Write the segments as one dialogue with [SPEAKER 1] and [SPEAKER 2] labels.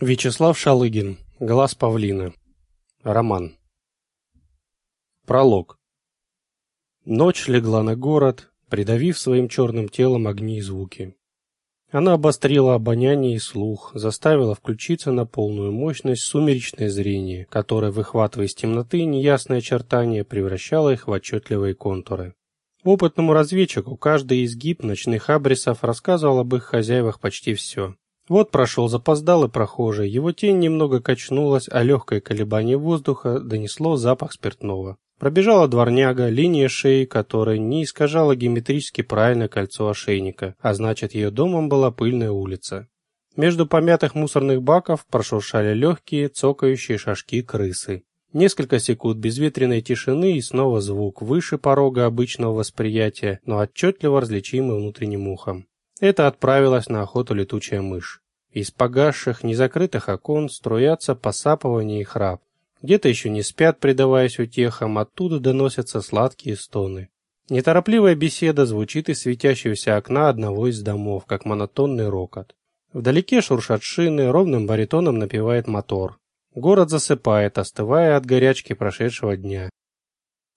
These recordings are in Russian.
[SPEAKER 1] Вячеслав Шалыгин. Глаз павлина. Роман. Пролог. Ночь легла на город, придавив своим черным телом огни и звуки. Она обострила обоняние и слух, заставила включиться на полную мощность сумеречное зрение, которое, выхватывая из темноты неясные очертания, превращало их в отчетливые контуры. Опытному разведчику каждый изгиб ночных абрисов рассказывал об их хозяевах почти все. Вот прошел запоздалый прохожий, его тень немного качнулась, а легкое колебание воздуха донесло запах спиртного. Пробежала дворняга, линия шеи которой не искажала геометрически правильное кольцо ошейника, а значит ее домом была пыльная улица. Между помятых мусорных баков прошуршали легкие, цокающие шажки крысы. Несколько секунд безветренной тишины и снова звук, выше порога обычного восприятия, но отчетливо различимый внутренним ухом. Это отправилась на охоту летучая мышь. Из погасших, незакрытых окон струятся посапывание и храп. Где-то еще не спят, предаваясь утехам, оттуда доносятся сладкие стоны. Неторопливая беседа звучит из светящегося окна одного из домов, как монотонный рокот. Вдалеке шуршат шины, ровным баритоном напевает мотор. Город засыпает, остывая от горячки прошедшего дня.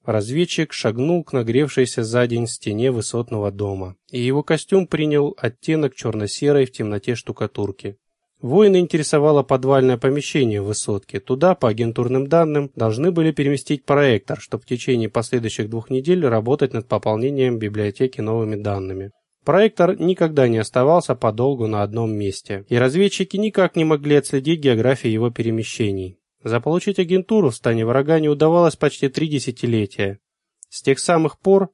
[SPEAKER 1] Разведчик шагнул к нагревшейся за день стене высотного дома, и его костюм принял оттенок черно-серой в темноте штукатурки. Воина интересовало подвальное помещение в высотке. Туда, по агентурным данным, должны были переместить проектор, чтобы в течение последующих двух недель работать над пополнением библиотеки новыми данными. Проектор никогда не оставался подолгу на одном месте, и разведчики никак не могли отследить географию его перемещений. Заполучить агентуру в стане врага не удавалось почти три десятилетия. С тех самых пор,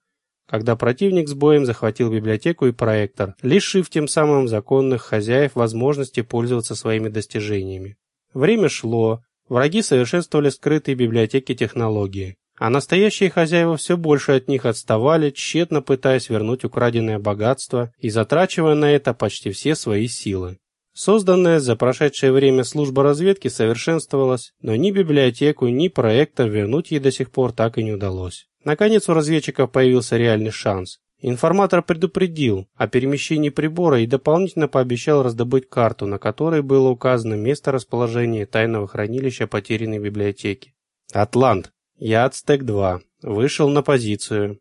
[SPEAKER 1] когда противник с боем захватил библиотеку и проектор, лишив тем самым законных хозяев возможности пользоваться своими достижениями. Время шло, враги совершенствовали скрытые библиотеки технологии, а настоящие хозяева все больше от них отставали, тщетно пытаясь вернуть украденное богатство и затрачивая на это почти все свои силы. Созданная за прошедшее время служба разведки совершенствовалась, но ни библиотеку, ни проектор вернуть ей до сих пор так и не удалось. Наконец у разведчиков появился реальный шанс. Информатор предупредил о перемещении прибора и дополнительно пообещал раздобыть карту, на которой было указано место расположения тайного хранилища потерянной библиотеки. «Атлант, я Ацтек-2. Вышел на позицию.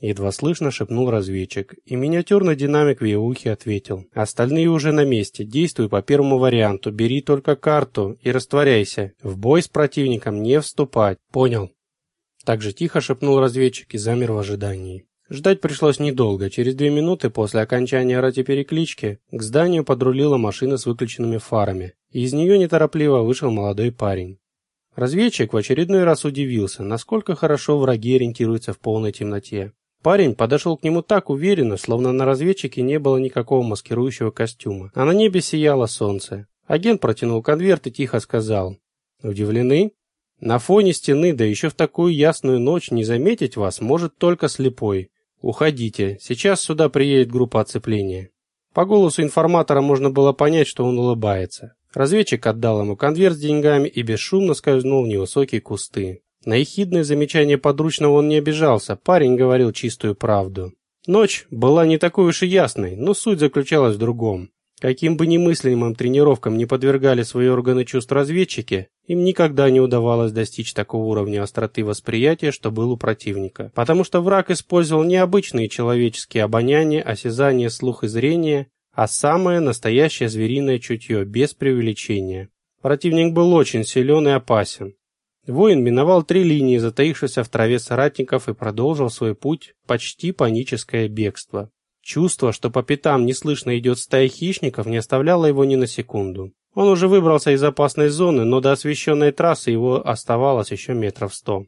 [SPEAKER 1] Едва слышно шепнул разведчик, и миниатюрный динамик в ее ухе ответил. «Остальные уже на месте. Действуй по первому варианту. Бери только карту и растворяйся. В бой с противником не вступать. Понял?» Так же тихо шепнул разведчик и замер в ожидании. Ждать пришлось недолго. Через две минуты после окончания радиопереклички к зданию подрулила машина с выключенными фарами, и из нее неторопливо вышел молодой парень. Разведчик в очередной раз удивился, насколько хорошо враги ориентируются в полной темноте. Парень подошел к нему так уверенно, словно на разведчике не было никакого маскирующего костюма, а на небе сияло солнце. Агент протянул конверт и тихо сказал. «Удивлены? На фоне стены, да еще в такую ясную ночь, не заметить вас может только слепой. Уходите, сейчас сюда приедет группа оцепления». По голосу информатора можно было понять, что он улыбается. Разведчик отдал ему конверт с деньгами и бесшумно скользнул в невысокие кусты. На ехидное замечание подручного он не обижался, парень говорил чистую правду. Ночь была не такой уж и ясной, но суть заключалась в другом. Каким бы немыслимым тренировкам не подвергали свои органы чувств разведчики, им никогда не удавалось достичь такого уровня остроты восприятия, что был у противника. Потому что враг использовал не обычные человеческие обоняния, осязание, слух и зрение, а самое настоящее звериное чутье, без преувеличения. Противник был очень силен и опасен. Воин миновал три линии затаившихся в траве соратников и продолжил свой путь почти паническое бегство. Чувство, что по пятам неслышно идет стая хищников, не оставляло его ни на секунду. Он уже выбрался из опасной зоны, но до освещенной трассы его оставалось еще метров сто.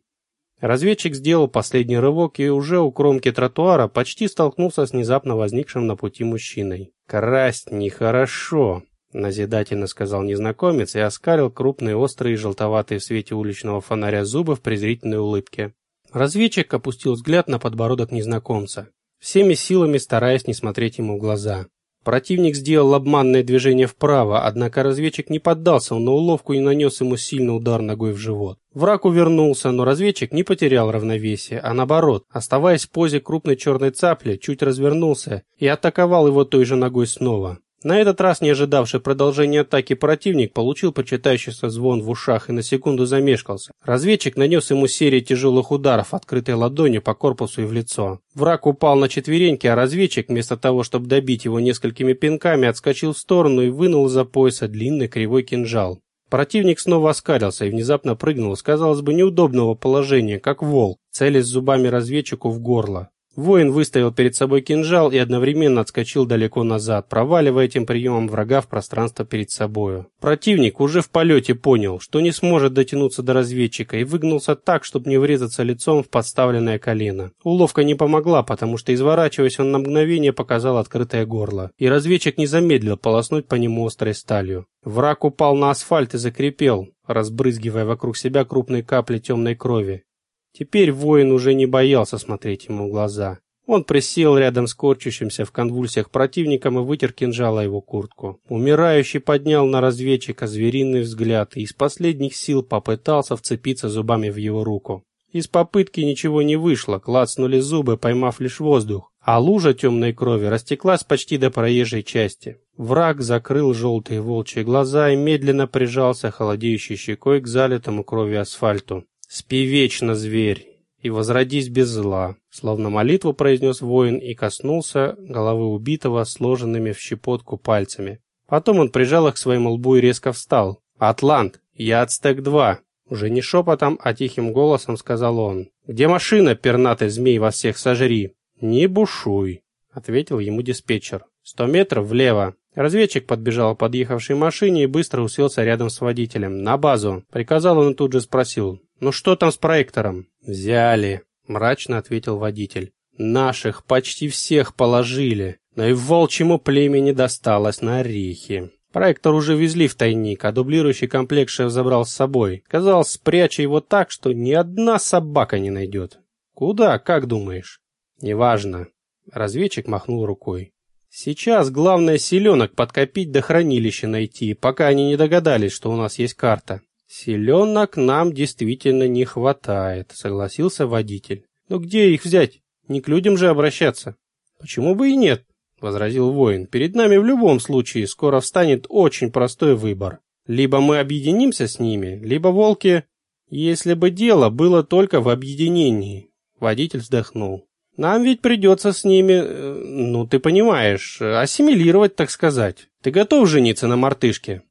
[SPEAKER 1] Разведчик сделал последний рывок и уже у кромки тротуара почти столкнулся с внезапно возникшим на пути мужчиной. «Красть нехорошо», назидательно сказал незнакомец и оскалил крупные острые желтоватые в свете уличного фонаря зубы в презрительной улыбке. Разведчик опустил взгляд на подбородок незнакомца, всеми силами стараясь не смотреть ему в глаза. Противник сделал обманное движение вправо, однако разведчик не поддался на уловку и нанес ему сильный удар ногой в живот. Враг увернулся, но разведчик не потерял равновесие, а наоборот, оставаясь в позе крупной черной цапли, чуть развернулся и атаковал его той же ногой снова. На этот раз, не ожидавший продолжения атаки противник, получил почитающийся звон в ушах и на секунду замешкался. Разведчик нанес ему серию тяжелых ударов открытой ладонью по корпусу и в лицо. Враг упал на четвереньки, а разведчик, вместо того, чтобы добить его несколькими пинками, отскочил в сторону и вынул из-за пояса длинный кривой кинжал. Противник снова оскалился и внезапно прыгнул с, казалось бы, неудобного положения, как волк, целясь зубами разведчику в горло. Воин выставил перед собой кинжал и одновременно отскочил далеко назад, проваливая этим приемом врага в пространство перед собою. Противник уже в полете понял, что не сможет дотянуться до разведчика и выгнулся так, чтобы не врезаться лицом в подставленное колено. Уловка не помогла, потому что, изворачиваясь, он на мгновение показал открытое горло, и разведчик не замедлил полоснуть по нему острой сталью. Враг упал на асфальт и закрепел, разбрызгивая вокруг себя крупные капли темной крови. Теперь воин уже не боялся смотреть ему в глаза. Он присел рядом с корчащимся в конвульсиях противником и вытер кинжала его куртку. Умирающий поднял на разведчика звериный взгляд и из последних сил попытался вцепиться зубами в его руку. Из попытки ничего не вышло, клацнули зубы, поймав лишь воздух, а лужа темной крови растеклась почти до проезжей части. Враг закрыл желтые волчьи глаза и медленно прижался холодеющей щекой к залитому крови асфальту. «Спи вечно, зверь, и возродись без зла», словно молитву произнес воин и коснулся головы убитого сложенными в щепотку пальцами. Потом он прижал их к своему лбу и резко встал. «Атлант, я Ацтек-2», уже не шепотом, а тихим голосом сказал он. «Где машина, пернатый змей, во всех сожри?» «Не бушуй», — ответил ему диспетчер. «Сто метров влево». Разведчик подбежал к подъехавшей машине и быстро уселся рядом с водителем. «На базу», — приказал он и тут же спросил. «Ну что там с проектором?» «Взяли», — мрачно ответил водитель. «Наших почти всех положили, но и волчьему племени досталось на орехи». Проектор уже везли в тайник, а дублирующий комплект шеф забрал с собой. Казалось, спряча его так, что ни одна собака не найдет. «Куда, как думаешь?» «Неважно». Разведчик махнул рукой. «Сейчас главное селенок подкопить до хранилища найти, пока они не догадались, что у нас есть карта. «Селенок нам действительно не хватает», — согласился водитель. «Но где их взять? Не к людям же обращаться». «Почему бы и нет?» — возразил воин. «Перед нами в любом случае скоро встанет очень простой выбор. Либо мы объединимся с ними, либо волки...» «Если бы дело было только в объединении», — водитель вздохнул. «Нам ведь придется с ними, э, ну, ты понимаешь, ассимилировать, так сказать. Ты готов жениться на мартышке?»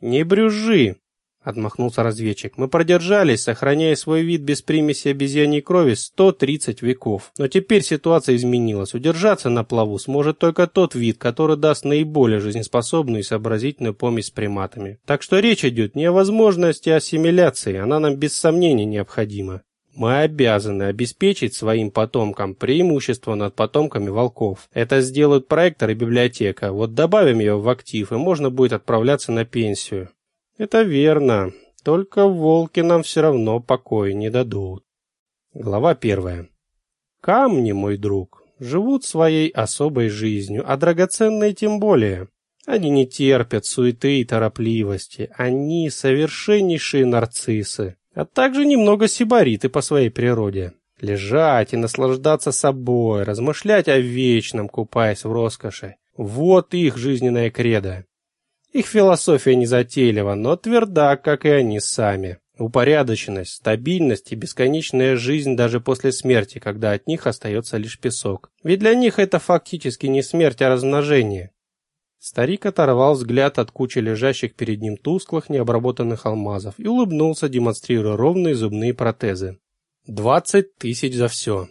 [SPEAKER 1] «Не брюжи», Отмахнулся разведчик. Мы продержались, сохраняя свой вид без примеси обезьяньей крови 130 веков. Но теперь ситуация изменилась. Удержаться на плаву сможет только тот вид, который даст наиболее жизнеспособную и сообразительную помесь с приматами. Так что речь идет не о возможности ассимиляции, она нам без сомнения необходима. Мы обязаны обеспечить своим потомкам преимущество над потомками волков. Это сделают проектор и библиотека. Вот добавим ее в актив, и можно будет отправляться на пенсию. Это верно. Только волки нам все равно покоя не дадут. Глава первая. Камни, мой друг, живут своей особой жизнью, а драгоценные тем более. Они не терпят суеты и торопливости. Они совершеннейшие нарциссы, а также немного сибариты по своей природе. Лежать и наслаждаться собой, размышлять о вечном, купаясь в роскоши. Вот их жизненная кредо. Их философия незатейлива, но тверда, как и они сами. Упорядоченность, стабильность и бесконечная жизнь даже после смерти, когда от них остается лишь песок. Ведь для них это фактически не смерть, а размножение. Старик оторвал взгляд от кучи лежащих перед ним тусклых, необработанных алмазов и улыбнулся, демонстрируя ровные зубные протезы. «Двадцать тысяч за все».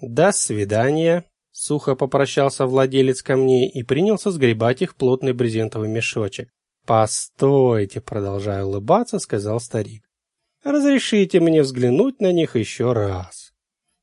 [SPEAKER 1] «До свидания», Сухо попрощался владелец камней и принялся сгребать их в плотный брезентовый мешочек. «Постойте», — продолжая улыбаться, сказал старик. «Разрешите мне взглянуть на них еще раз».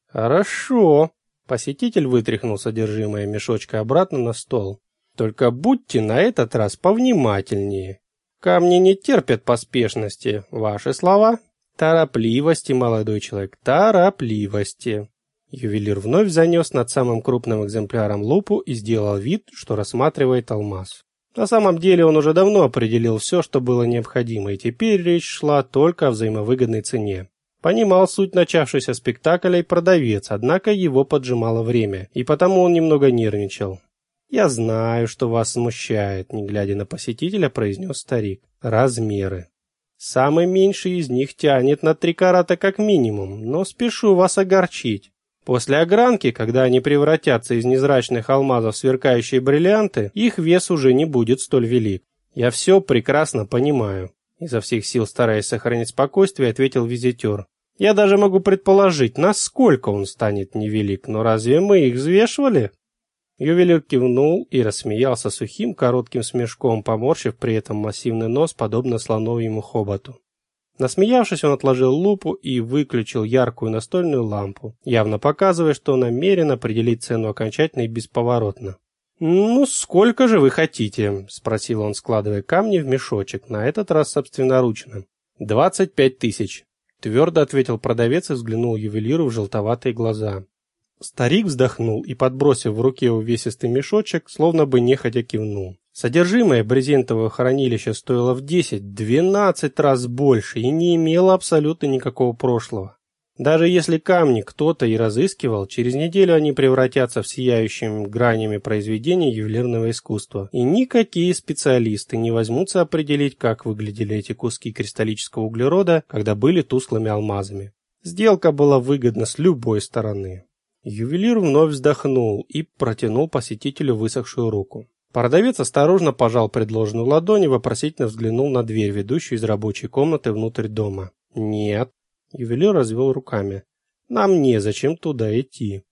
[SPEAKER 1] «Хорошо». Посетитель вытряхнул содержимое мешочка обратно на стол. «Только будьте на этот раз повнимательнее. Камни не терпят поспешности. Ваши слова?» «Торопливости, молодой человек, торопливости». Ювелир вновь занес над самым крупным экземпляром лупу и сделал вид, что рассматривает алмаз. На самом деле он уже давно определил все, что было необходимо, и теперь речь шла только о взаимовыгодной цене. Понимал суть начавшегося спектакля и продавец, однако его поджимало время, и потому он немного нервничал. «Я знаю, что вас смущает», — не глядя на посетителя, произнес старик. «Размеры. Самый меньший из них тянет на три карата как минимум, но спешу вас огорчить. После огранки, когда они превратятся из незрачных алмазов в сверкающие бриллианты, их вес уже не будет столь велик. Я все прекрасно понимаю. Изо всех сил стараясь сохранить спокойствие, ответил визитер. Я даже могу предположить, насколько он станет невелик, но разве мы их взвешивали? Ювелир кивнул и рассмеялся сухим коротким смешком, поморщив при этом массивный нос, подобно слоновьему хоботу. Насмеявшись, он отложил лупу и выключил яркую настольную лампу, явно показывая, что намерен определить цену окончательно и бесповоротно. «Ну, сколько же вы хотите?» – спросил он, складывая камни в мешочек, на этот раз собственноручно. «Двадцать пять тысяч», – твердо ответил продавец и взглянул ювелиру в желтоватые глаза. Старик вздохнул и, подбросив в руке увесистый мешочек, словно бы нехотя кивнул. Содержимое брезентового хранилища стоило в 10-12 раз больше и не имело абсолютно никакого прошлого. Даже если камни кто-то и разыскивал, через неделю они превратятся в сияющими гранями произведения ювелирного искусства, и никакие специалисты не возьмутся определить, как выглядели эти куски кристаллического углерода, когда были тусклыми алмазами. Сделка была выгодна с любой стороны. Ювелир вновь вздохнул и протянул посетителю высохшую руку. Продавец осторожно пожал предложенную ладонь и вопросительно взглянул на дверь, ведущую из рабочей комнаты внутрь дома. «Нет». Ювелир развел руками. «Нам незачем туда идти.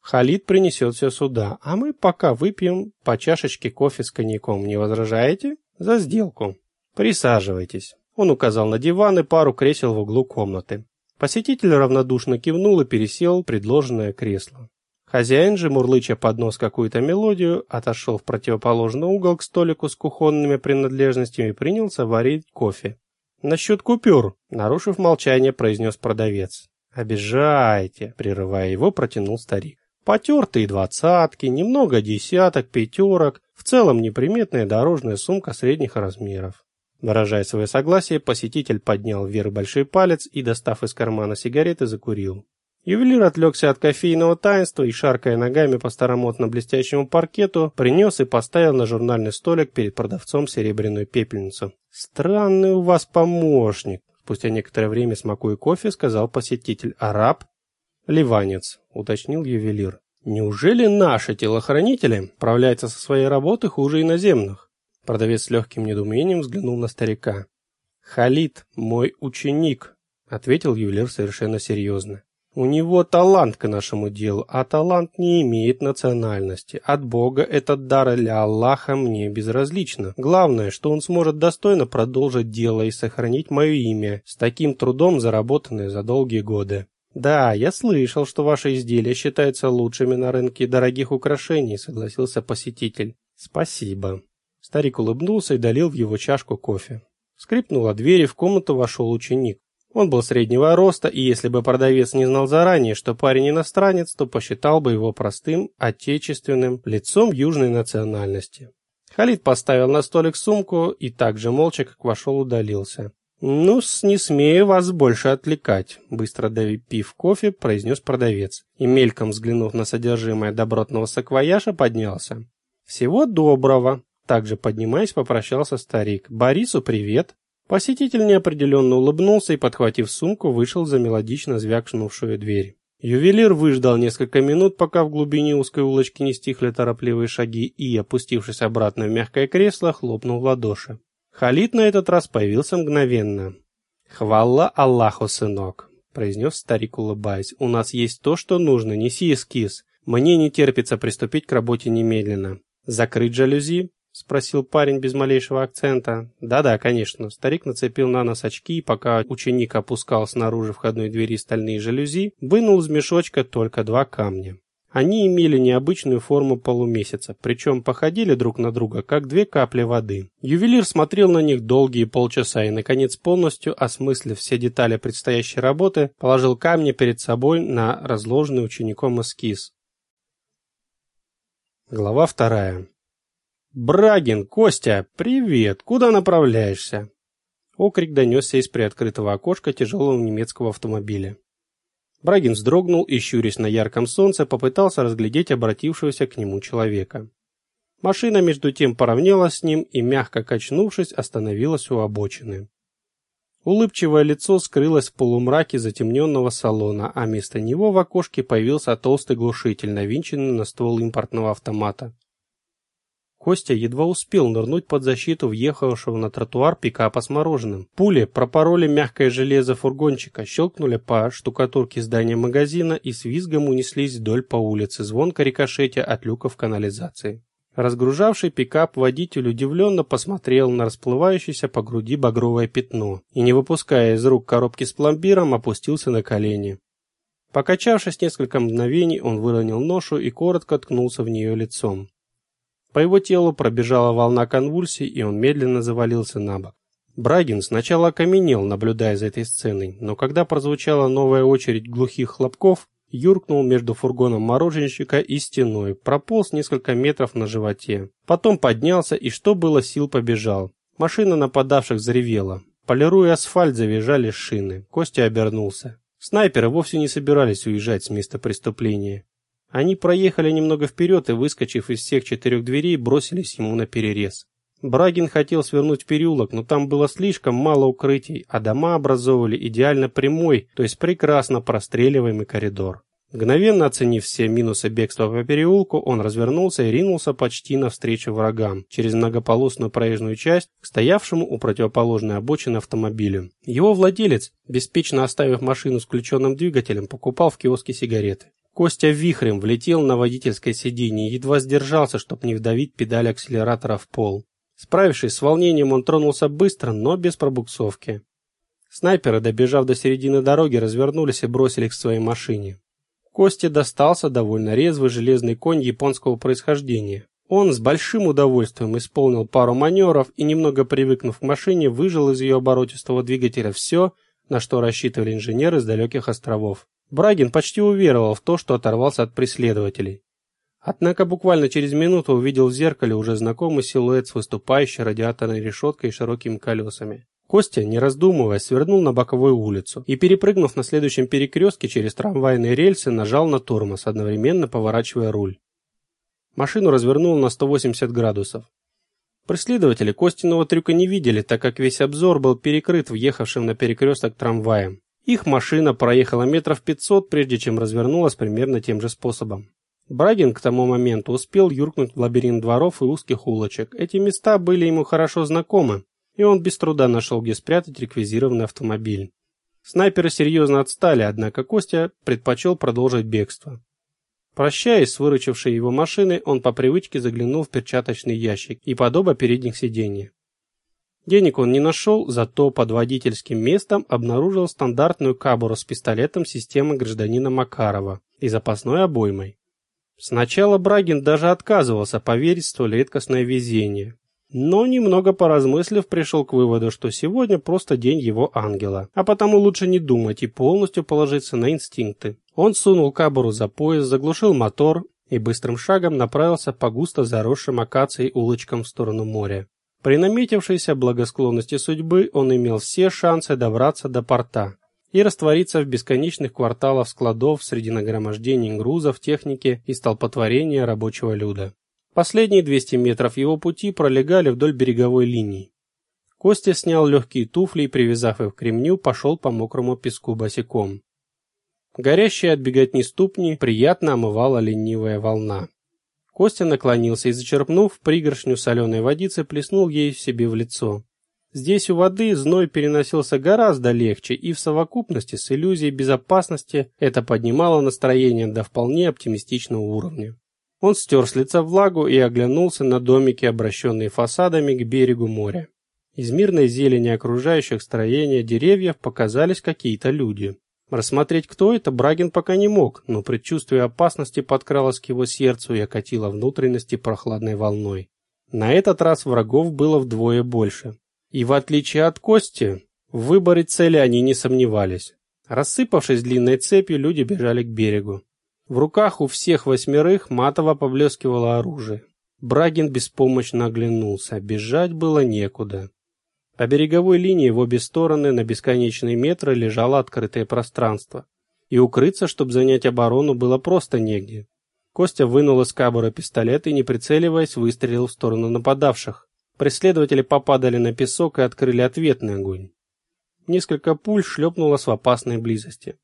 [SPEAKER 1] Халид принесет все сюда, а мы пока выпьем по чашечке кофе с коньяком. Не возражаете? За сделку. Присаживайтесь». Он указал на диван и пару кресел в углу комнаты. Посетитель равнодушно кивнул и пересел предложенное кресло. Хозяин же, мурлыча под нос какую-то мелодию, отошел в противоположный угол к столику с кухонными принадлежностями и принялся варить кофе. «Насчет купюр», — нарушив молчание, произнес продавец. «Обижаете», — прерывая его, протянул старик. «Потертые двадцатки, немного десяток, пятерок, в целом неприметная дорожная сумка средних размеров. Выражая свое согласие, посетитель поднял вверх большой палец и, достав из кармана сигареты, закурил. Ювелир отвлекся от кофейного таинства и, шаркая ногами по старомодно блестящему паркету, принес и поставил на журнальный столик перед продавцом серебряную пепельницу. «Странный у вас помощник», — спустя некоторое время смакуя кофе, сказал посетитель. «Араб?» «Ливанец», — уточнил ювелир. «Неужели наши телохранители справляются со своей работой хуже иноземных?» Продавец с легким недоумением взглянул на старика. «Халид, мой ученик», — ответил ювелир совершенно серьезно. «У него талант к нашему делу, а талант не имеет национальности. От Бога этот дар для Аллаха мне безразлично. Главное, что он сможет достойно продолжить дело и сохранить мое имя, с таким трудом заработанное за долгие годы». «Да, я слышал, что ваши изделия считаются лучшими на рынке дорогих украшений», — согласился посетитель. «Спасибо». Старик улыбнулся и долил в его чашку кофе. Скрипнула дверь, и в комнату вошел ученик. Он был среднего роста, и если бы продавец не знал заранее, что парень иностранец, то посчитал бы его простым, отечественным, лицом южной национальности. Халид поставил на столик сумку и так же молча, как вошел, удалился. ну не смею вас больше отвлекать», — быстро допив кофе, произнес продавец. И мельком взглянув на содержимое добротного саквояжа, поднялся. «Всего доброго», также поднимаясь, попрощался старик. «Борису привет!» Посетитель неопределенно улыбнулся и, подхватив сумку, вышел за мелодично звякнувшую дверь. Ювелир выждал несколько минут, пока в глубине узкой улочки не стихли торопливые шаги и, опустившись обратно в мягкое кресло, хлопнул в ладоши. Халид на этот раз появился мгновенно. «Хвала Аллаху, сынок!» — произнес старик, улыбаясь. «У нас есть то, что нужно. Неси эскиз. Мне не терпится приступить к работе немедленно. Закрыть жалюзи, — спросил парень без малейшего акцента. «Да-да, конечно». Старик нацепил на нос очки, и пока ученик опускал снаружи входной двери стальные жалюзи, вынул из мешочка только два камня. Они имели необычную форму полумесяца, причем походили друг на друга, как две капли воды. Ювелир смотрел на них долгие полчаса и, наконец, полностью осмыслив все детали предстоящей работы, положил камни перед собой на разложенный учеником эскиз. Глава вторая. «Брагин, Костя, привет! Куда направляешься?» Окрик донесся из приоткрытого окошка тяжелого немецкого автомобиля. Брагин вздрогнул и, щурясь на ярком солнце, попытался разглядеть обратившегося к нему человека. Машина между тем поравнялась с ним и, мягко качнувшись, остановилась у обочины. Улыбчивое лицо скрылось в полумраке затемненного салона, а вместо него в окошке появился толстый глушитель, навинченный на ствол импортного автомата. Костя едва успел нырнуть под защиту въехавшего на тротуар пикапа с мороженым. Пули пропороли мягкое железо фургончика, щелкнули по штукатурке здания магазина и с визгом унеслись вдоль по улице, звонко рикошетя от люков канализации. Разгружавший пикап водитель удивленно посмотрел на расплывающееся по груди багровое пятно и, не выпуская из рук коробки с пломбиром, опустился на колени. Покачавшись несколько мгновений, он выронил ношу и коротко ткнулся в нее лицом. По его телу пробежала волна конвульсий, и он медленно завалился на бок. Брагин сначала окаменел, наблюдая за этой сценой, но когда прозвучала новая очередь глухих хлопков, юркнул между фургоном мороженщика и стеной, прополз несколько метров на животе. Потом поднялся и что было сил побежал. Машина нападавших заревела. Полируя асфальт, завизжали шины. Костя обернулся. Снайперы вовсе не собирались уезжать с места преступления. Они проехали немного вперед и, выскочив из всех четырех дверей, бросились ему на перерез. Брагин хотел свернуть в переулок, но там было слишком мало укрытий, а дома образовывали идеально прямой, то есть прекрасно простреливаемый коридор. Мгновенно оценив все минусы бегства по переулку, он развернулся и ринулся почти навстречу врагам, через многополосную проезжую часть к стоявшему у противоположной обочины автомобилю. Его владелец, беспечно оставив машину с включенным двигателем, покупал в киоске сигареты. Костя вихрем влетел на водительское сиденье едва сдержался, чтобы не вдавить педаль акселератора в пол. Справившись с волнением, он тронулся быстро, но без пробуксовки. Снайперы, добежав до середины дороги, развернулись и бросились к своей машине. Косте достался довольно резвый железный конь японского происхождения. Он с большим удовольствием исполнил пару маневров и, немного привыкнув к машине, выжил из ее оборотистого двигателя все, на что рассчитывали инженеры с далеких островов. Брагин почти уверовал в то, что оторвался от преследователей. Однако буквально через минуту увидел в зеркале уже знакомый силуэт с выступающей радиаторной решеткой и широкими колесами. Костя, не раздумывая, свернул на боковую улицу и, перепрыгнув на следующем перекрестке через трамвайные рельсы, нажал на тормоз, одновременно поворачивая руль. Машину развернул на 180 градусов. Преследователи Костиного трюка не видели, так как весь обзор был перекрыт въехавшим на перекресток трамваем. Их машина проехала метров 500, прежде чем развернулась примерно тем же способом. Брагин к тому моменту успел юркнуть в лабиринт дворов и узких улочек. Эти места были ему хорошо знакомы, и он без труда нашел, где спрятать реквизированный автомобиль. Снайперы серьезно отстали, однако Костя предпочел продолжить бегство. Прощаясь с выручившей его машиной, он по привычке заглянул в перчаточный ящик и под оба передних сиденья. Денег он не нашел, зато под водительским местом обнаружил стандартную кабуру с пистолетом системы гражданина Макарова и запасной обоймой. Сначала Брагин даже отказывался поверить в столь редкостное везение. Но немного поразмыслив, пришел к выводу, что сегодня просто день его ангела, а потому лучше не думать и полностью положиться на инстинкты. Он сунул кабуру за пояс, заглушил мотор и быстрым шагом направился по густо заросшим акацией улочкам в сторону моря. При наметившейся благосклонности судьбы он имел все шансы добраться до порта, и раствориться в бесконечных кварталах складов среди нагромождений грузов, техники и столпотворения рабочего люда. Последние 200 метров его пути пролегали вдоль береговой линии. Костя снял легкие туфли и, привязав их к ремню, пошел по мокрому песку босиком. Горящие от беготни ступни приятно омывала ленивая волна. Костя наклонился и, зачерпнув пригоршню соленой водицы, плеснул ей себе в лицо. Здесь у воды зной переносился гораздо легче, и в совокупности с иллюзией безопасности это поднимало настроение до вполне оптимистичного уровня. Он стер с лица влагу и оглянулся на домики, обращенные фасадами к берегу моря. Из мирной зелени окружающих строения деревьев показались какие-то люди. Рассмотреть, кто это, Брагин пока не мог, но предчувствие опасности подкралось к его сердцу и окатило внутренности прохладной волной. На этот раз врагов было вдвое больше. И в отличие от Кости, в выборе цели они не сомневались. Рассыпавшись длинной цепью, люди бежали к берегу. В руках у всех восьмерых матово поблескивало оружие. Брагин беспомощно оглянулся, бежать было некуда. По береговой линии в обе стороны на бесконечные метры лежало открытое пространство. И укрыться, чтобы занять оборону, было просто негде. Костя вынул из кабура пистолет и, не прицеливаясь, выстрелил в сторону нападавших. Преследователи попадали на песок и открыли ответный огонь. Несколько пуль шлепнуло в опасной близости.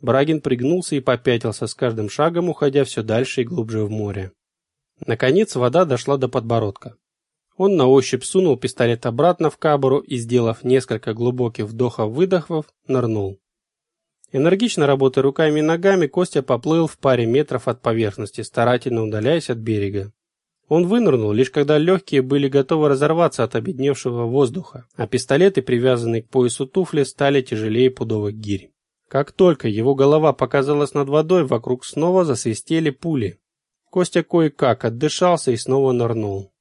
[SPEAKER 1] Брагин пригнулся и попятился с каждым шагом, уходя все дальше и глубже в море. Наконец вода дошла до подбородка. Он на ощупь сунул пистолет обратно в кабуру и, сделав несколько глубоких вдохов-выдохов, нырнул. Энергично работая руками и ногами, Костя поплыл в паре метров от поверхности, старательно удаляясь от берега. Он вынырнул, лишь когда легкие были готовы разорваться от обедневшего воздуха, а пистолеты, привязанные к поясу туфли, стали тяжелее пудовых гирь. Как только его голова показалась над водой, вокруг снова засвистели пули. Костя кое-как отдышался и снова нырнул.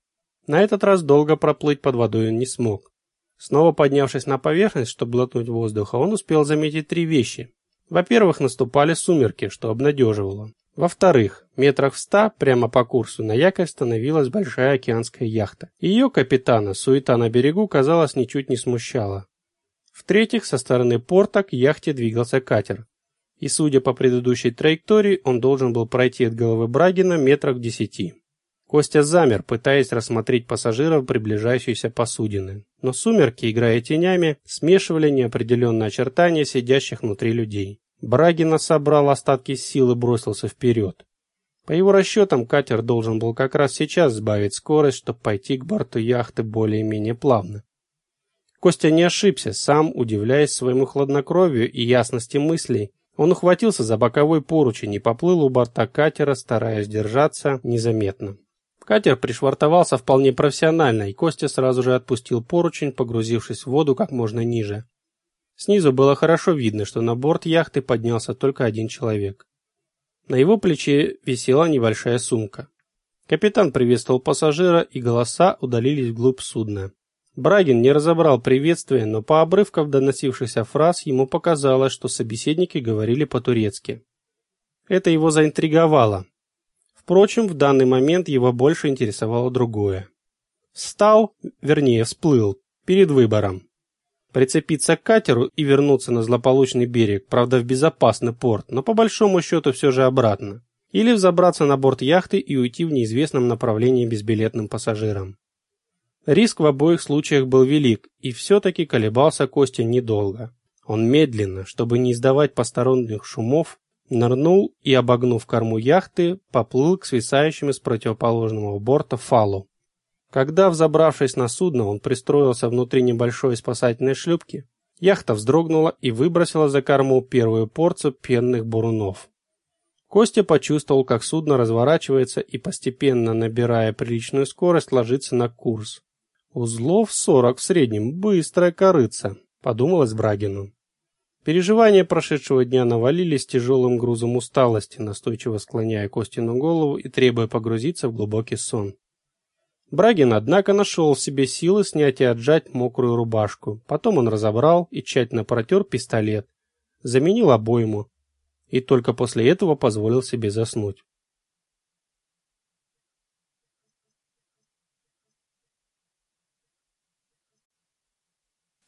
[SPEAKER 1] На этот раз долго проплыть под водой он не смог. Снова поднявшись на поверхность, чтобы глотнуть воздуха, он успел заметить три вещи. Во-первых, наступали сумерки, что обнадеживало. Во-вторых, метрах в ста прямо по курсу на якорь становилась большая океанская яхта. Ее капитана суета на берегу, казалось, ничуть не смущала. В-третьих, со стороны порта к яхте двигался катер. И, судя по предыдущей траектории, он должен был пройти от головы Брагина метрах в десяти. Костя замер, пытаясь рассмотреть пассажиров приближающейся посудины. Но сумерки, играя тенями, смешивали неопределенные очертания сидящих внутри людей. Брагина собрал остатки сил и бросился вперед. По его расчетам, катер должен был как раз сейчас сбавить скорость, чтобы пойти к борту яхты более-менее плавно. Костя не ошибся, сам удивляясь своему хладнокровию и ясности мыслей. Он ухватился за боковой поручень и поплыл у борта катера, стараясь держаться незаметно. Катер пришвартовался вполне профессионально, и Костя сразу же отпустил поручень, погрузившись в воду как можно ниже. Снизу было хорошо видно, что на борт яхты поднялся только один человек. На его плече висела небольшая сумка. Капитан приветствовал пассажира, и голоса удалились вглубь судна. Брагин не разобрал приветствия, но по обрывкам доносившихся фраз ему показалось, что собеседники говорили по-турецки. Это его заинтриговало. Впрочем, в данный момент его больше интересовало другое. Встал, вернее, всплыл, перед выбором. Прицепиться к катеру и вернуться на злополучный берег, правда в безопасный порт, но по большому счету все же обратно. Или взобраться на борт яхты и уйти в неизвестном направлении безбилетным пассажирам. Риск в обоих случаях был велик, и все-таки колебался Костя недолго. Он медленно, чтобы не издавать посторонних шумов, нырнул и, обогнув корму яхты, поплыл к свисающим с противоположного борта фалу. Когда, взобравшись на судно, он пристроился внутри небольшой спасательной шлюпки, яхта вздрогнула и выбросила за корму первую порцию пенных бурунов. Костя почувствовал, как судно разворачивается и, постепенно набирая приличную скорость, ложится на курс. «Узлов сорок в среднем, быстрая корыца», — подумалось Брагину. Переживания прошедшего дня навалились тяжелым грузом усталости, настойчиво склоняя Костину голову и требуя погрузиться в глубокий сон. Брагин, однако, нашел в себе силы снять и отжать мокрую рубашку. Потом он разобрал и тщательно протер пистолет, заменил обойму и только после этого позволил себе заснуть.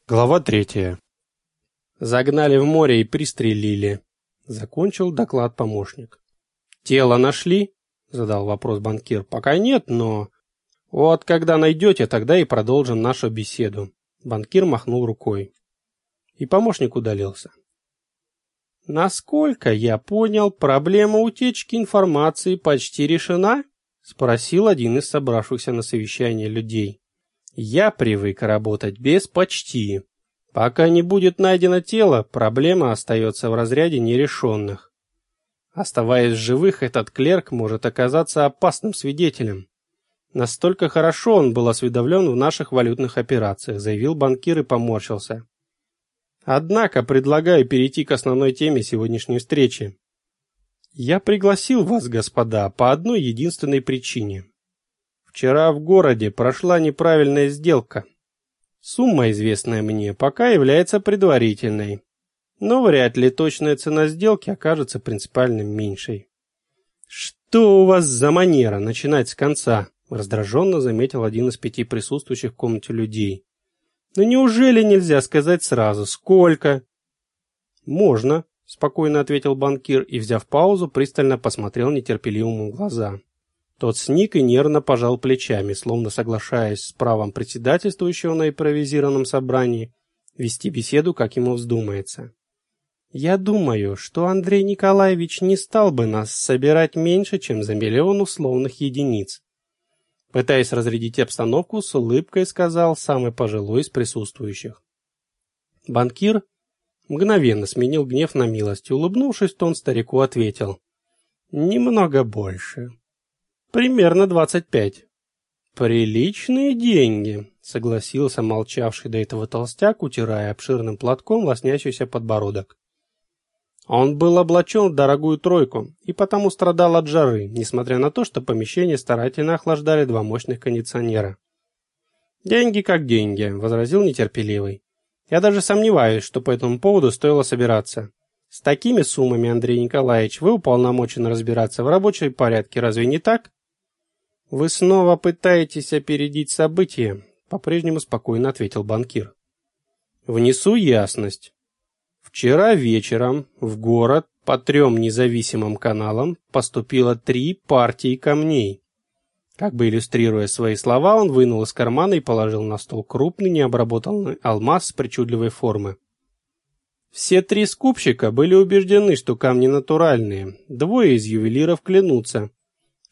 [SPEAKER 1] Глава третья. Загнали в море и пристрелили. Закончил доклад помощник. Тело нашли? Задал вопрос банкир. Пока нет, но... Вот когда найдете, тогда и продолжим нашу беседу. Банкир махнул рукой. И помощник удалился. Насколько я понял, проблема утечки информации почти решена? Спросил один из собравшихся на совещании людей. Я привык работать без почти. Пока не будет найдено тело, проблема остается в разряде нерешенных. Оставаясь живых, этот клерк может оказаться опасным свидетелем. Настолько хорошо он был осведомлен в наших валютных операциях, заявил банкир и поморщился. Однако предлагаю перейти к основной теме сегодняшней встречи. Я пригласил вас, господа, по одной единственной причине. Вчера в городе прошла неправильная сделка. Сумма, известная мне, пока является предварительной, но вряд ли точная цена сделки окажется принципиально меньшей. Что у вас за манера начинать с конца? раздраженно заметил один из пяти присутствующих в комнате людей. Но неужели нельзя сказать сразу, сколько? Можно, спокойно ответил банкир и, взяв паузу, пристально посмотрел нетерпеливому в глаза. Тот сник и нервно пожал плечами, словно соглашаясь с правом председательствующего на импровизированном собрании вести беседу, как ему вздумается. Я думаю, что Андрей Николаевич не стал бы нас собирать меньше, чем за миллион условных единиц. Пытаясь разрядить обстановку, с улыбкой сказал самый пожилой из присутствующих. Банкир мгновенно сменил гнев на милость, улыбнувшись, тон старику ответил. «Немного больше. Примерно двадцать пять». «Приличные деньги», — согласился молчавший до этого толстяк, утирая обширным платком лоснящийся подбородок. Он был облачен в дорогую тройку и потому страдал от жары, несмотря на то, что помещение старательно охлаждали два мощных кондиционера. «Деньги как деньги», — возразил нетерпеливый. «Я даже сомневаюсь, что по этому поводу стоило собираться. С такими суммами, Андрей Николаевич, вы уполномочены разбираться в рабочей порядке, разве не так?» «Вы снова пытаетесь опередить события», — по-прежнему спокойно ответил банкир. «Внесу ясность. Вчера вечером в город по трем независимым каналам поступило три партии камней. Как бы иллюстрируя свои слова, он вынул из кармана и положил на стол крупный необработанный алмаз с причудливой формы. Все три скупщика были убеждены, что камни натуральные. Двое из ювелиров клянутся,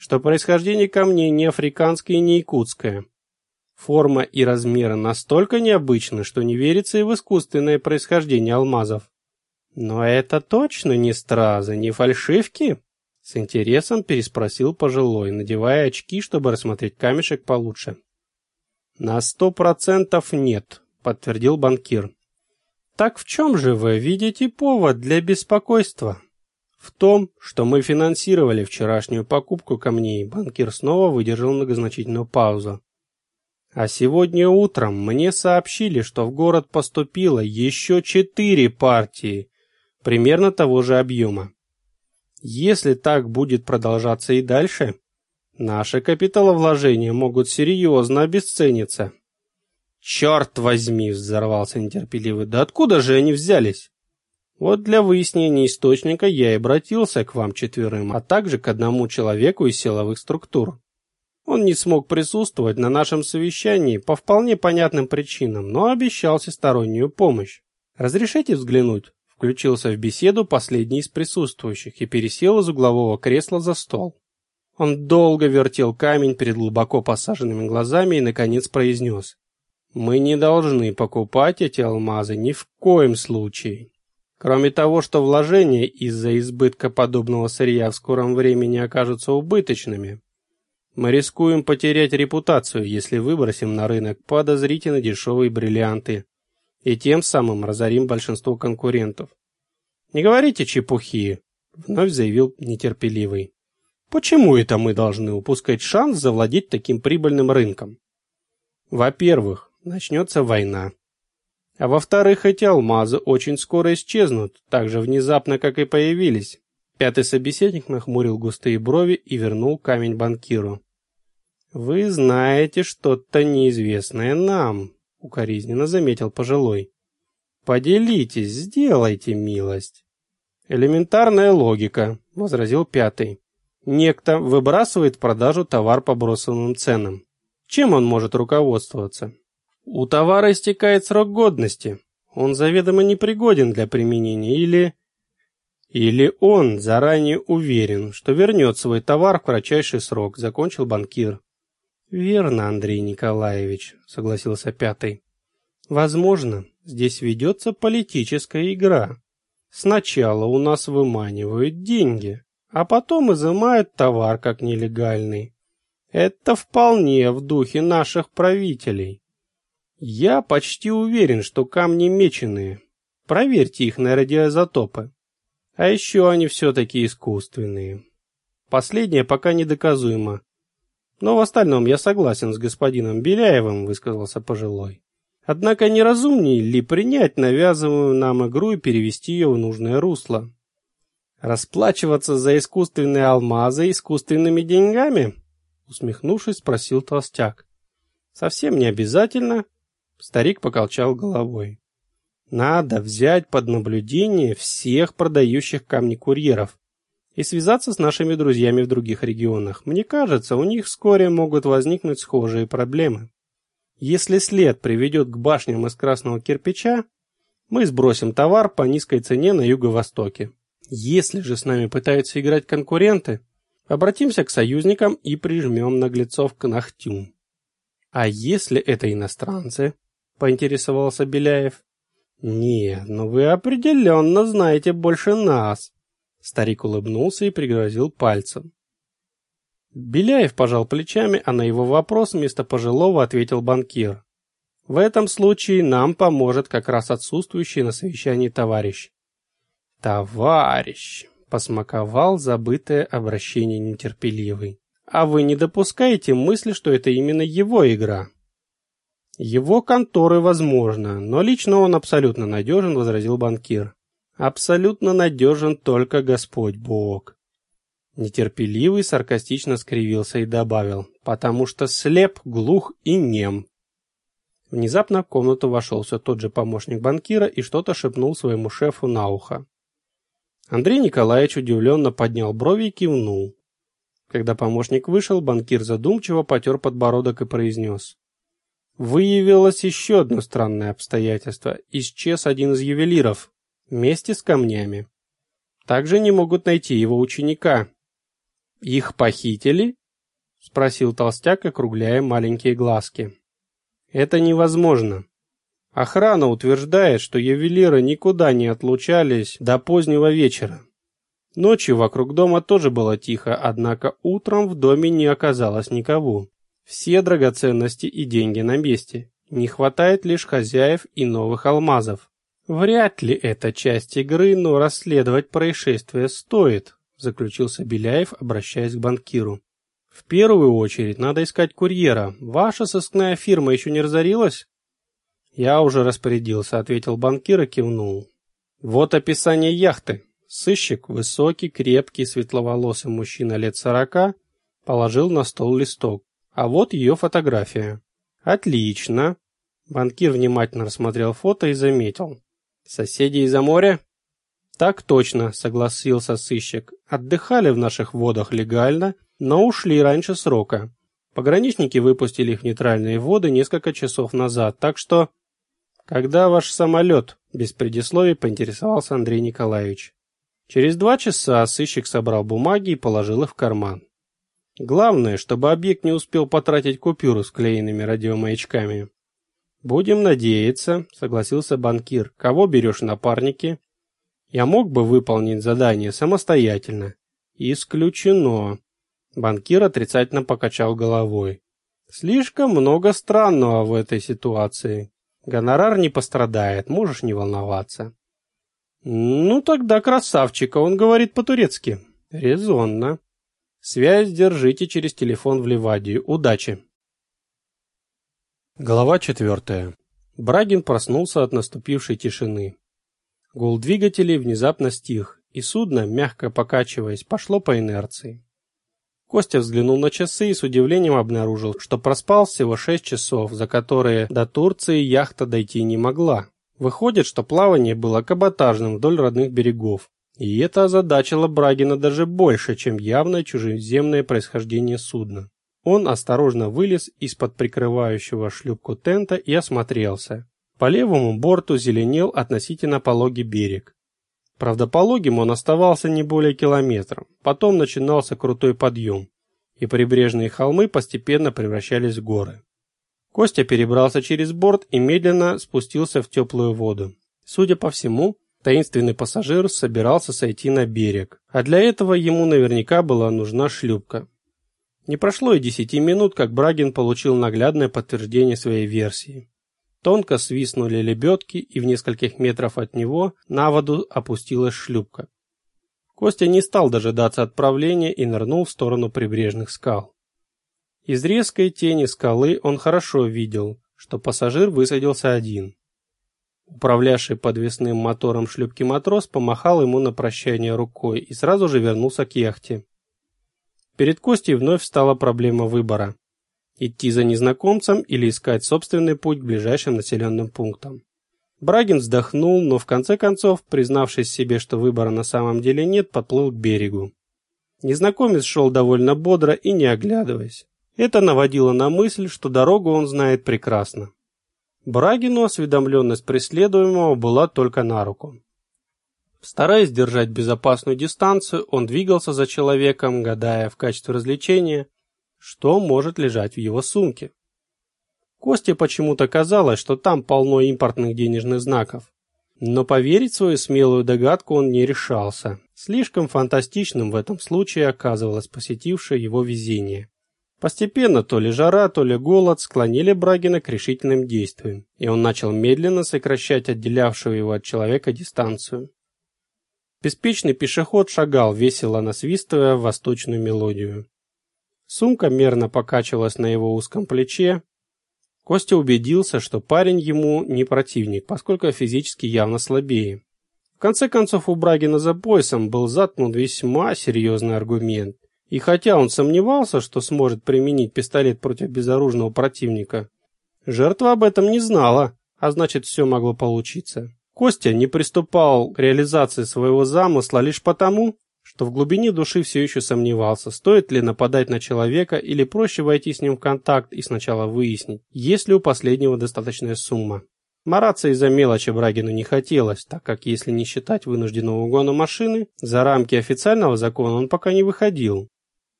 [SPEAKER 1] что происхождение камней не африканское и не якутское. Форма и размеры настолько необычны, что не верится и в искусственное происхождение алмазов. Но это точно не стразы, не фальшивки? С интересом переспросил пожилой, надевая очки, чтобы рассмотреть камешек получше. На сто процентов нет, подтвердил банкир. Так в чем же вы видите повод для беспокойства? В том, что мы финансировали вчерашнюю покупку камней, банкир снова выдержал многозначительную паузу. А сегодня утром мне сообщили, что в город поступило еще четыре партии примерно того же объема. Если так будет продолжаться и дальше, наши капиталовложения могут серьезно обесцениться. «Черт возьми!» — взорвался нетерпеливый. «Да откуда же они взялись?» Вот для выяснения источника я и обратился к вам четверым, а также к одному человеку из силовых структур. Он не смог присутствовать на нашем совещании по вполне понятным причинам, но обещал всестороннюю помощь. Разрешите взглянуть? Включился в беседу последний из присутствующих и пересел из углового кресла за стол. Он долго вертел камень перед глубоко посаженными глазами и, наконец, произнес. «Мы не должны покупать эти алмазы ни в коем случае. Кроме того, что вложения из-за избытка подобного сырья в скором времени окажутся убыточными, мы рискуем потерять репутацию, если выбросим на рынок подозрительно дешевые бриллианты и тем самым разорим большинство конкурентов. Не говорите чепухи, вновь заявил нетерпеливый. Почему это мы должны упускать шанс завладеть таким прибыльным рынком? Во-первых, начнется война. А во-вторых, эти алмазы очень скоро исчезнут, так же внезапно, как и появились. Пятый собеседник нахмурил густые брови и вернул камень банкиру. Вы знаете что-то неизвестное нам, укоризненно заметил пожилой. Поделитесь, сделайте милость. Элементарная логика, возразил пятый. Некто выбрасывает в продажу товар по бросовым ценам. Чем он может руководствоваться? У товара истекает срок годности. Он заведомо непригоден для применения или или он заранее уверен, что вернет свой товар в кратчайший срок, закончил банкир. Верно, Андрей Николаевич, согласился пятый. Возможно, здесь ведется политическая игра. Сначала у нас выманивают деньги, а потом изымают товар как нелегальный. Это вполне в духе наших правителей. Я почти уверен, что камни меченые. Проверьте их на радиоизотопы. А еще они все-таки искусственные. Последнее пока недоказуемо. Но в остальном я согласен с господином Беляевым, высказался пожилой. Однако неразумнее ли принять навязываемую нам игру и перевести ее в нужное русло? Расплачиваться за искусственные алмазы искусственными деньгами? Усмехнувшись, спросил толстяк. Совсем не обязательно. Старик покачал головой. Надо взять под наблюдение всех продающих камни курьеров и связаться с нашими друзьями в других регионах. Мне кажется, у них вскоре могут возникнуть схожие проблемы. Если след приведет к башням из красного кирпича, мы сбросим товар по низкой цене на юго-востоке. Если же с нами пытаются играть конкуренты, обратимся к союзникам и прижмем наглецов к ногтю. А если это иностранцы? Поинтересовался Беляев. Нет, но вы определенно знаете больше нас. Старик улыбнулся и пригрозил пальцем. Беляев пожал плечами, а на его вопрос вместо пожилого ответил банкир. В этом случае нам поможет как раз отсутствующий на совещании товарищ. Товарищ, посмаковал забытое обращение нетерпеливый. А вы не допускаете мысли, что это именно его игра? Его конторы возможно, но лично он абсолютно надежен, возразил банкир. Абсолютно надежен только Господь Бог. Нетерпеливый саркастично скривился и добавил, потому что слеп, глух и нем. Внезапно в комнату вошел все тот же помощник банкира и что-то шепнул своему шефу на ухо. Андрей Николаевич удивленно поднял брови и кивнул. Когда помощник вышел, банкир задумчиво потер подбородок и произнес. Выявилось еще одно странное обстоятельство. Исчез один из ювелиров вместе с камнями. Также не могут найти его ученика. «Их похитили?» — спросил толстяк, округляя маленькие глазки. «Это невозможно. Охрана утверждает, что ювелиры никуда не отлучались до позднего вечера. Ночью вокруг дома тоже было тихо, однако утром в доме не оказалось никого. Все драгоценности и деньги на месте. Не хватает лишь хозяев и новых алмазов. Вряд ли это часть игры, но расследовать происшествие стоит, заключился Беляев, обращаясь к банкиру. В первую очередь надо искать курьера. Ваша сыскная фирма еще не разорилась? Я уже распорядился, ответил банкир и кивнул. Вот описание яхты. Сыщик, высокий, крепкий, светловолосый мужчина лет сорока, положил на стол листок. А вот ее фотография. Отлично. Банкир внимательно рассмотрел фото и заметил. Соседи из-за моря? Так точно, согласился сыщик. Отдыхали в наших водах легально, но ушли раньше срока. Пограничники выпустили их в нейтральные воды несколько часов назад, так что «Когда ваш самолет?» – без предисловий поинтересовался Андрей Николаевич. Через два часа сыщик собрал бумаги и положил их в карман. Главное, чтобы объект не успел потратить купюру с клеенными радиомаячками. «Будем надеяться», — согласился банкир. «Кого берешь напарники?» «Я мог бы выполнить задание самостоятельно». «Исключено». Банкир отрицательно покачал головой. «Слишком много странного в этой ситуации. Гонорар не пострадает, можешь не волноваться. Ну тогда красавчика, он говорит по-турецки. Резонно. Связь держите через телефон в Ливадию. Удачи. Глава четвертая. Брагин проснулся от наступившей тишины. Гул двигателей внезапно стих, и судно, мягко покачиваясь, пошло по инерции. Костя взглянул на часы и с удивлением обнаружил, что проспал всего шесть часов, за которые до Турции яхта дойти не могла. Выходит, что плавание было каботажным вдоль родных берегов. И это озадачило Брагина даже больше, чем явное чужеземное происхождение судна. Он осторожно вылез из-под прикрывающего шлюпку тента и осмотрелся. По левому борту зеленел относительно пологий берег. Правда, пологим он оставался не более километра. Потом начинался крутой подъем, и прибрежные холмы постепенно превращались в горы. Костя перебрался через борт и медленно спустился в теплую воду. Судя по всему, таинственный пассажир собирался сойти на берег, а для этого ему наверняка была нужна шлюпка. Не прошло и десяти минут, как Брагин получил наглядное подтверждение своей версии. Тонко свистнули лебедки, и в нескольких метрах от него на воду опустилась шлюпка. Костя не стал дожидаться отправления и нырнул в сторону прибрежных скал. Из резкой тени скалы он хорошо видел, что пассажир высадился один. Управлявший подвесным мотором шлюпки матрос помахал ему на прощание рукой и сразу же вернулся к яхте. Перед Костей вновь встала проблема выбора идти за незнакомцем или искать собственный путь к ближайшим населенным пунктам. Брагин вздохнул, но в конце концов, признавшись себе, что выбора на самом деле нет, подплыл к берегу. Незнакомец шел довольно бодро и не оглядываясь. Это наводило на мысль, что дорогу он знает прекрасно. Брагину осведомленность преследуемого была только на руку. Стараясь держать безопасную дистанцию, он двигался за человеком, гадая в качестве развлечения, что может лежать в его сумке. Косте почему-то казалось, что там полно импортных денежных знаков. Но поверить в свою смелую догадку он не решался. Слишком фантастичным в этом случае оказывалось посетившее его везение. Постепенно то ли жара, то ли голод склонили Брагина к решительным действиям, и он начал медленно сокращать отделявшую его от человека дистанцию. Беспечный пешеход шагал, весело насвистывая восточную мелодию. Сумка мерно покачивалась на его узком плече. Костя убедился, что парень ему не противник, поскольку физически явно слабее. В конце концов, у Брагина за поясом был заткнут весьма серьезный аргумент. И хотя он сомневался, что сможет применить пистолет против безоружного противника, жертва об этом не знала, а значит все могло получиться. Костя не приступал к реализации своего замысла лишь потому, что в глубине души все еще сомневался, стоит ли нападать на человека или проще войти с ним в контакт и сначала выяснить, есть ли у последнего достаточная сумма. Мараться из-за мелочи Брагину не хотелось, так как если не считать вынужденного угона машины, за рамки официального закона он пока не выходил.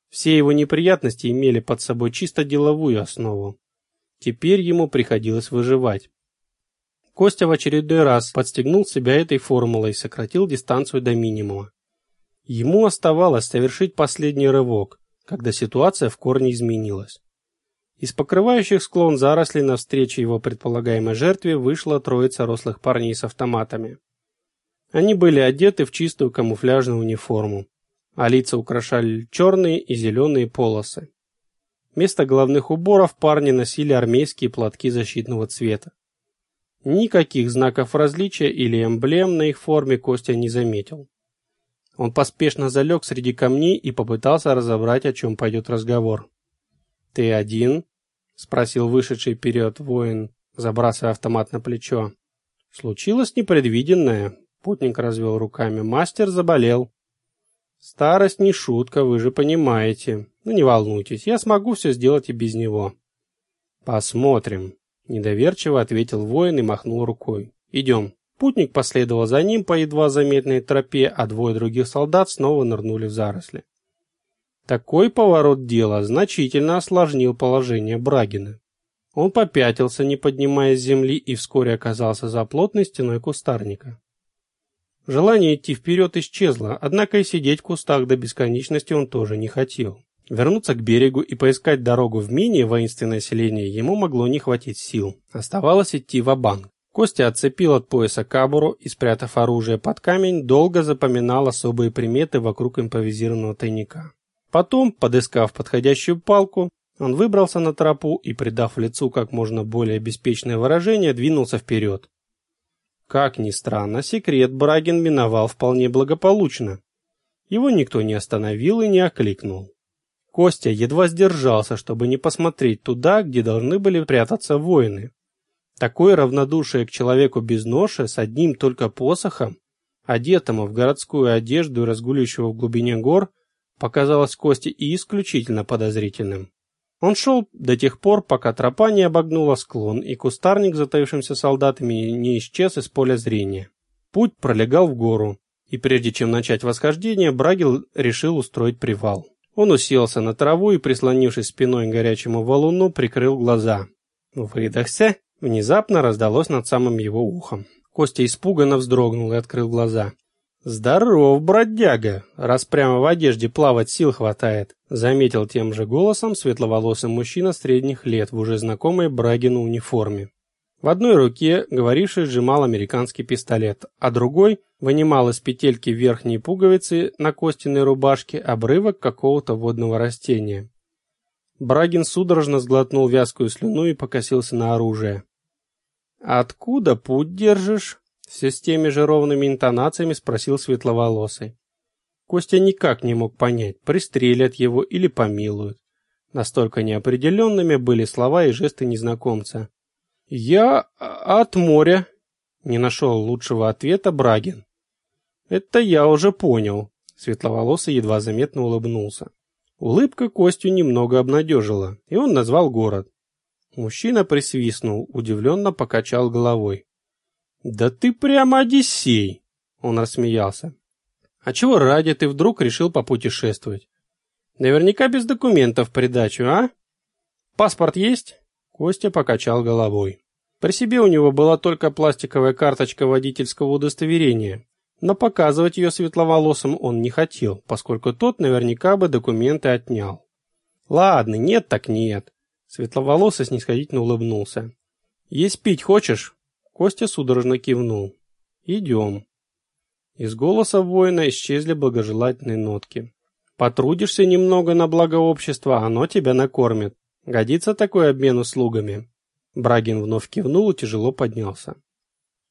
[SPEAKER 1] Все его неприятности имели под собой чисто деловую основу. Теперь ему приходилось выживать. Костя в очередной раз подстегнул себя этой формулой и сократил дистанцию до минимума. Ему оставалось совершить последний рывок, когда ситуация в корне изменилась. Из покрывающих склон зарослей навстречу его предполагаемой жертве вышла троица рослых парней с автоматами. Они были одеты в чистую камуфляжную униформу а лица украшали черные и зеленые полосы. Вместо головных уборов парни носили армейские платки защитного цвета. Никаких знаков различия или эмблем на их форме Костя не заметил. Он поспешно залег среди камней и попытался разобрать, о чем пойдет разговор. «Ты один?» — спросил вышедший вперед воин, забрасывая автомат на плечо. «Случилось непредвиденное», — путник развел руками. «Мастер заболел». Старость не шутка, вы же понимаете. Ну не волнуйтесь, я смогу все сделать и без него. Посмотрим, недоверчиво ответил воин и махнул рукой. Идем. Путник последовал за ним по едва заметной тропе, а двое других солдат снова нырнули в заросли. Такой поворот дела значительно осложнил положение Брагина. Он попятился, не поднимаясь с земли, и вскоре оказался за плотной стеной кустарника. Желание идти вперед исчезло, однако и сидеть в кустах до бесконечности он тоже не хотел. Вернуться к берегу и поискать дорогу в менее воинственное селение ему могло не хватить сил. Оставалось идти в банк Костя отцепил от пояса кабуру и, спрятав оружие под камень, долго запоминал особые приметы вокруг импровизированного тайника. Потом, подыскав подходящую палку, он выбрался на тропу и, придав лицу как можно более беспечное выражение, двинулся вперед. Как ни странно, секрет Брагин миновал вполне благополучно. Его никто не остановил и не окликнул. Костя едва сдержался, чтобы не посмотреть туда, где должны были прятаться воины. Такое равнодушие к человеку без ноши с одним только посохом, одетому в городскую одежду и разгуливающего в глубине гор, показалось Косте и исключительно подозрительным. Он шел до тех пор, пока тропа не обогнула склон, и кустарник, затаившимся солдатами, не исчез из поля зрения. Путь пролегал в гору, и прежде чем начать восхождение, Брагил решил устроить привал. Он уселся на траву и, прислонившись спиной к горячему валуну, прикрыл глаза. Выдохся, внезапно раздалось над самым его ухом. Костя испуганно вздрогнул и открыл глаза. «Здоров, бродяга, раз прямо в одежде плавать сил хватает», заметил тем же голосом светловолосый мужчина средних лет в уже знакомой Брагину униформе. В одной руке говоривший сжимал американский пистолет, а другой вынимал из петельки верхней пуговицы на костяной рубашке обрывок какого-то водного растения. Брагин судорожно сглотнул вязкую слюну и покосился на оружие. «Откуда путь держишь?» Все с теми же ровными интонациями спросил светловолосый. Костя никак не мог понять, пристрелят его или помилуют. Настолько неопределенными были слова и жесты незнакомца. «Я от моря», — Не нашел лучшего ответа Брагин. Это я уже понял. Светловолосый едва заметно улыбнулся. Улыбка Костю немного обнадежила, и он назвал город. Мужчина присвистнул, удивленно покачал головой. «Да ты прямо Одиссей!» Он рассмеялся. «А чего ради ты вдруг решил попутешествовать? Наверняка без документов придачу, а? Паспорт есть?» Костя покачал головой. При себе у него была только пластиковая карточка водительского удостоверения, но показывать ее светловолосым он не хотел, поскольку тот наверняка бы документы отнял. «Ладно, нет так нет», — светловолосый снисходительно улыбнулся. «Есть пить хочешь?» Костя судорожно кивнул. «Идем». Из голоса воина исчезли благожелательные нотки. «Потрудишься немного на благо общества, оно тебя накормит. Годится такой обмен услугами?» Брагин вновь кивнул и тяжело поднялся.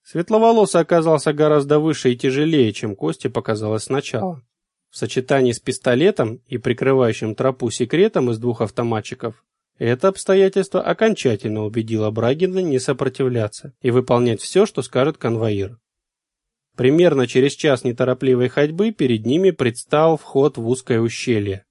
[SPEAKER 1] Светловолосый оказался гораздо выше и тяжелее, чем Косте показалось сначала. В сочетании с пистолетом и прикрывающим тропу секретом из двух автоматчиков, это обстоятельство окончательно убедило Брагина не сопротивляться и выполнять все, что скажет конвоир. Примерно через час неторопливой ходьбы перед ними предстал вход в узкое ущелье.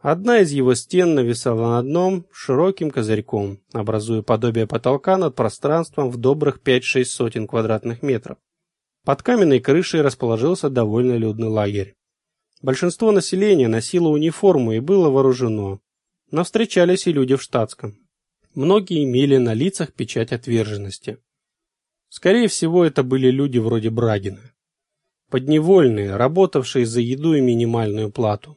[SPEAKER 1] Одна из его стен нависала над дном широким козырьком, образуя подобие потолка над пространством в добрых 5-6 сотен квадратных метров. Под каменной крышей расположился довольно людный лагерь. Большинство населения носило униформу и было вооружено, но встречались и люди в штатском. Многие имели на лицах печать отверженности. Скорее всего, это были люди вроде Брагина. Подневольные, работавшие за еду и минимальную плату.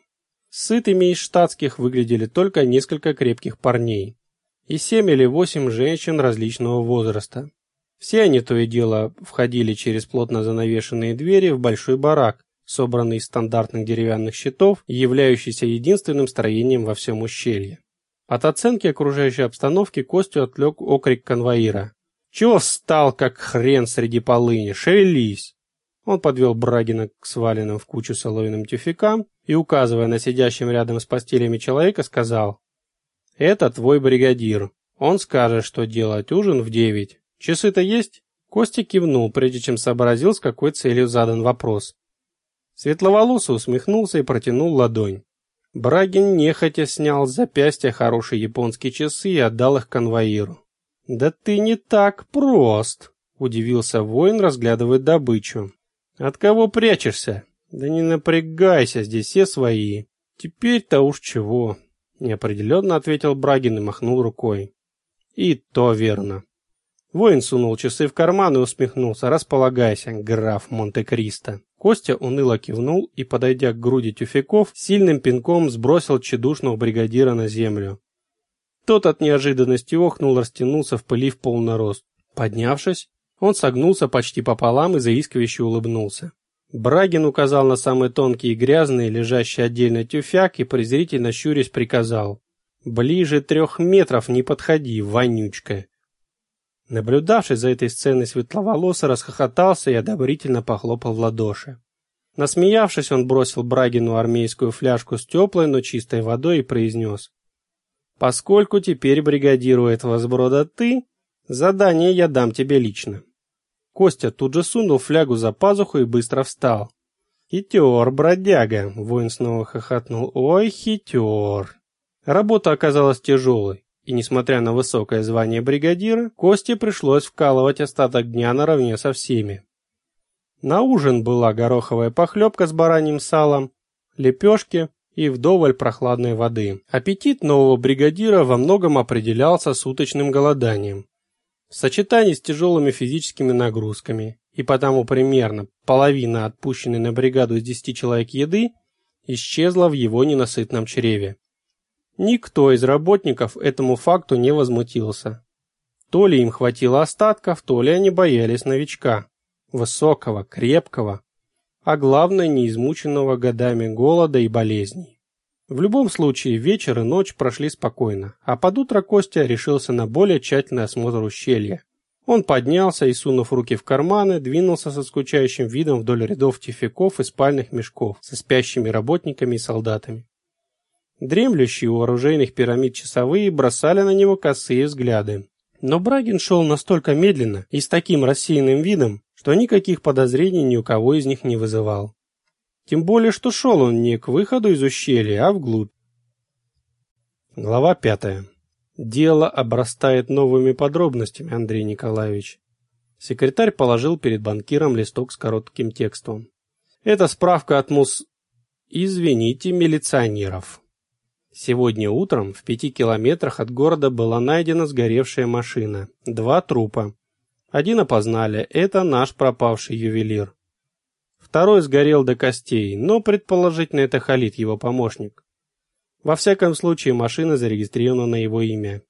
[SPEAKER 1] Сытыми из штатских выглядели только несколько крепких парней и семь или восемь женщин различного возраста. Все они то и дело входили через плотно занавешенные двери в большой барак, собранный из стандартных деревянных щитов и являющийся единственным строением во всем ущелье. От оценки окружающей обстановки Костю отвлек окрик конвоира. «Чего встал, как хрен среди полыни? Шевелись!» Он подвел Брагина к сваленным в кучу соломенным тюфякам и, указывая на сидящим рядом с постелями человека, сказал «Это твой бригадир. Он скажет, что делать ужин в девять. Часы-то есть?» Костя кивнул, прежде чем сообразил, с какой целью задан вопрос. Светловолосый усмехнулся и протянул ладонь. Брагин нехотя снял с запястья хорошие японские часы и отдал их конвоиру. «Да ты не так прост!» — удивился воин, разглядывая добычу. От кого прячешься? Да не напрягайся, здесь все свои. Теперь-то уж чего. Неопределенно ответил Брагин и махнул рукой. И то верно. Воин сунул часы в карман и усмехнулся. Располагайся, граф Монте-Кристо. Костя уныло кивнул и, подойдя к груди тюфяков, сильным пинком сбросил тщедушного бригадира на землю. Тот от неожиданности охнул, растянулся в пыли в полный рост. Поднявшись, он согнулся почти пополам и заискивающе улыбнулся. Брагин указал на самые тонкие и грязные, лежащие отдельно тюфяк, и презрительно щурясь приказал. «Ближе трех метров не подходи, вонючка!» Наблюдавший за этой сценой светловолосый расхохотался и одобрительно похлопал в ладоши. Насмеявшись, он бросил Брагину армейскую фляжку с теплой, но чистой водой и произнес. «Поскольку теперь бригадирует вас брода ты, задание я дам тебе лично». Костя тут же сунул флягу за пазуху и быстро встал. «Хитер, бродяга!» — воин снова хохотнул. «Ой, хитер!» Работа оказалась тяжелой, и, несмотря на высокое звание бригадира, Косте пришлось вкалывать остаток дня наравне со всеми. На ужин была гороховая похлебка с бараньим салом, лепешки и вдоволь прохладной воды. Аппетит нового бригадира во многом определялся суточным голоданием в сочетании с тяжелыми физическими нагрузками, и потому примерно половина отпущенной на бригаду из 10 человек еды исчезла в его ненасытном чреве. Никто из работников этому факту не возмутился. То ли им хватило остатков, то ли они боялись новичка, высокого, крепкого, а главное, не измученного годами голода и болезней. В любом случае, вечер и ночь прошли спокойно, а под утро Костя решился на более тщательный осмотр ущелья. Он поднялся и, сунув руки в карманы, двинулся со скучающим видом вдоль рядов тюфяков и спальных мешков со спящими работниками и солдатами. Дремлющие у оружейных пирамид часовые бросали на него косые взгляды. Но Брагин шел настолько медленно и с таким рассеянным видом, что никаких подозрений ни у кого из них не вызывал. Тем более, что шел он не к выходу из ущелья, а вглубь. Глава пятая. Дело обрастает новыми подробностями, Андрей Николаевич. Секретарь положил перед банкиром листок с коротким текстом. Это справка от МУС... Извините, милиционеров. Сегодня утром в пяти километрах от города была найдена сгоревшая машина. Два трупа. Один опознали, это наш пропавший ювелир. Второй сгорел до костей, но предположительно это Халид, его помощник. Во всяком случае, машина зарегистрирована на его имя.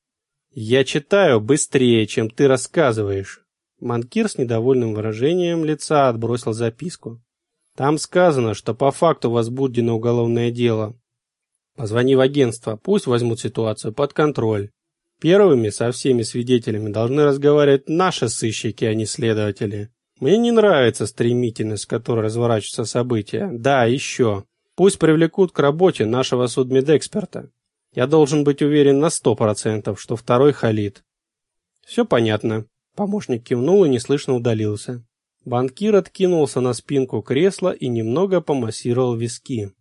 [SPEAKER 1] Я читаю быстрее, чем ты рассказываешь. Манкир с недовольным выражением лица отбросил записку. Там сказано, что по факту возбуждено уголовное дело. Позвони в агентство, пусть возьмут ситуацию под контроль. Первыми со всеми свидетелями должны разговаривать наши сыщики, а не следователи. Мне не нравится стремительность, с которой разворачиваются события. Да, еще. Пусть привлекут к работе нашего судмедэксперта. Я должен быть уверен на сто процентов, что второй халит. Все понятно. Помощник кивнул и неслышно удалился. Банкир откинулся на спинку кресла и немного помассировал виски.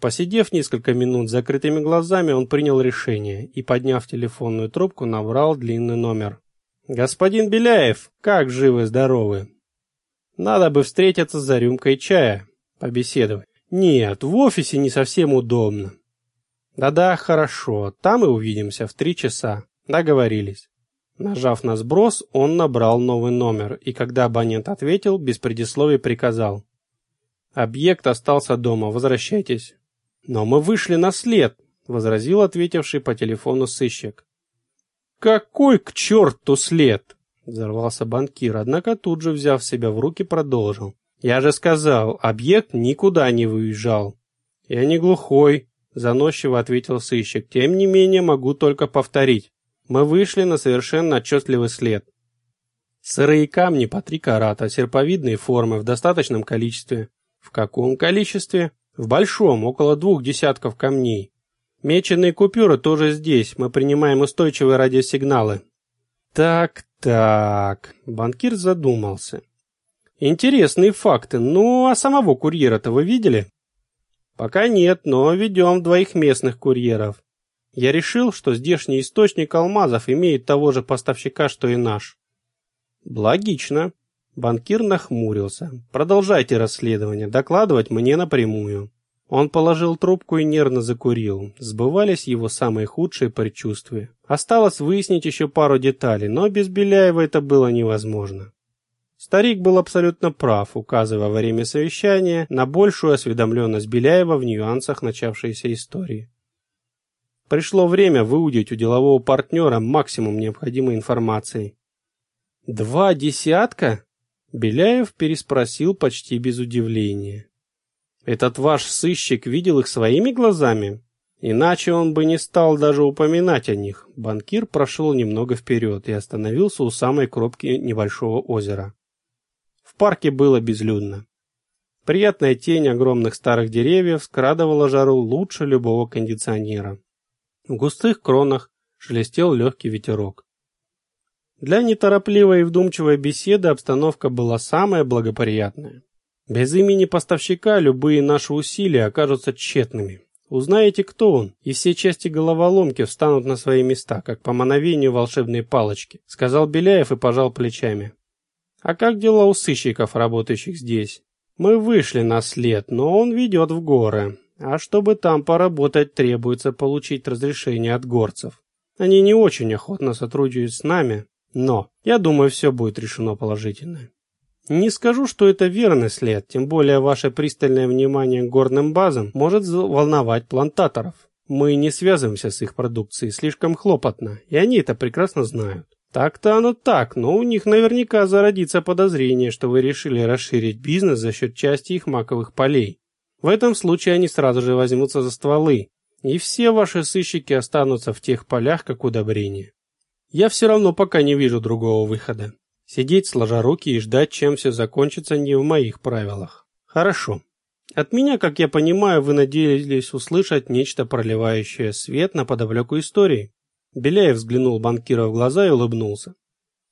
[SPEAKER 1] Посидев несколько минут с закрытыми глазами, он принял решение и, подняв телефонную трубку, набрал длинный номер. «Господин Беляев, как живы-здоровы?» «Надо бы встретиться за рюмкой чая, побеседовать». «Нет, в офисе не совсем удобно». «Да-да, хорошо, там и увидимся в три часа. Договорились». Нажав на сброс, он набрал новый номер, и когда абонент ответил, без предисловий приказал. «Объект остался дома, возвращайтесь». «Но мы вышли на след», — возразил ответивший по телефону сыщик. «Какой к черту след?» — взорвался банкир, однако тут же, взяв себя в руки, продолжил. «Я же сказал, объект никуда не выезжал». «Я не глухой», — заносчиво ответил сыщик. «Тем не менее, могу только повторить. Мы вышли на совершенно отчетливый след. Сырые камни по три карата, серповидные формы в достаточном количестве. В каком количестве? В большом, около двух десятков камней. Меченые купюры тоже здесь, мы принимаем устойчивые радиосигналы. Так, так, банкир задумался. Интересные факты. Ну, а самого курьера-то вы видели? Пока нет, но ведем двоих местных курьеров. Я решил, что здешний источник алмазов имеет того же поставщика, что и наш. Логично. Банкир нахмурился. Продолжайте расследование, докладывать мне напрямую. Он положил трубку и нервно закурил. Сбывались его самые худшие предчувствия. Осталось выяснить еще пару деталей, но без Беляева это было невозможно. Старик был абсолютно прав, указывая во время совещания на большую осведомленность Беляева в нюансах начавшейся истории. Пришло время выудить у делового партнера максимум необходимой информации. «Два десятка?» Беляев переспросил почти без удивления. «Этот ваш сыщик видел их своими глазами? Иначе он бы не стал даже упоминать о них». Банкир прошел немного вперед и остановился у самой кромки небольшого озера. В парке было безлюдно. Приятная тень огромных старых деревьев скрадывала жару лучше любого кондиционера. В густых кронах шелестел легкий ветерок. Для неторопливой и вдумчивой беседы обстановка была самая благоприятная. Без имени поставщика любые наши усилия окажутся тщетными. Узнаете, кто он, и все части головоломки встанут на свои места, как по мановению волшебной палочки, сказал Беляев и пожал плечами. А как дела у сыщиков, работающих здесь? Мы вышли на след, но он ведет в горы. А чтобы там поработать, требуется получить разрешение от горцев. Они не очень охотно сотрудничают с нами, но я думаю, все будет решено положительно. Не скажу, что это верный след, тем более ваше пристальное внимание к горным базам может волновать плантаторов. Мы не связываемся с их продукцией, слишком хлопотно, и они это прекрасно знают. Так-то оно так, но у них наверняка зародится подозрение, что вы решили расширить бизнес за счет части их маковых полей. В этом случае они сразу же возьмутся за стволы, и все ваши сыщики останутся в тех полях как удобрение. Я все равно пока не вижу другого выхода. Сидеть сложа руки и ждать, чем все закончится, не в моих правилах. Хорошо. От меня, как я понимаю, вы надеялись услышать нечто проливающее свет на подоплеку истории. Беляев взглянул банкира в глаза и улыбнулся.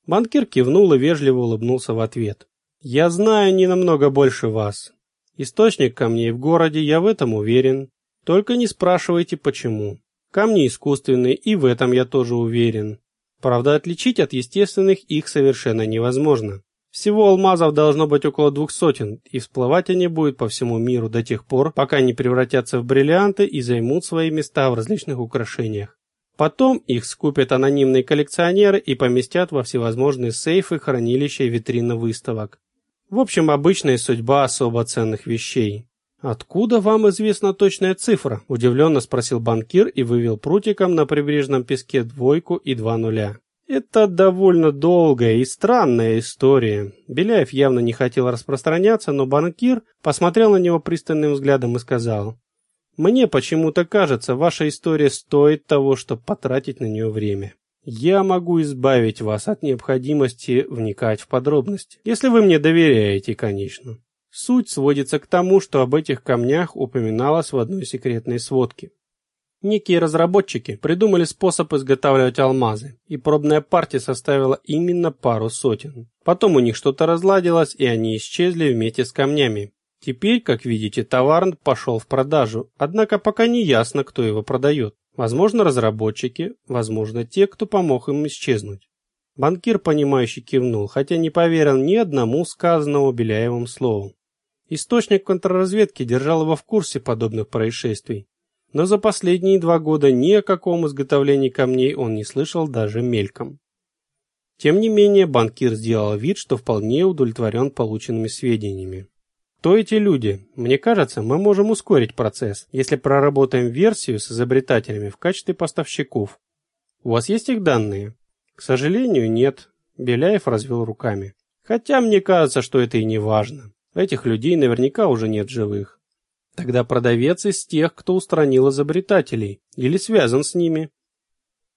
[SPEAKER 1] Банкир кивнул и вежливо улыбнулся в ответ. «Я знаю не намного больше вас. Источник камней в городе, я в этом уверен. Только не спрашивайте, почему. Камни искусственные, и в этом я тоже уверен. Правда, отличить от естественных их совершенно невозможно. Всего алмазов должно быть около двух сотен, и всплывать они будут по всему миру до тех пор, пока не превратятся в бриллианты и займут свои места в различных украшениях. Потом их скупят анонимные коллекционеры и поместят во всевозможные сейфы, хранилища и витрины выставок. В общем, обычная судьба особо ценных вещей. «Откуда вам известна точная цифра?» – удивленно спросил банкир и вывел прутиком на прибрежном песке двойку и два нуля. Это довольно долгая и странная история. Беляев явно не хотел распространяться, но банкир посмотрел на него пристальным взглядом и сказал: "Мне почему-то кажется, ваша история стоит того, чтобы потратить на нее время. Я могу избавить вас от необходимости вникать в подробности, если вы мне доверяете, конечно. Суть сводится к тому, что об этих камнях упоминалось в одной секретной сводке. Некие разработчики придумали способ изготавливать алмазы, и пробная партия составила именно пару сотен. Потом у них что-то разладилось, и они исчезли вместе с камнями. Теперь, как видите, товар пошел в продажу, однако пока не ясно, кто его продает. Возможно, разработчики, возможно, те, кто помог им исчезнуть. Банкир, понимающий, кивнул, хотя не поверил ни одному сказанному Беляевым слову. Источник контрразведки держал его в курсе подобных происшествий но за последние два года ни о каком изготовлении камней он не слышал даже мельком. Тем не менее, банкир сделал вид, что вполне удовлетворен полученными сведениями. Кто эти люди? Мне кажется, мы можем ускорить процесс, если проработаем версию с изобретателями в качестве поставщиков. У вас есть их данные? К сожалению, нет. Беляев развел руками. Хотя мне кажется, что это и не важно. Этих людей наверняка уже нет живых. Тогда продавец из тех, кто устранил изобретателей или связан с ними.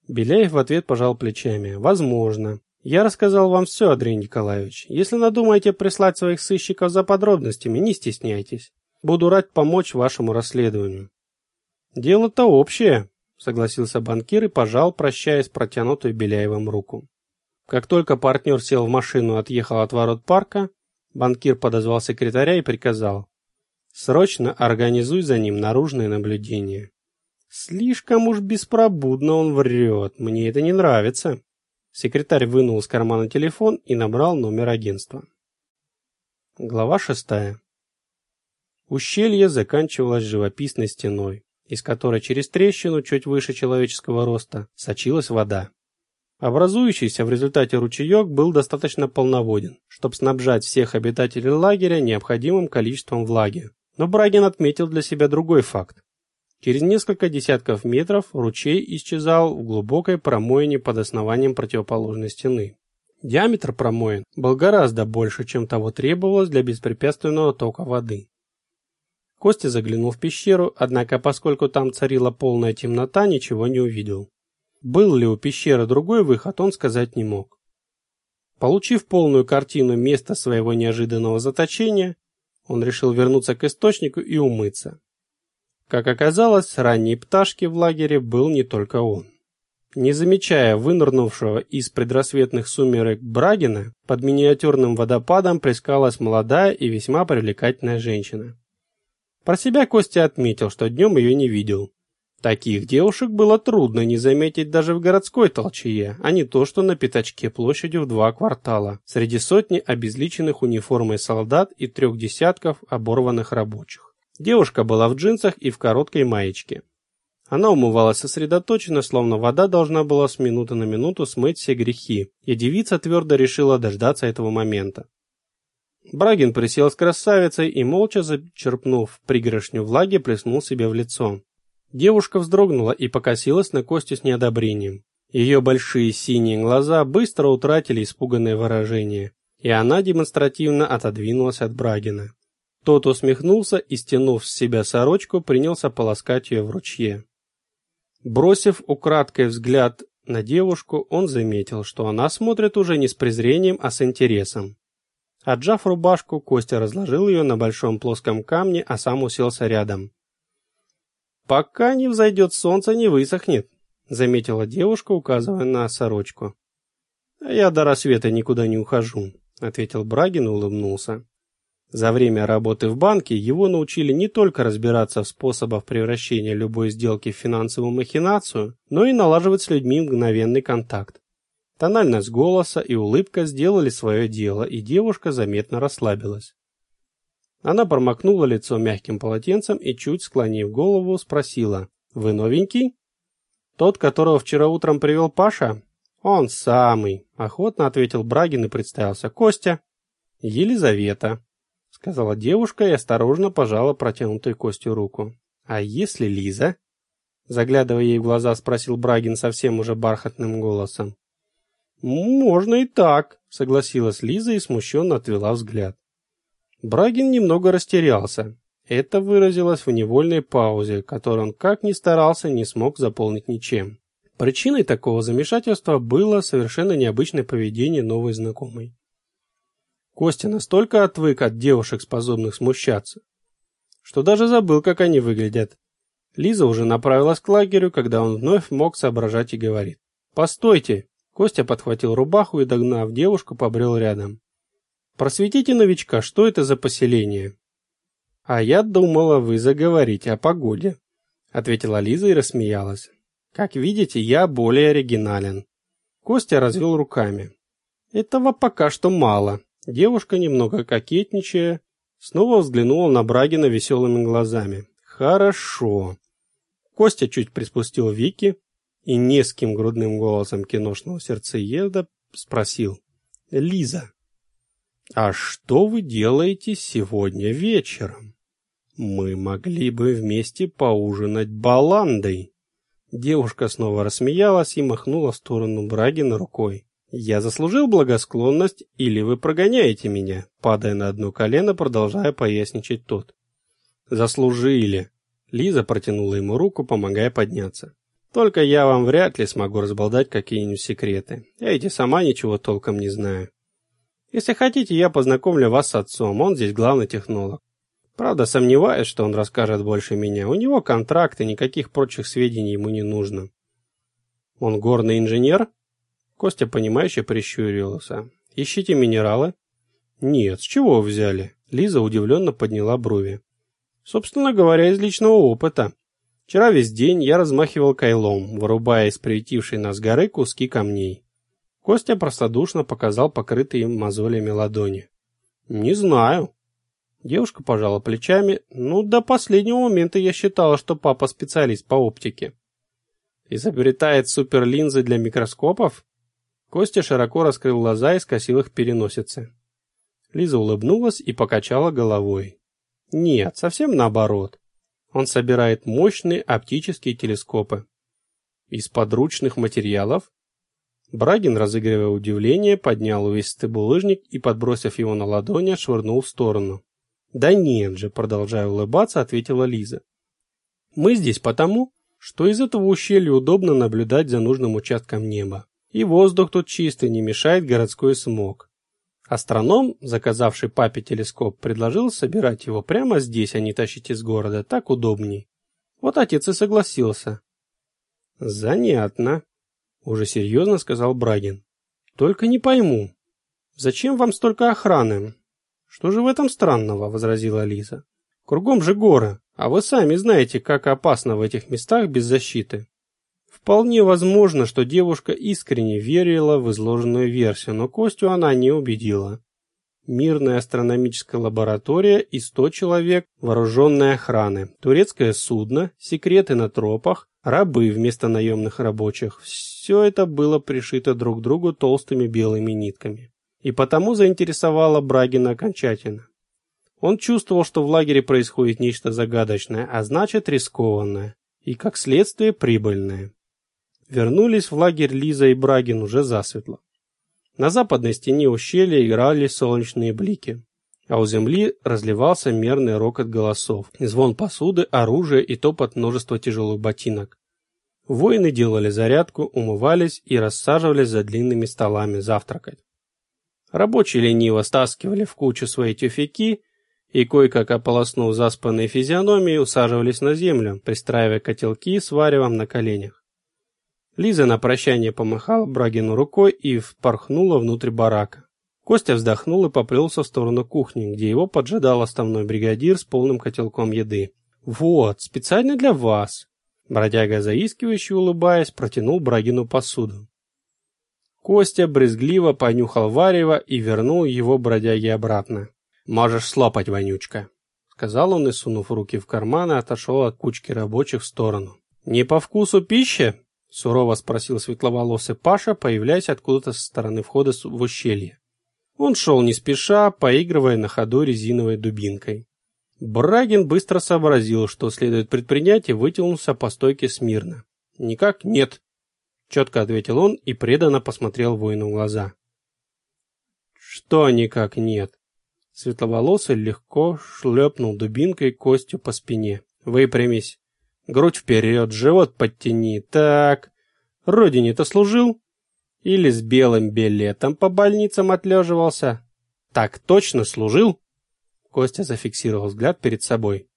[SPEAKER 1] Беляев в ответ пожал плечами. Возможно. Я рассказал вам все, Андрей Николаевич. Если надумаете прислать своих сыщиков за подробностями, не стесняйтесь. Буду рад помочь вашему расследованию. Дело-то общее, согласился банкир и пожал, прощаясь, протянутую Беляевым руку. Как только партнер сел в машину и отъехал от ворот парка, банкир подозвал секретаря и приказал: Срочно организуй за ним наружное наблюдение. Слишком уж беспробудно он врет, мне это не нравится. Секретарь вынул из кармана телефон и набрал номер агентства. Глава шестая. Ущелье заканчивалось живописной стеной, из которой через трещину чуть выше человеческого роста сочилась вода. Образующийся в результате ручеек был достаточно полноводен, чтобы снабжать всех обитателей лагеря необходимым количеством влаги. Но Брагин отметил для себя другой факт. Через несколько десятков метров ручей исчезал в глубокой промоине под основанием противоположной стены. Диаметр промоин был гораздо больше, чем того требовалось для беспрепятственного тока воды. Костя заглянул в пещеру, однако поскольку там царила полная темнота, ничего не увидел. Был ли у пещеры другой выход, он сказать не мог. Получив полную картину места своего неожиданного заточения, он решил вернуться к источнику и умыться. Как оказалось, ранней пташки в лагере был не только он. Не замечая вынырнувшего из предрассветных сумерек Брагина, под миниатюрным водопадом плескалась молодая и весьма привлекательная женщина. Про себя Костя отметил, что днем ее не видел. Таких девушек было трудно не заметить даже в городской толчее, а не то, что на пятачке площадью в два квартала, среди сотни обезличенных униформой солдат и трех десятков оборванных рабочих. Девушка была в джинсах и в короткой маечке. Она умывалась сосредоточенно, словно вода должна была с минуты на минуту смыть все грехи, и девица твердо решила дождаться этого момента. Брагин присел с красавицей и, молча зачерпнув пригоршню влаги, плеснул себе в лицо. Девушка вздрогнула и покосилась на Костю с неодобрением. Ее большие синие глаза быстро утратили испуганное выражение, и она демонстративно отодвинулась от Брагина. Тот усмехнулся и, стянув с себя сорочку, принялся полоскать ее в ручье. Бросив украдкой взгляд на девушку, он заметил, что она смотрит уже не с презрением, а с интересом. Отжав рубашку, Костя разложил ее на большом плоском камне, а сам уселся рядом. Пока не взойдет солнце, не высохнет. заметила девушка, указывая на сорочку. «А я до рассвета никуда не ухожу», — ответил Брагин и улыбнулся. За время работы в банке его научили не только разбираться в способах превращения любой сделки в финансовую махинацию, но и налаживать с людьми мгновенный контакт. Тональность голоса и улыбка сделали свое дело, и девушка заметно расслабилась. Она промокнула лицо мягким полотенцем и, чуть склонив голову, спросила, «Вы новенький?» «Тот, которого вчера утром привел Паша?» «Он самый», — охотно ответил Брагин и представился. «Костя». «Елизавета», — сказала девушка и осторожно пожала протянутую Костю руку. «А если Лиза?» Заглядывая ей в глаза, спросил Брагин совсем уже бархатным голосом. «Можно и так», — согласилась Лиза и смущенно отвела взгляд. Брагин немного растерялся. Это выразилось в невольной паузе, которую он как ни старался, не смог заполнить ничем. Причиной такого замешательства было совершенно необычное поведение новой знакомой. Костя настолько отвык от девушек, способных смущаться, что даже забыл, как они выглядят. Лиза уже направилась к лагерю, когда он вновь мог соображать и говорит. «Постойте!» Костя подхватил рубаху и, догнав девушку, побрел рядом. «Просветите новичка, что это за поселение?» «А я думала, вы заговорите о погоде», — ответила Лиза и рассмеялась. «Как видите, я более оригинален». Костя развел руками. «Этого пока что мало». Девушка, немного кокетничая, снова взглянула на Брагина веселыми глазами. «Хорошо». Костя чуть приспустил Вики, и низким грудным голосом киношного сердцееда спросил. «Лиза, а что вы делаете сегодня вечером? Мы могли бы вместе поужинать баландой». Девушка снова рассмеялась и махнула в сторону Брагина рукой. «Я заслужил благосклонность, или вы прогоняете меня?» Падая на одно колено, продолжая поясничать тот. «Заслужили!» Лиза протянула ему руку, помогая подняться. Только я вам вряд ли смогу разболтать какие-нибудь секреты. Я ведь и сама ничего толком не знаю. Если хотите, я познакомлю вас с отцом, он здесь главный технолог. Правда, сомневаюсь, что он расскажет больше меня. У него контракт, и никаких прочих сведений ему не нужно. Он горный инженер? Костя, понимающе прищурился. Ищите минералы? Нет, с чего вы взяли? Лиза удивленно подняла брови. Собственно говоря, из личного опыта. Вчера весь день я размахивал кайлом, вырубая из приютившей нас горы куски камней. Костя простодушно показал покрытые мозолями ладони. «Не знаю». Девушка пожала плечами. «Ну, до последнего момента я считала, что папа специалист по оптике». «Изобретает суперлинзы для микроскопов?» Костя широко раскрыл глаза и скосил их переносицы. Лиза улыбнулась и покачала головой. «Нет, совсем наоборот. Он собирает мощные оптические телескопы. Из подручных материалов? Брагин, разыгрывая удивление, поднял увесистый булыжник и, подбросив его на ладони, швырнул в сторону. «Да нет же», — продолжая улыбаться, ответила Лиза. «Мы здесь потому, что из этого ущелья удобно наблюдать за нужным участком неба. И воздух тут чистый, не мешает городской смог. Астроном, заказавший папе телескоп, предложил собирать его прямо здесь, а не тащить из города, так удобней. Вот отец и согласился. Занятно, уже серьезно сказал Брагин. Только не пойму, зачем вам столько охраны? Что же в этом странного, возразила Лиза. Кругом же горы, а вы сами знаете, как опасно в этих местах без защиты. Вполне возможно, что девушка искренне верила в изложенную версию, но Костю она не убедила. Мирная астрономическая лаборатория и 100 человек вооруженной охраны, турецкое судно, секреты на тропах, рабы вместо наемных рабочих – все это было пришито друг к другу толстыми белыми нитками. И потому заинтересовало Брагина окончательно. Он чувствовал, что в лагере происходит нечто загадочное, а значит рискованное, и как следствие прибыльное. Вернулись в лагерь Лиза и Брагин уже засветло. На западной стене ущелья играли солнечные блики, а у земли разливался мерный рокот голосов, звон посуды, оружия и топот множества тяжелых ботинок. Воины делали зарядку, умывались и рассаживались за длинными столами завтракать. Рабочие лениво стаскивали в кучу свои тюфяки и, кое-как ополоснув заспанные физиономии, усаживались на землю, пристраивая котелки с варевом на коленях. Лиза на прощание помахала Брагину рукой и впорхнула внутрь барака. Костя вздохнул и поплелся в сторону кухни, где его поджидал основной бригадир с полным котелком еды. «Вот, специально для вас!» Бродяга, заискивающе улыбаясь, протянул Брагину посуду. Костя брезгливо понюхал варево и вернул его бродяге обратно. «Можешь слопать, вонючка», — сказал он и, сунув руки в карманы, отошел от кучки рабочих в сторону. «Не по вкусу пищи?» — сурово спросил светловолосый Паша, появляясь откуда-то со стороны входа в ущелье. Он шел не спеша, поигрывая на ходу резиновой дубинкой. Брагин быстро сообразил, что следует предпринять, и вытянулся по стойке смирно. «Никак нет», — четко ответил он и преданно посмотрел воину в глаза. «Что никак нет?» Светловолосый легко шлепнул дубинкой Костю по спине. «Выпрямись. Грудь вперед, живот подтяни. Так. Родине-то служил? Или с белым билетом по больницам отлеживался? Так точно служил?» Костя зафиксировал взгляд перед собой.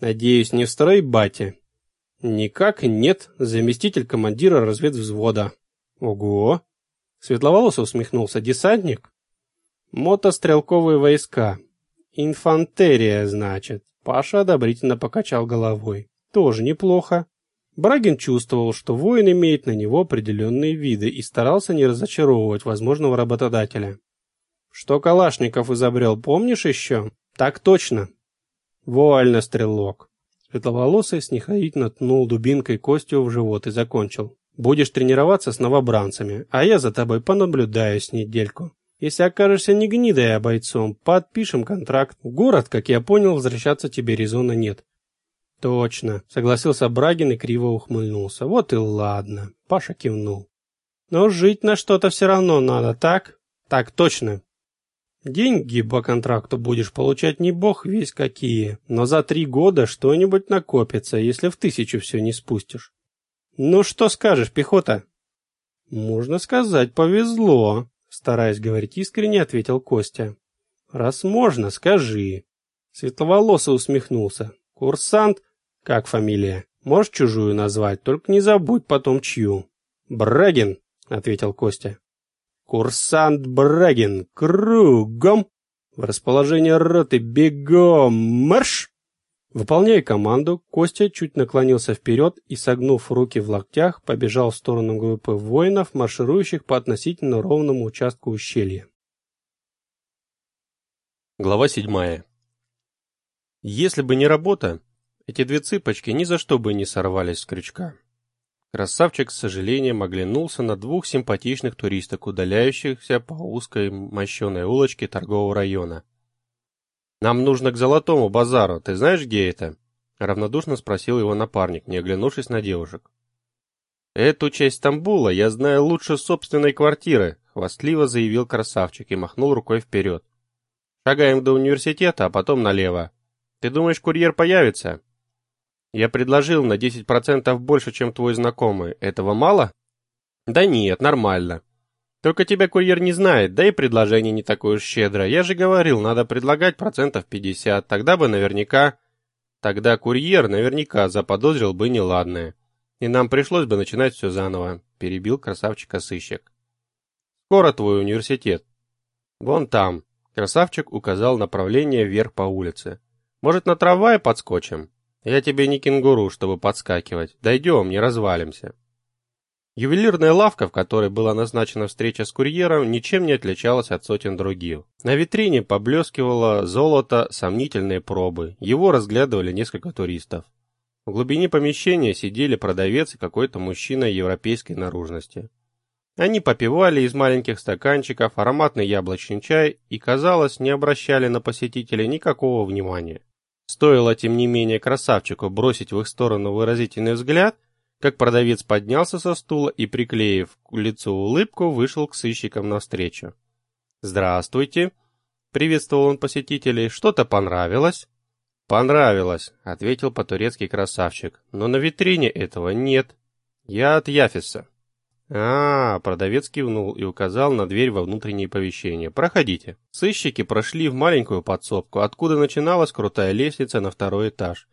[SPEAKER 1] «Надеюсь, не в строй, батя?» «Никак нет, заместитель командира разведвзвода». «Ого!» Светловолосый усмехнулся. «Десантник?» «Мотострелковые войска. Инфантерия, значит». Паша одобрительно покачал головой. «Тоже неплохо». Брагин чувствовал, что воин имеет на него определенные виды и старался не разочаровывать возможного работодателя. «Что Калашников изобрел, помнишь еще?» Так точно. Вуально, стрелок. Светловолосый снисходительно ткнул дубинкой Костю в живот и закончил. Будешь тренироваться с новобранцами, а я за тобой понаблюдаю с недельку. Если окажешься не гнидой, а бойцом, подпишем контракт. В город, как я понял, возвращаться тебе резона нет. Точно, согласился Брагин и криво ухмыльнулся. Вот и ладно. Паша кивнул. Но жить на что-то все равно надо, так? Так точно. Деньги по контракту будешь получать не бог весь какие, но за три года что-нибудь накопится, если в тысячу все не спустишь. Ну что скажешь, пехота? Можно сказать, повезло, стараясь говорить искренне, ответил Костя. Раз можно, скажи. Светловолосый усмехнулся. Курсант, как фамилия? Можешь чужую назвать, только не забудь потом чью. Брагин, ответил Костя. Курсант Брагин, кругом! В расположение роты, бегом, марш! Выполняя команду, Костя чуть наклонился вперед и, согнув руки в локтях, побежал в сторону группы воинов, марширующих по относительно ровному участку ущелья.
[SPEAKER 2] Глава седьмая. Если бы не работа, эти две цыпочки ни за что бы не сорвались с крючка. Красавчик с сожалением оглянулся на двух симпатичных туристок, удаляющихся по узкой мощеной улочке торгового района. «Нам нужно к Золотому базару, ты знаешь, где это?» Равнодушно спросил его напарник, не оглянувшись на девушек. «Эту часть Стамбула я знаю лучше собственной квартиры», хвастливо заявил красавчик и махнул рукой вперед. «Шагаем до университета, а потом налево. Ты думаешь, курьер появится?» Я предложил на 10% больше, чем твой знакомый. Этого мало? Да нет, нормально. Только тебя курьер не знает, да и предложение не такое уж щедрое. Я же говорил, надо предлагать процентов 50, тогда бы наверняка... Тогда курьер наверняка заподозрил бы неладное. И нам пришлось бы начинать все заново, перебил красавчика сыщик. Скоро твой университет. Вон там. Красавчик указал направление вверх по улице. Может, на трамвае подскочим? Я тебе не кенгуру, чтобы подскакивать. Дойдем, не развалимся. Ювелирная лавка, в которой была назначена встреча с курьером, ничем не отличалась от сотен других. На витрине поблескивало золото сомнительные пробы. Его разглядывали несколько туристов. В глубине помещения сидели продавец и какой-то мужчина европейской наружности. Они попивали из маленьких стаканчиков ароматный яблочный чай и, казалось, не обращали на посетителей никакого внимания. Стоило, тем не менее, красавчику бросить в их сторону выразительный взгляд, как продавец поднялся со стула и, приклеив к лицу улыбку, вышел к сыщикам навстречу. «Здравствуйте!» — приветствовал он посетителей. «Что-то понравилось?» «Понравилось», — ответил по-турецки красавчик. «Но на витрине этого нет. Я от Яфиса». А, продавец кивнул и указал на дверь во внутреннее помещение. Проходите. Сыщики прошли в маленькую подсобку, откуда начиналась крутая лестница на второй этаж.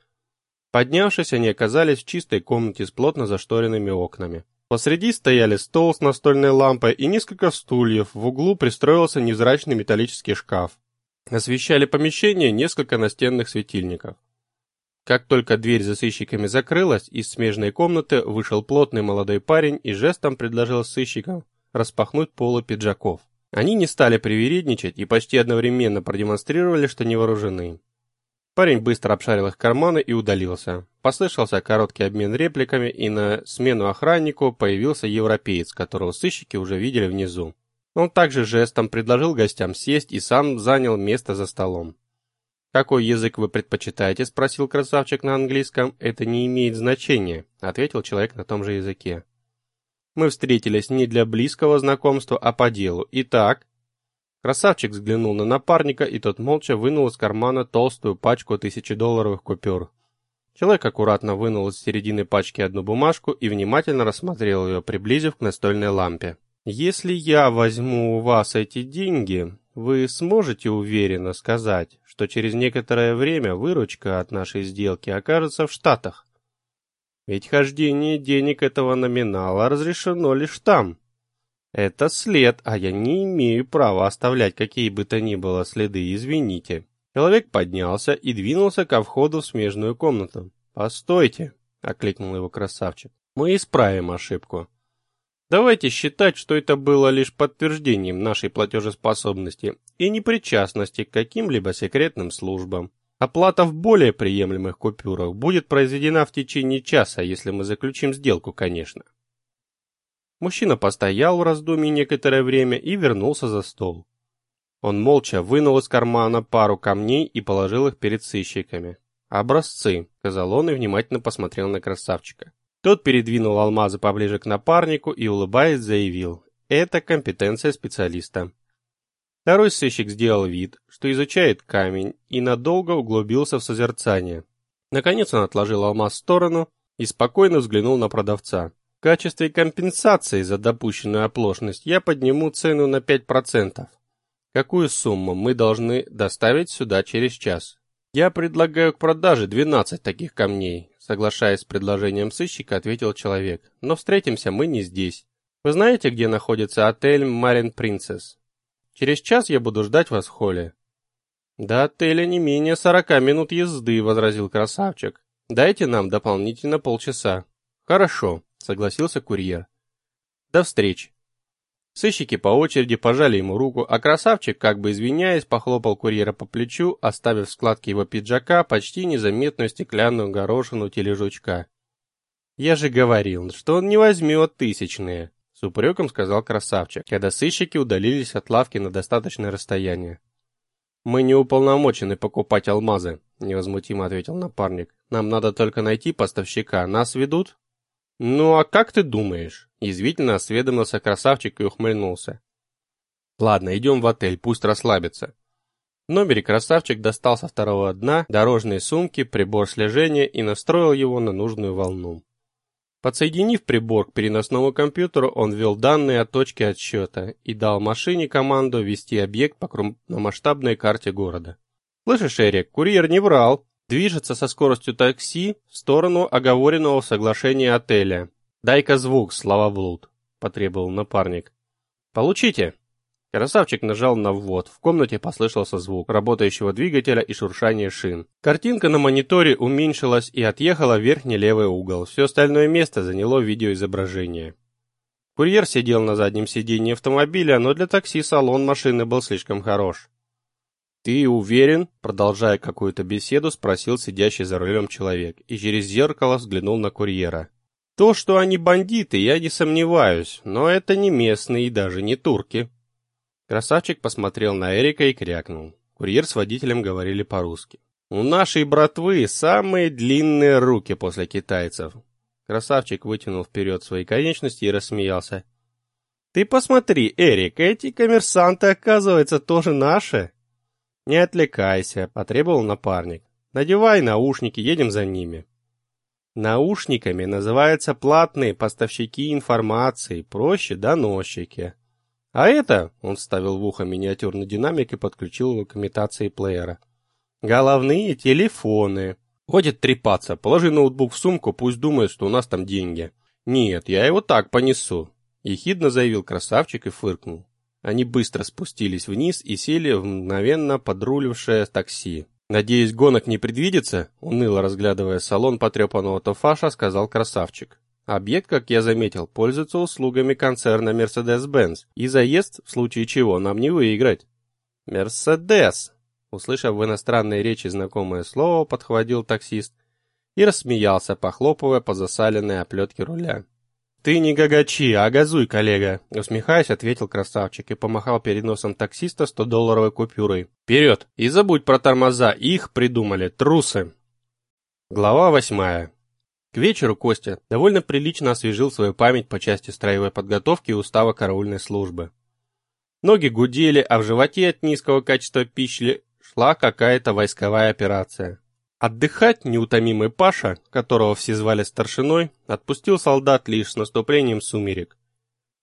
[SPEAKER 2] Поднявшись, они оказались в чистой комнате с плотно зашторенными окнами. Посреди стояли стол с настольной лампой и несколько стульев, в углу пристроился невзрачный металлический шкаф. Освещали помещение несколько настенных светильников. Как только дверь за сыщиками закрылась, из смежной комнаты вышел плотный молодой парень и жестом предложил сыщикам распахнуть полы пиджаков. Они не стали привередничать и почти одновременно продемонстрировали, что не вооружены. Парень быстро обшарил их карманы и удалился. Послышался короткий обмен репликами, и на смену охраннику появился европеец, которого сыщики уже видели внизу. Он также жестом предложил гостям сесть и сам занял место за столом. «Какой язык вы предпочитаете?» – спросил красавчик на английском. «Это не имеет значения», – ответил человек на том же языке. «Мы встретились не для близкого знакомства, а по делу. Итак...» Красавчик взглянул на напарника, и тот молча вынул из кармана толстую пачку тысячедолларовых купюр. Человек аккуратно вынул из середины пачки одну бумажку и внимательно рассмотрел ее, приблизив к настольной лампе. «Если я возьму у вас эти деньги, вы сможете уверенно сказать, что через некоторое время выручка от нашей сделки окажется в Штатах? Ведь хождение денег этого номинала разрешено лишь там. Это след, а я не имею права оставлять какие бы то ни было следы, извините. Человек поднялся и двинулся ко входу в смежную комнату. «Постойте», — окликнул его красавчик, — «мы исправим ошибку. Давайте считать, что это было лишь подтверждением нашей платежеспособности и непричастности к каким-либо секретным службам. Оплата в более приемлемых купюрах будет произведена в течение часа, если мы заключим сделку, конечно. Мужчина постоял в раздумье некоторое время и вернулся за стол. Он молча вынул из кармана пару камней и положил их перед сыщиками. «Образцы», — сказал он и внимательно посмотрел на красавчика. Тот передвинул алмазы поближе к напарнику и, улыбаясь, заявил «Это компетенция специалиста». Второй сыщик сделал вид, что изучает камень, и надолго углубился в созерцание. Наконец он отложил алмаз в сторону и спокойно взглянул на продавца. В качестве компенсации за допущенную оплошность я подниму цену на 5%. Какую сумму мы должны доставить сюда через час? Я предлагаю к продаже 12 таких камней, соглашаясь с предложением сыщика, ответил человек. Но встретимся мы не здесь. Вы знаете, где находится отель Марин Принцесс? Через час я буду ждать вас в холле. До отеля не менее сорока минут езды, возразил красавчик. Дайте нам дополнительно полчаса. Хорошо, согласился курьер. До встречи. Сыщики по очереди пожали ему руку, а красавчик, как бы извиняясь, похлопал курьера по плечу, оставив в складке его пиджака почти незаметную стеклянную горошину тележучка. «Я же говорил, что он не возьмет тысячные», — с упреком сказал красавчик, когда сыщики удалились от лавки на достаточное расстояние. «Мы не уполномочены покупать алмазы», — невозмутимо ответил напарник. «Нам надо только найти поставщика. Нас ведут?» «Ну а как ты думаешь?» – язвительно осведомился красавчик и ухмыльнулся. «Ладно, идем в отель, пусть расслабится». В номере красавчик достал со второго дна дорожные сумки, прибор слежения и настроил его на нужную волну. Подсоединив прибор к переносному компьютеру, он ввел данные о точке отсчета и дал машине команду вести объект по крупномасштабной карте города. «Слышишь, Эрик, курьер не врал движется со скоростью такси в сторону оговоренного соглашения отеля. «Дай-ка звук, слава блуд», — потребовал напарник. «Получите». Красавчик нажал на ввод. В комнате послышался звук работающего двигателя и шуршание шин. Картинка на мониторе уменьшилась и отъехала в верхний левый угол. Все остальное место заняло видеоизображение. Курьер сидел на заднем сиденье автомобиля, но для такси салон машины был слишком хорош. «Ты уверен?» — продолжая какую-то беседу, спросил сидящий за рулем человек и через зеркало взглянул на курьера. «То, что они бандиты, я не сомневаюсь, но это не местные и даже не турки». Красавчик посмотрел на Эрика и крякнул. Курьер с водителем говорили по-русски. «У нашей братвы самые длинные руки после китайцев». Красавчик вытянул вперед свои конечности и рассмеялся. «Ты посмотри, Эрик, эти коммерсанты, оказывается, тоже наши». «Не отвлекайся», — потребовал напарник. «Надевай наушники, едем за ними». Наушниками называются платные поставщики информации, проще доносчики. А это, он вставил в ухо миниатюрный динамик и подключил его к имитации плеера. Головные телефоны. Ходит трепаться, положи ноутбук в сумку, пусть думает, что у нас там деньги. «Нет, я его так понесу», — ехидно заявил красавчик и фыркнул. Они быстро спустились вниз и сели в мгновенно подрулившее такси. «Надеюсь, гонок не предвидится?» — уныло разглядывая салон потрепанного тофаша, сказал красавчик. Объект, как я заметил, пользуется услугами концерна Mercedes-Benz, и заезд, в случае чего, нам не выиграть. «Мерседес!» Услышав в иностранной речи знакомое слово, подхватил таксист и рассмеялся, похлопывая по засаленной оплетке руля. «Ты не гагачи, а газуй, коллега!» Усмехаясь, ответил красавчик и помахал перед носом таксиста 100-долларовой купюрой. «Вперед! И забудь про тормоза, их придумали, трусы!» Глава восьмая. К вечеру Костя довольно прилично освежил свою память по части строевой подготовки и устава караульной службы. Ноги гудели, а в животе от низкого качества пищи шла какая-то войсковая операция. Отдыхать неутомимый Паша, которого все звали старшиной, отпустил солдат лишь с наступлением сумерек.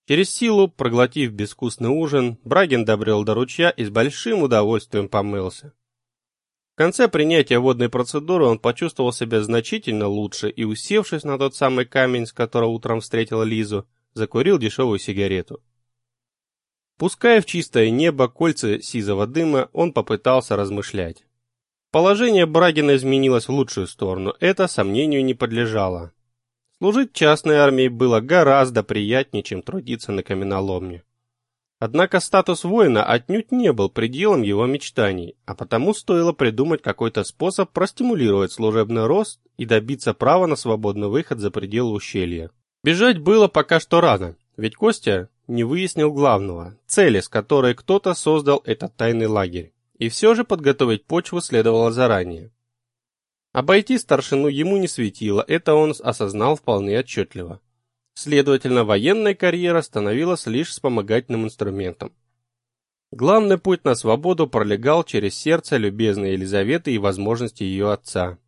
[SPEAKER 2] Через силу, проглотив безвкусный ужин, Брагин добрел до ручья и с большим удовольствием помылся. В конце принятия водной процедуры он почувствовал себя значительно лучше и, усевшись на тот самый камень, с которого утром встретил Лизу, закурил дешевую сигарету. Пуская в чистое небо кольца сизого дыма, он попытался размышлять. Положение Брагина изменилось в лучшую сторону, это сомнению не подлежало. Служить частной армии было гораздо приятнее, чем трудиться на каменоломне. Однако статус воина отнюдь не был пределом его мечтаний, а потому стоило придумать какой-то способ простимулировать служебный рост и добиться права на свободный выход за пределы ущелья. Бежать было пока что рано, ведь Костя не выяснил главного, цели, с которой кто-то создал этот тайный лагерь. И все же подготовить почву следовало заранее. Обойти старшину ему не светило, это он осознал вполне отчетливо. Следовательно, военная карьера становилась лишь вспомогательным инструментом. Главный путь на свободу пролегал через сердце любезной Елизаветы и возможности ее отца.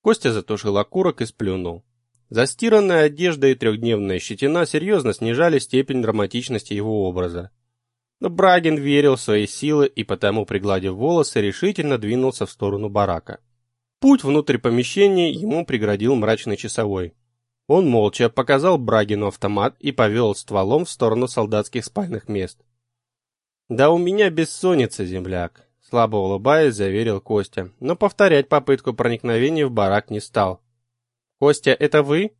[SPEAKER 2] Костя затушил окурок и сплюнул. Застиранная одежда и трехдневная щетина серьезно снижали степень драматичности его образа. Но Брагин верил в свои силы и потому, пригладив волосы, решительно двинулся в сторону барака. Путь внутрь помещения ему преградил мрачный часовой. Он молча показал Брагину автомат и повел стволом в сторону солдатских спальных мест. «Да у меня бессонница, земляк», — слабо улыбаясь, заверил Костя, но повторять попытку проникновения в барак не стал. «Костя, это вы?»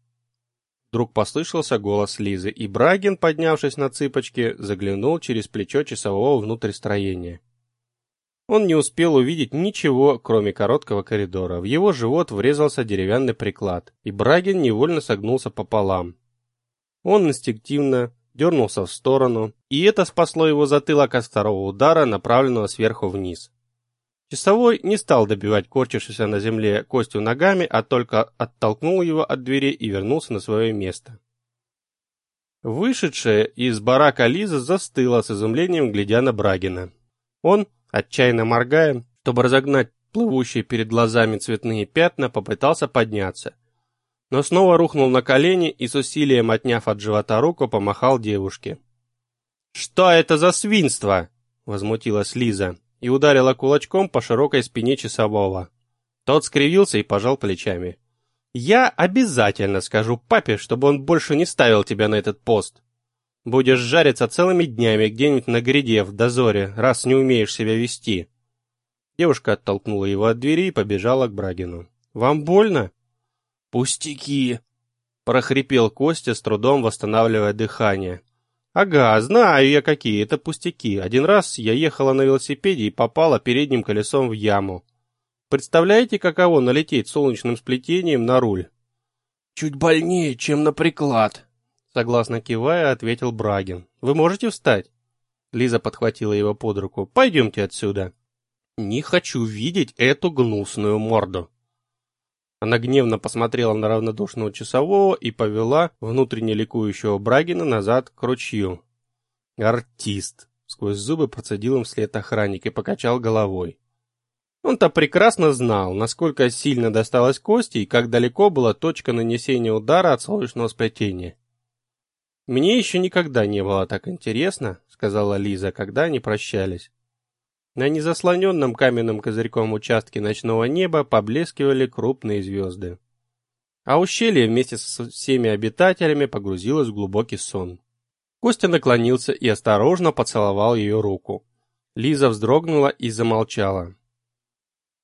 [SPEAKER 2] Вдруг послышался голос Лизы, и Брагин, поднявшись на цыпочки, заглянул через плечо часового внутрь строения. Он не успел увидеть ничего, кроме короткого коридора. В его живот врезался деревянный приклад, и Брагин невольно согнулся пополам. Он инстинктивно дернулся в сторону, и это спасло его затылок от второго удара, направленного сверху вниз. Часовой не стал добивать корчившегося на земле Костю ногами, а только оттолкнул его от двери и вернулся на свое место. Вышедшая из барака Лиза застыла с изумлением, глядя на Брагина. Он, отчаянно моргая, чтобы разогнать плывущие перед глазами цветные пятна, попытался подняться. Но снова рухнул на колени и с усилием отняв от живота руку, помахал девушке. «Что это за свинство?» — возмутилась Лиза и ударила кулачком по широкой спине часового. Тот скривился и пожал плечами. «Я обязательно скажу папе, чтобы он больше не ставил тебя на этот пост. Будешь жариться целыми днями где-нибудь на гряде в дозоре, раз не умеешь себя вести». Девушка оттолкнула его от двери и побежала к Брагину. «Вам больно?» «Пустяки!» — прохрипел Костя, с трудом восстанавливая дыхание. Ага, знаю я какие это пустяки. Один раз я ехала на велосипеде и попала передним колесом в яму. Представляете, каково налететь солнечным сплетением на руль? Чуть больнее, чем на приклад, согласно кивая, ответил Брагин. Вы можете встать? Лиза подхватила его под руку. Пойдемте отсюда. Не хочу видеть эту гнусную морду. Она гневно посмотрела на равнодушного часового и повела внутренне ликующего Брагина назад к ручью. «Артист!» — сквозь зубы процедил им вслед охранник и покачал головой. Он-то прекрасно знал, насколько сильно досталось кости и как далеко была точка нанесения удара от солнечного сплетения. «Мне еще никогда не было так интересно», — сказала Лиза, когда они прощались. На незаслоненном каменным козырьком участке ночного неба поблескивали крупные звезды. а ущелье вместе со всеми обитателями погрузилось в глубокий сон. Костя наклонился и осторожно поцеловал ее руку. Лиза вздрогнула и замолчала.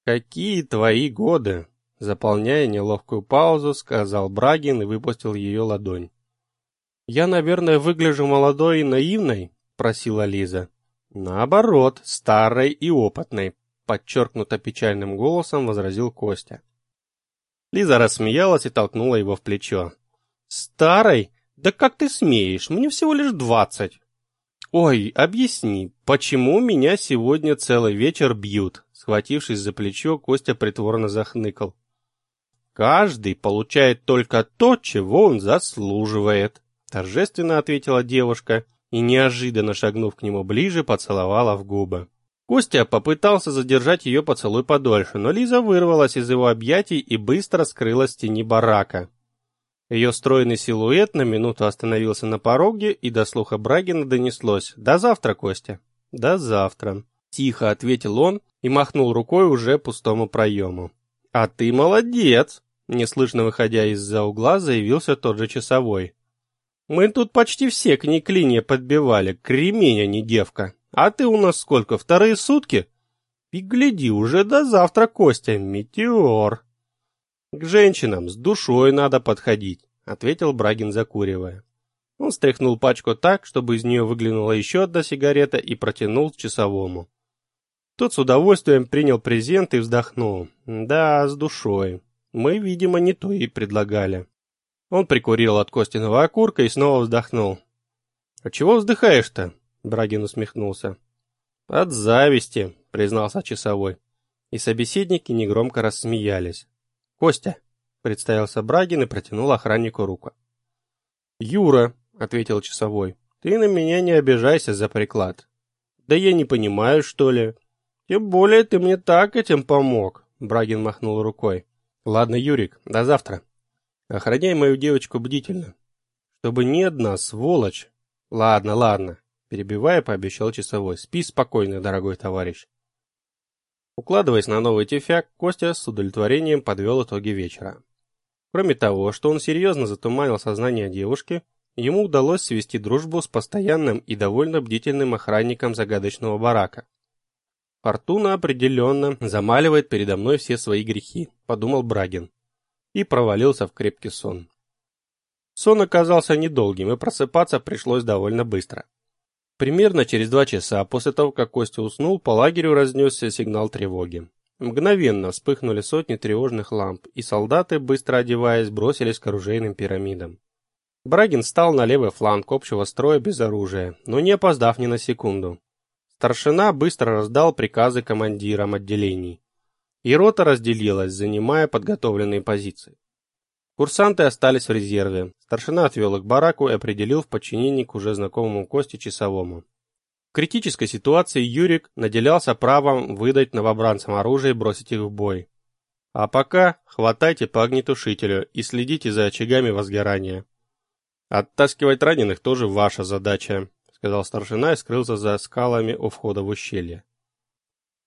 [SPEAKER 2] «Какие твои годы?» Заполняя неловкую паузу, сказал Брагин и выпустил ее ладонь. «Я, наверное, выгляжу молодой и наивной?» – просила Лиза. «Наоборот, старой и опытной», – подчеркнуто печальным голосом возразил Костя. Лиза рассмеялась и толкнула его в плечо. «Старой? Да как ты смеешь? Мне всего лишь двадцать». «Ой, объясни, почему меня сегодня целый вечер бьют?» Схватившись за плечо, Костя притворно захныкал. «Каждый получает только то, чего он заслуживает», торжественно ответила девушка и, неожиданно шагнув к нему ближе, поцеловала в губы. Костя попытался задержать ее поцелуй подольше, но Лиза вырвалась из его объятий и быстро скрылась в тени барака. Ее стройный силуэт на минуту остановился на пороге, и до слуха Брагина донеслось «До завтра, Костя». «До завтра», — тихо ответил он и махнул рукой уже пустому проему. «А ты молодец!» — неслышно выходя из-за угла, заявился тот же часовой. «Мы тут почти все к ней клинья подбивали, кремень, а не девка. А ты у нас сколько, вторые сутки?» «И гляди, уже до завтра, Костя, метеор!» «К женщинам с душой надо подходить», — ответил Брагин, закуривая. Он стряхнул пачку так, чтобы из нее выглянула еще одна сигарета и протянул часовому. Тот с удовольствием принял презент и вздохнул. Да, с душой. Мы, видимо, не то и предлагали. Он прикурил от Костиного окурка и снова вздохнул. «А чего вздыхаешь-то?» Брагин усмехнулся. «От зависти», — признался часовой. И собеседники негромко рассмеялись. «Костя!» — представился Брагин и протянул охраннику руку. «Юра!» — ответил часовой. «Ты на меня не обижайся за приклад». «Да я не понимаю, что ли?» «Тем более ты мне так этим помог», — Брагин махнул рукой. «Ладно, Юрик, до завтра. Охраняй мою девочку бдительно, чтобы ни одна сволочь...» «Ладно, ладно», — перебивая, пообещал часовой. «Спи спокойно, дорогой товарищ». Укладываясь на новый тюфяк, Костя с удовлетворением подвел итоги вечера. Кроме того, что он серьезно затуманил сознание девушки, ему удалось свести дружбу с постоянным и довольно бдительным охранником загадочного барака. «Фортуна определенно замаливает передо мной все свои грехи», — подумал Брагин. И провалился в крепкий сон. Сон оказался недолгим, и просыпаться пришлось довольно быстро. Примерно через два часа после того, как Костя уснул, по лагерю разнесся сигнал тревоги. Мгновенно вспыхнули сотни тревожных ламп, и солдаты, быстро одеваясь, бросились к оружейным пирамидам. Брагин стал на левый фланг общего строя без оружия, но не опоздав ни на секунду. Старшина быстро раздал приказы командирам отделений. И рота разделилась, занимая подготовленные позиции. Курсанты остались в резерве. Старшина отвел их к бараку и определил в подчинении к уже знакомому Косте часовому. В критической ситуации Юрик наделялся правом выдать новобранцам оружие и бросить их в бой. А пока хватайте по огнетушителю и следите за очагами возгорания. Оттаскивать раненых тоже ваша задача, сказал старшина и скрылся за скалами у входа в ущелье.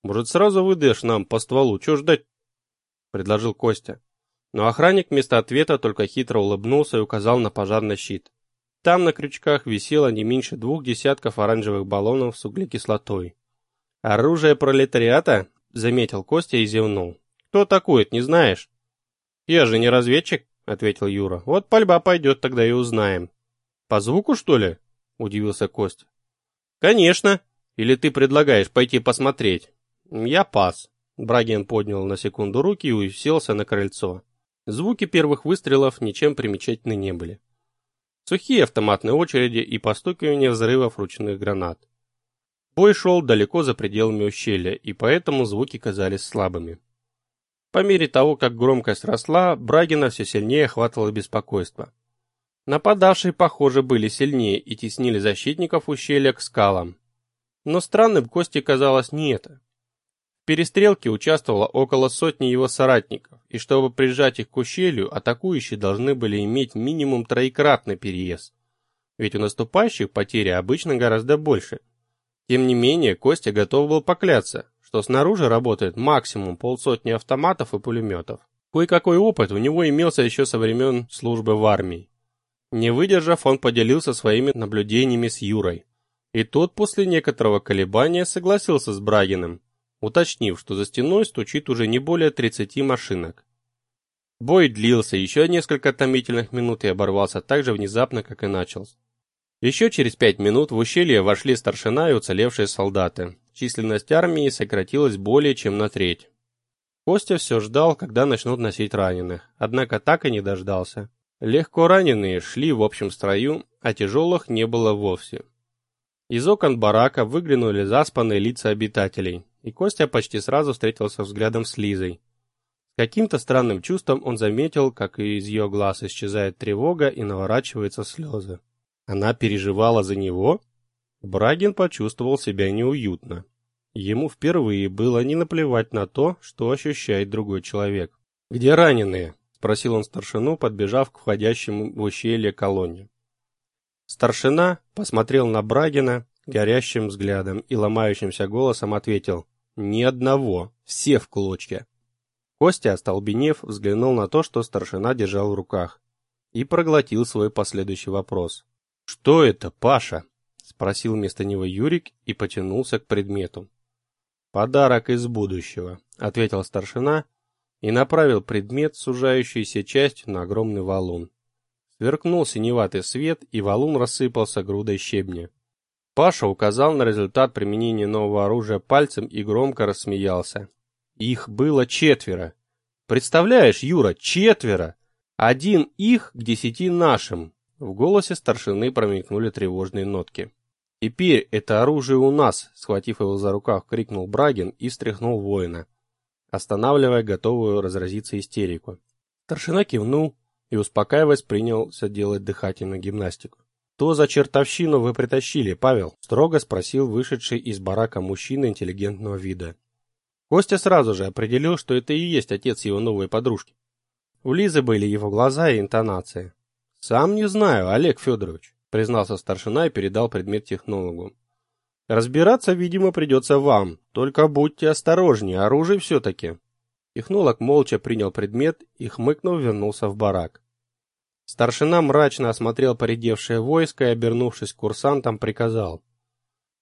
[SPEAKER 2] Может, сразу выдашь нам по стволу, чего ждать? предложил Костя. Но охранник вместо ответа только хитро улыбнулся и указал на пожарный щит. Там на крючках висело не меньше двух десятков оранжевых баллонов с углекислотой. «Оружие пролетариата?» — заметил Костя и зевнул. «Кто атакует, не знаешь?» «Я же не разведчик», — ответил Юра. «Вот пальба пойдет, тогда и узнаем». «По звуку, что ли?» — удивился Костя. «Конечно. Или ты предлагаешь пойти посмотреть?» «Я пас». Брагин поднял на секунду руки и уселся на крыльцо. Звуки первых выстрелов ничем примечательны не были. Сухие автоматные очереди и постукивание взрывов ручных гранат. Бой шел далеко за пределами ущелья, и поэтому звуки казались слабыми. По мере того, как громкость росла, Брагина все сильнее охватывало беспокойство. Нападавшие, похоже, были сильнее и теснили защитников ущелья к скалам. Но странным Косте казалось не это перестрелке участвовало около сотни его соратников, и чтобы прижать их к ущелью, атакующие должны были иметь минимум троекратный переезд. Ведь у наступающих потери обычно гораздо больше. Тем не менее, Костя готов был покляться, что снаружи работает максимум полсотни автоматов и пулеметов. Кое-какой опыт у него имелся еще со времен службы в армии. Не выдержав, он поделился своими наблюдениями с Юрой. И тот после некоторого колебания согласился с Брагиным, уточнив, что за стеной стучит уже не более 30 машинок. Бой длился еще несколько томительных минут и оборвался так же внезапно, как и начался. Еще через пять минут в ущелье вошли старшина и уцелевшие солдаты. Численность армии сократилась более чем на треть. Костя все ждал, когда начнут носить раненых, однако так и не дождался. Легко раненые шли в общем строю, а тяжелых не было вовсе. Из окон барака выглянули заспанные лица обитателей, и Костя почти сразу встретился взглядом с Лизой. С каким-то странным чувством он заметил, как из ее глаз исчезает тревога и наворачиваются слезы. Она переживала за него? Брагин почувствовал себя неуютно. Ему впервые было не наплевать на то, что ощущает другой человек. «Где раненые?» – спросил он старшину, подбежав к входящему в ущелье колонне. Старшина посмотрел на Брагина горящим взглядом и ломающимся голосом ответил «Ни одного, все в клочья». Костя, остолбенев, взглянул на то, что старшина держал в руках, и проглотил свой последующий вопрос. «Что это, Паша?» — спросил вместо него Юрик и потянулся к предмету. «Подарок из будущего», — ответил старшина и направил предмет, сужающуюся часть, на огромный валун. Сверкнул синеватый свет, и валун рассыпался грудой щебня. Паша указал на результат применения нового оружия пальцем и громко рассмеялся. Их было четверо. Представляешь, Юра, четверо! Один их к десяти нашим. В голосе старшины промелькнули тревожные нотки. «Теперь это оружие у нас!» — схватив его за рукав, крикнул Брагин и встряхнул воина, останавливая готовую разразиться истерику. Старшина кивнул, и, успокаиваясь, принялся делать дыхательную гимнастику. «Что за чертовщину вы притащили, Павел?» — строго спросил вышедший из барака мужчина интеллигентного вида. Костя сразу же определил, что это и есть отец его новой подружки. У Лизы были его глаза и интонации. «Сам не знаю, Олег Федорович», — признался старшина и передал предмет технологу. «Разбираться, видимо, придется вам, только будьте осторожнее, оружие все-таки». Технолог молча принял предмет и, хмыкнув, вернулся в барак. Старшина мрачно осмотрел поредевшее войско и, обернувшись к курсантам, приказал.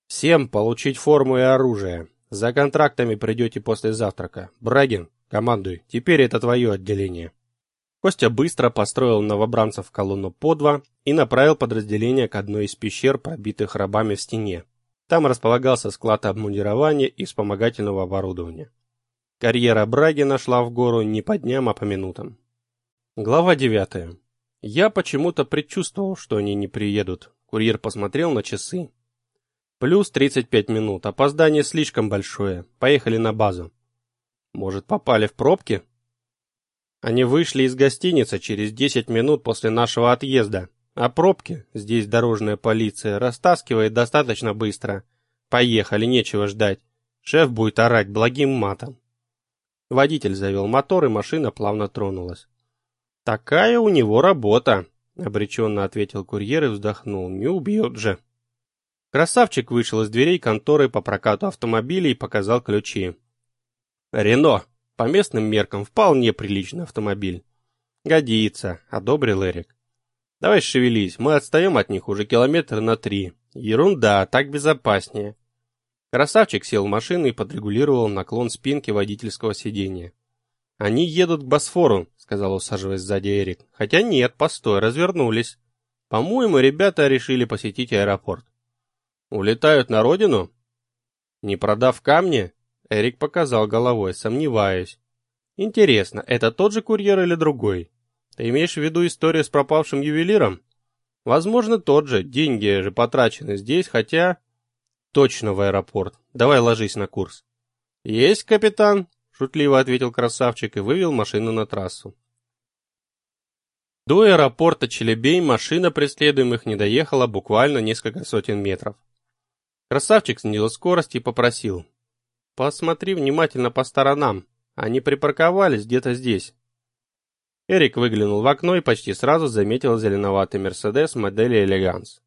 [SPEAKER 2] «Всем получить форму и оружие. За контрактами придете после завтрака. Брагин, командуй, теперь это твое отделение». Костя быстро построил новобранцев колонну по два и направил подразделение к одной из пещер, пробитых рабами в стене. Там располагался склад обмундирования и вспомогательного оборудования. Карьера Брагина шла в гору не по дням, а по минутам. Глава девятая. Я почему-то предчувствовал, что они не приедут. Курьер посмотрел на часы. Плюс 35 минут. Опоздание слишком большое. Поехали на базу. Может, попали в пробки? Они вышли из гостиницы через 10 минут после нашего отъезда. А пробки, здесь дорожная полиция, растаскивает достаточно быстро. Поехали, нечего ждать. Шеф будет орать благим матом. Водитель завел мотор, и машина плавно тронулась. «Такая у него работа», — обреченно ответил курьер и вздохнул. «Не убьет же». Красавчик вышел из дверей конторы по прокату автомобилей и показал ключи. «Рено. По местным меркам вполне приличный автомобиль». «Годится», — одобрил Эрик. «Давай шевелись, мы отстаем от них уже километр на три. Ерунда, так безопаснее». Красавчик сел в машину и подрегулировал наклон спинки водительского сиденья. «Они едут к Босфору», — сказал усаживаясь сзади Эрик. «Хотя нет, постой, развернулись. По-моему, ребята решили посетить аэропорт». «Улетают на родину?» «Не продав камни?» Эрик показал головой, сомневаясь. «Интересно, это тот же курьер или другой? Ты имеешь в виду историю с пропавшим ювелиром?» «Возможно, тот же. Деньги же потрачены здесь, хотя...» «Точно в аэропорт. Давай ложись на курс». «Есть, капитан», шутливо ответил красавчик и вывел машину на трассу. До аэропорта Челебей машина преследуемых не доехала буквально несколько сотен метров. Красавчик снизил скорость и попросил. «Посмотри внимательно по сторонам. Они припарковались где-то здесь». Эрик выглянул в окно и почти сразу заметил зеленоватый Мерседес модели «Элеганс».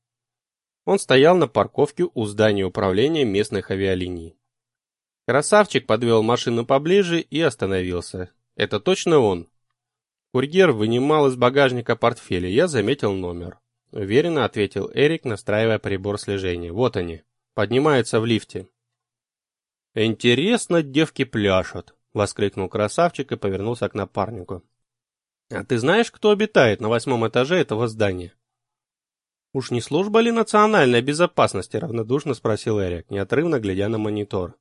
[SPEAKER 2] Он стоял на парковке у здания управления местных авиалиний. Красавчик подвел машину поближе и остановился. Это точно он? Курьер вынимал из багажника портфель, и я заметил номер. Уверенно ответил Эрик, настраивая прибор слежения. Вот они. Поднимаются в лифте. «Интересно, девки пляшут», — воскликнул красавчик и повернулся к напарнику. «А ты знаешь, кто обитает на восьмом этаже этого здания?» «Уж не служба ли национальной безопасности?» — равнодушно спросил Эрик, неотрывно глядя на монитор.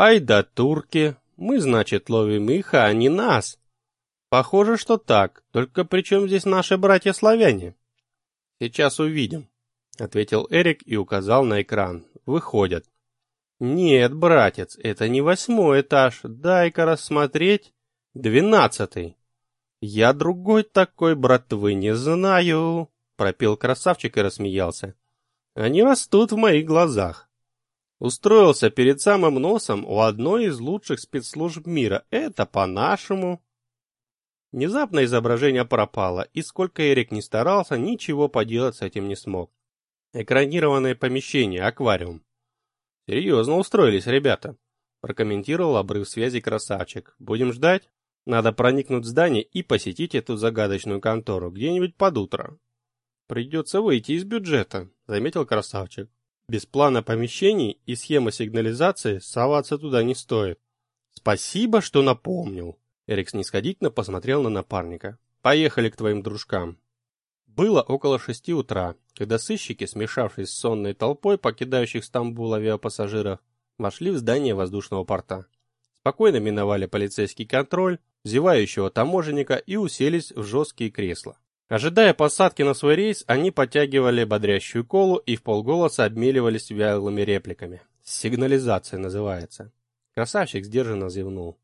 [SPEAKER 2] «Ай да турки! Мы, значит, ловим их, а они нас!» «Похоже, что так. Только при чем здесь наши братья-славяне?» «Сейчас увидим», — ответил Эрик и указал на экран. «Выходят». «Нет, братец, это не восьмой этаж. Дай-ка рассмотреть. Двенадцатый». «Я другой такой братвы не знаю», — пропел красавчик и рассмеялся. «Они растут в моих глазах. Устроился перед самым носом у одной из лучших спецслужб мира. Это по-нашему». Внезапно изображение пропало, и сколько Эрик не старался, ничего поделать с этим не смог. Экранированное помещение, аквариум. Серьезно устроились ребята, прокомментировал обрыв связи красавчик. Будем ждать? Надо проникнуть в здание и посетить эту загадочную контору где-нибудь под утро. Придется выйти из бюджета, заметил красавчик. Без плана помещений и схемы сигнализации соваться туда не стоит. Спасибо, что напомнил. Эрик снисходительно посмотрел на напарника. «Поехали к твоим дружкам». Было около шести утра, когда сыщики, смешавшись с сонной толпой покидающих Стамбул авиапассажиров, вошли в здание воздушного порта. Спокойно миновали полицейский контроль, зевающего таможенника и уселись в жесткие кресла. Ожидая посадки на свой рейс, они подтягивали бодрящую колу и в полголоса обмеливались вялыми репликами. «Сигнализация называется». Красавчик сдержанно зевнул.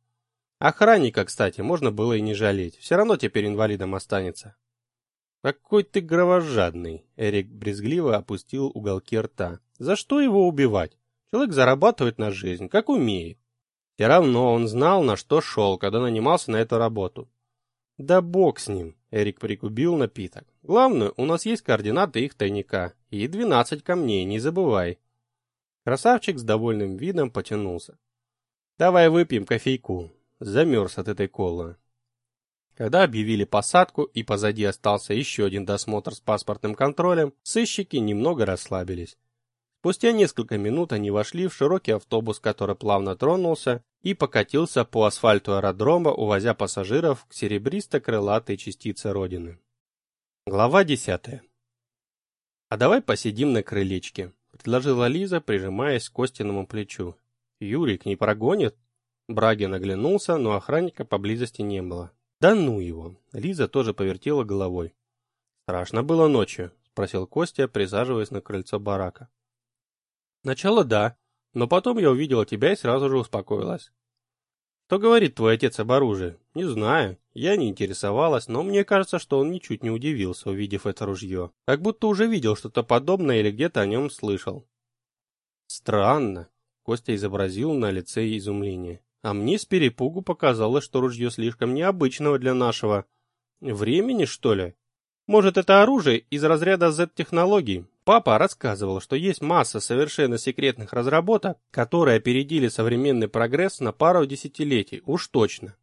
[SPEAKER 2] Охранника, кстати, можно было и не жалеть. Все равно теперь инвалидом останется. Какой ты кровожадный, Эрик брезгливо опустил уголки рта. За что его убивать? Человек зарабатывает на жизнь, как умеет. Все равно он знал, на что шел, когда нанимался на эту работу. Да бог с ним, Эрик пригубил напиток. Главное, у нас есть координаты их тайника. И двенадцать камней, не забывай. Красавчик с довольным видом потянулся. Давай выпьем кофейку замерз от этой колы. Когда объявили посадку и позади остался еще один досмотр с паспортным контролем, сыщики немного расслабились. Спустя несколько минут они вошли в широкий автобус, который плавно тронулся и покатился по асфальту аэродрома, увозя пассажиров к серебристо-крылатой частице Родины. Глава десятая. «А давай посидим на крылечке», — предложила Лиза, прижимаясь к Костиному плечу. «Юрик не прогонит?» Брагин оглянулся, но охранника поблизости не было. «Да ну его!» Лиза тоже повертела головой. «Страшно было ночью?» — спросил Костя, присаживаясь на крыльцо барака. «Начало да, но потом я увидела тебя и сразу же успокоилась». «Что говорит твой отец об оружии?» «Не знаю. Я не интересовалась, но мне кажется, что он ничуть не удивился, увидев это ружье. Как будто уже видел что-то подобное или где-то о нем слышал». «Странно», — Костя изобразил на лице изумление. А мне с перепугу показалось, что ружье слишком необычного для нашего времени, что ли. Может, это оружие из разряда Z-технологий? Папа рассказывал, что есть масса совершенно секретных разработок, которые опередили современный прогресс на пару десятилетий, уж точно.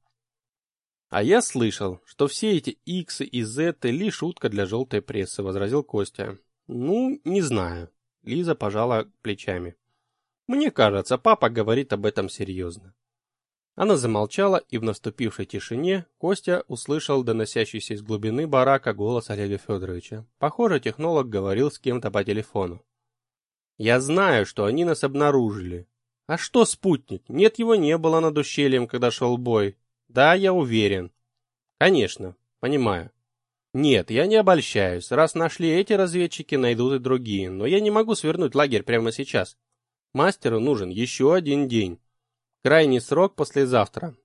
[SPEAKER 2] А я слышал, что все эти X и Z лишь шутка для желтой прессы, возразил Костя. Ну, не знаю. Лиза пожала плечами. Мне кажется, папа говорит об этом серьезно. Она замолчала, и в наступившей тишине Костя услышал доносящийся из глубины барака голос Олега Федоровича. Похоже, технолог говорил с кем-то по телефону. «Я знаю, что они нас обнаружили. А что спутник? Нет, его не было над ущельем, когда шел бой. Да, я уверен. Конечно, понимаю. Нет, я не обольщаюсь. Раз нашли эти разведчики, найдут и другие. Но я не могу свернуть лагерь прямо сейчас. Мастеру нужен еще один день. Крайний срок послезавтра.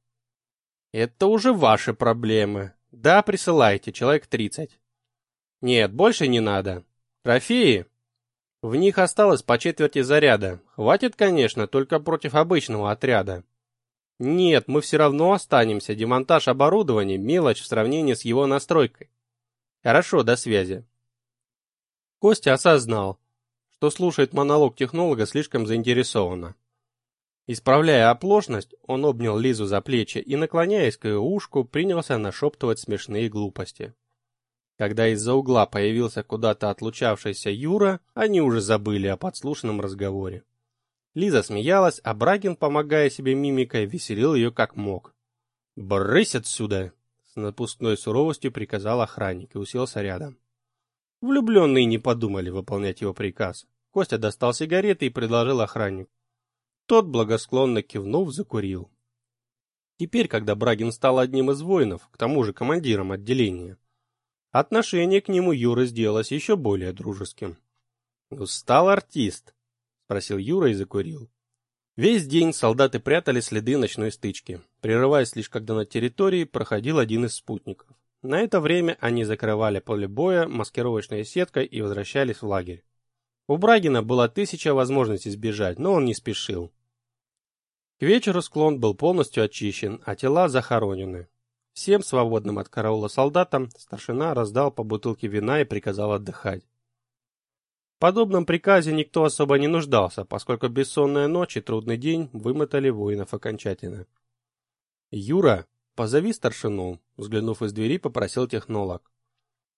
[SPEAKER 2] Это уже ваши проблемы. Да, присылайте, человек 30. Нет, больше не надо. Трофеи? В них осталось по четверти заряда. Хватит, конечно, только против обычного отряда. Нет, мы все равно останемся. Демонтаж оборудования – мелочь в сравнении с его настройкой. Хорошо, до связи. Костя осознал, что слушает монолог технолога слишком заинтересованно. Исправляя оплошность, он обнял Лизу за плечи и, наклоняясь к ее ушку, принялся нашептывать смешные глупости. Когда из-за угла появился куда-то отлучавшийся Юра, они уже забыли о подслушанном разговоре. Лиза смеялась, а Брагин, помогая себе мимикой, веселил ее как мог. «Брысь отсюда!» — с напускной суровостью приказал охранник и уселся рядом. Влюбленные не подумали выполнять его приказ. Костя достал сигареты и предложил охраннику. Тот, благосклонно кивнув, закурил. Теперь, когда Брагин стал одним из воинов, к тому же командиром отделения, отношение к нему Юры сделалось еще более дружеским. «Устал артист?» — спросил Юра и закурил. Весь день солдаты прятали следы ночной стычки, прерываясь лишь когда на территории проходил один из спутников. На это время они закрывали поле боя маскировочной сеткой и возвращались в лагерь. У Брагина было тысяча возможностей сбежать, но он не спешил. К вечеру склон был полностью очищен, а тела захоронены. Всем свободным от караула солдатам старшина раздал по бутылке вина и приказал отдыхать. В подобном приказе никто особо не нуждался, поскольку бессонная ночь и трудный день вымотали воинов окончательно. «Юра, позови старшину», — взглянув из двери, попросил технолог.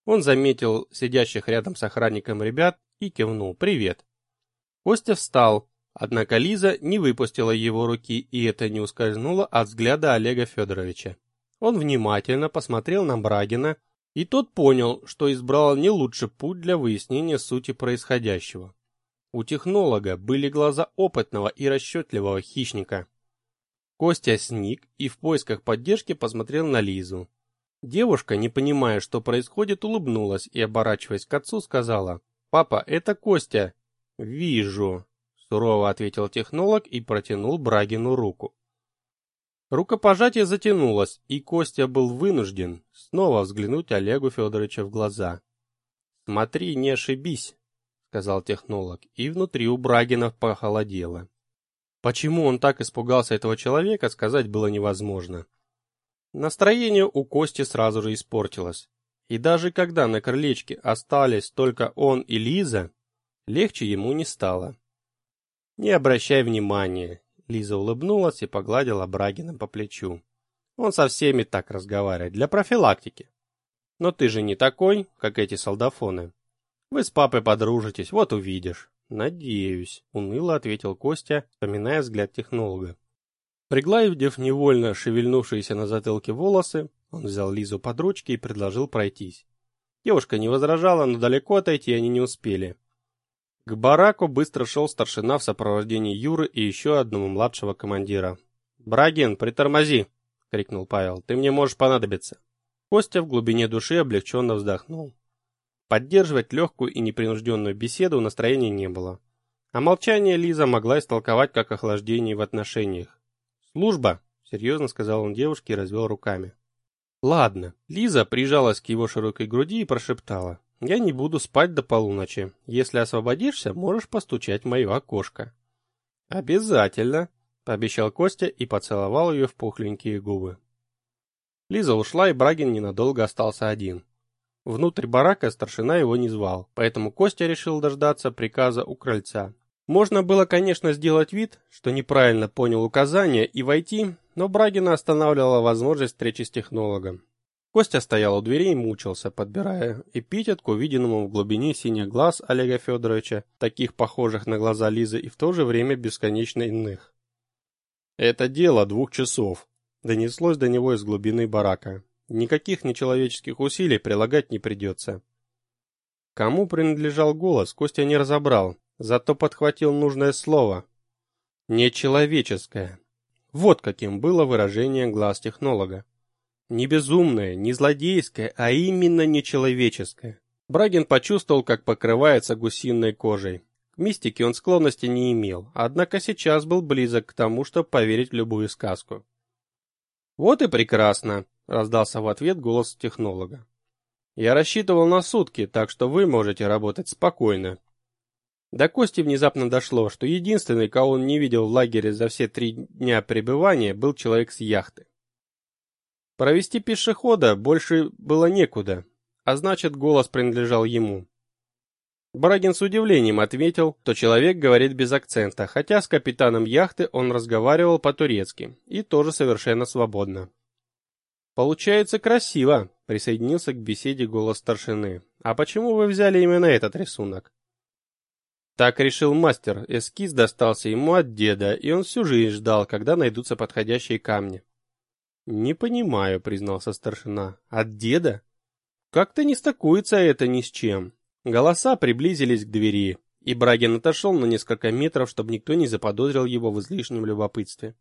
[SPEAKER 2] Он заметил сидящих рядом с охранником ребят и кивнул «Привет». Костя встал, однако Лиза не выпустила его руки, и это не ускользнуло от взгляда Олега Федоровича. Он внимательно посмотрел на Брагина, и тот понял, что избрал не лучший путь для выяснения сути происходящего. У технолога были глаза опытного и расчетливого хищника. Костя сник и в поисках поддержки посмотрел на Лизу. Девушка, не понимая, что происходит, улыбнулась и, оборачиваясь к отцу, сказала, «Папа, это Костя». «Вижу», — сурово ответил технолог и протянул Брагину руку. Рукопожатие затянулось, и Костя был вынужден снова взглянуть Олегу Федоровичу в глаза. «Смотри, не ошибись», — сказал технолог, и внутри у Брагина похолодело. Почему он так испугался этого человека, сказать было невозможно. Настроение у Кости сразу же испортилось. И даже когда на крылечке остались только он и Лиза, легче ему не стало. «Не обращай внимания, Лиза улыбнулась и погладила Брагина по плечу. Он со всеми так разговаривает, для профилактики. Но ты же не такой, как эти солдафоны. Вы с папой подружитесь, вот увидишь. Надеюсь, уныло ответил Костя, вспоминая взгляд технолога. Пригладив невольно шевельнувшиеся на затылке волосы, он взял Лизу под ручки и предложил пройтись. Девушка не возражала, но далеко отойти они не успели. К бараку быстро шел старшина в сопровождении Юры и еще одного младшего командира. «Брагин, притормози!» — крикнул Павел. «Ты мне можешь понадобиться». Костя в глубине души облегченно вздохнул. Поддерживать легкую и непринужденную беседу настроения не было. А молчание Лиза могла истолковать как охлаждение в отношениях. «Служба!» — серьезно сказал он девушке и развел руками. «Ладно». Лиза прижалась к его широкой груди и прошептала. Я не буду спать до полуночи. Если освободишься, можешь постучать в мое окошко. Обязательно, пообещал Костя и поцеловал ее в пухленькие губы. Лиза ушла, и Брагин ненадолго остался один. Внутрь барака старшина его не звал, поэтому Костя решил дождаться приказа у крыльца. Можно было, конечно, сделать вид, что неправильно понял указания и войти, но Брагина останавливала возможность встречи с технологом. Костя стоял у двери и мучился, подбирая эпитет к увиденному в глубине синих глаз Олега Федоровича, таких похожих на глаза Лизы и в то же время бесконечно иных. «Это дело двух часов», — донеслось до него из глубины барака. «Никаких нечеловеческих усилий прилагать не придется». Кому принадлежал голос, Костя не разобрал, зато подхватил нужное слово. «Нечеловеческое». Вот каким было выражение глаз технолога. Не безумное, не злодейское, а именно нечеловеческое. Брагин почувствовал, как покрывается гусиной кожей. К мистике он склонности не имел, однако сейчас был близок к тому, чтобы поверить в любую сказку. «Вот и прекрасно», — раздался в ответ голос технолога. «Я рассчитывал на сутки, так что вы можете работать спокойно». До Кости внезапно дошло, что единственный, кого он не видел в лагере за все три дня пребывания, был человек с яхты. Провести пешехода больше было некуда, а значит, голос принадлежал ему. Брагин с удивлением ответил, что человек говорит без акцента, хотя с капитаном яхты он разговаривал по-турецки и тоже совершенно свободно. Получается красиво, присоединился к беседе голос старшины. А почему вы взяли именно этот рисунок? Так решил мастер. Эскиз достался ему от деда, и он всю жизнь ждал, когда найдутся подходящие камни. Не понимаю, признался старшина. От деда? Как-то не стакуется это ни с чем. Голоса приблизились к двери, и Брагин отошел на несколько метров, чтобы никто не заподозрил его в излишнем любопытстве.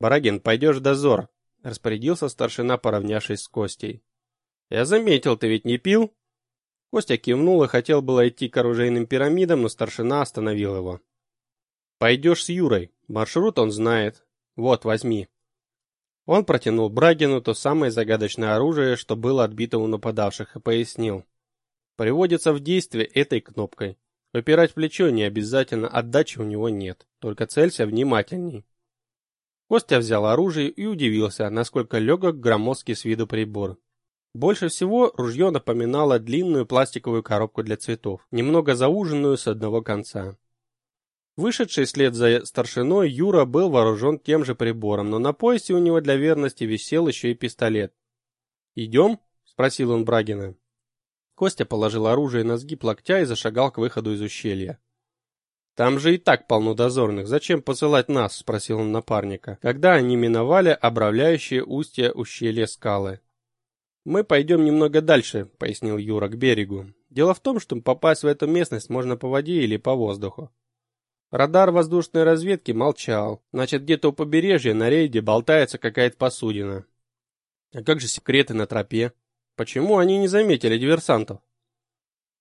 [SPEAKER 2] Брагин, пойдешь дозор, распорядился старшина, поравнявшись с Костей. Я заметил, ты ведь не пил? Костя кивнул и хотел было идти к оружейным пирамидам, но старшина остановил его. Пойдешь с Юрой. Маршрут он знает. Вот, возьми. Он протянул Брагину то самое загадочное оружие, что было отбито у нападавших, и пояснил. Приводится в действие этой кнопкой. Выпирать плечо не обязательно, отдачи у него нет. Только целься внимательней. Костя взял оружие и удивился, насколько легок громоздкий с виду прибор. Больше всего ружье напоминало длинную пластиковую коробку для цветов, немного зауженную с одного конца. Вышедший вслед за старшиной Юра был вооружен тем же прибором, но на поясе у него для верности висел еще и пистолет. «Идем?» — спросил он Брагина. Костя положил оружие на сгиб локтя и зашагал к выходу из ущелья. «Там же и так полно дозорных. Зачем посылать нас?» — спросил он напарника, когда они миновали обравляющие устье ущелья скалы. Мы пойдем немного дальше, пояснил Юра к берегу. Дело в том, что попасть в эту местность можно по воде или по воздуху. Радар воздушной разведки молчал. Значит, где-то у побережья на рейде болтается какая-то посудина. А как же секреты на тропе? Почему они не заметили диверсантов?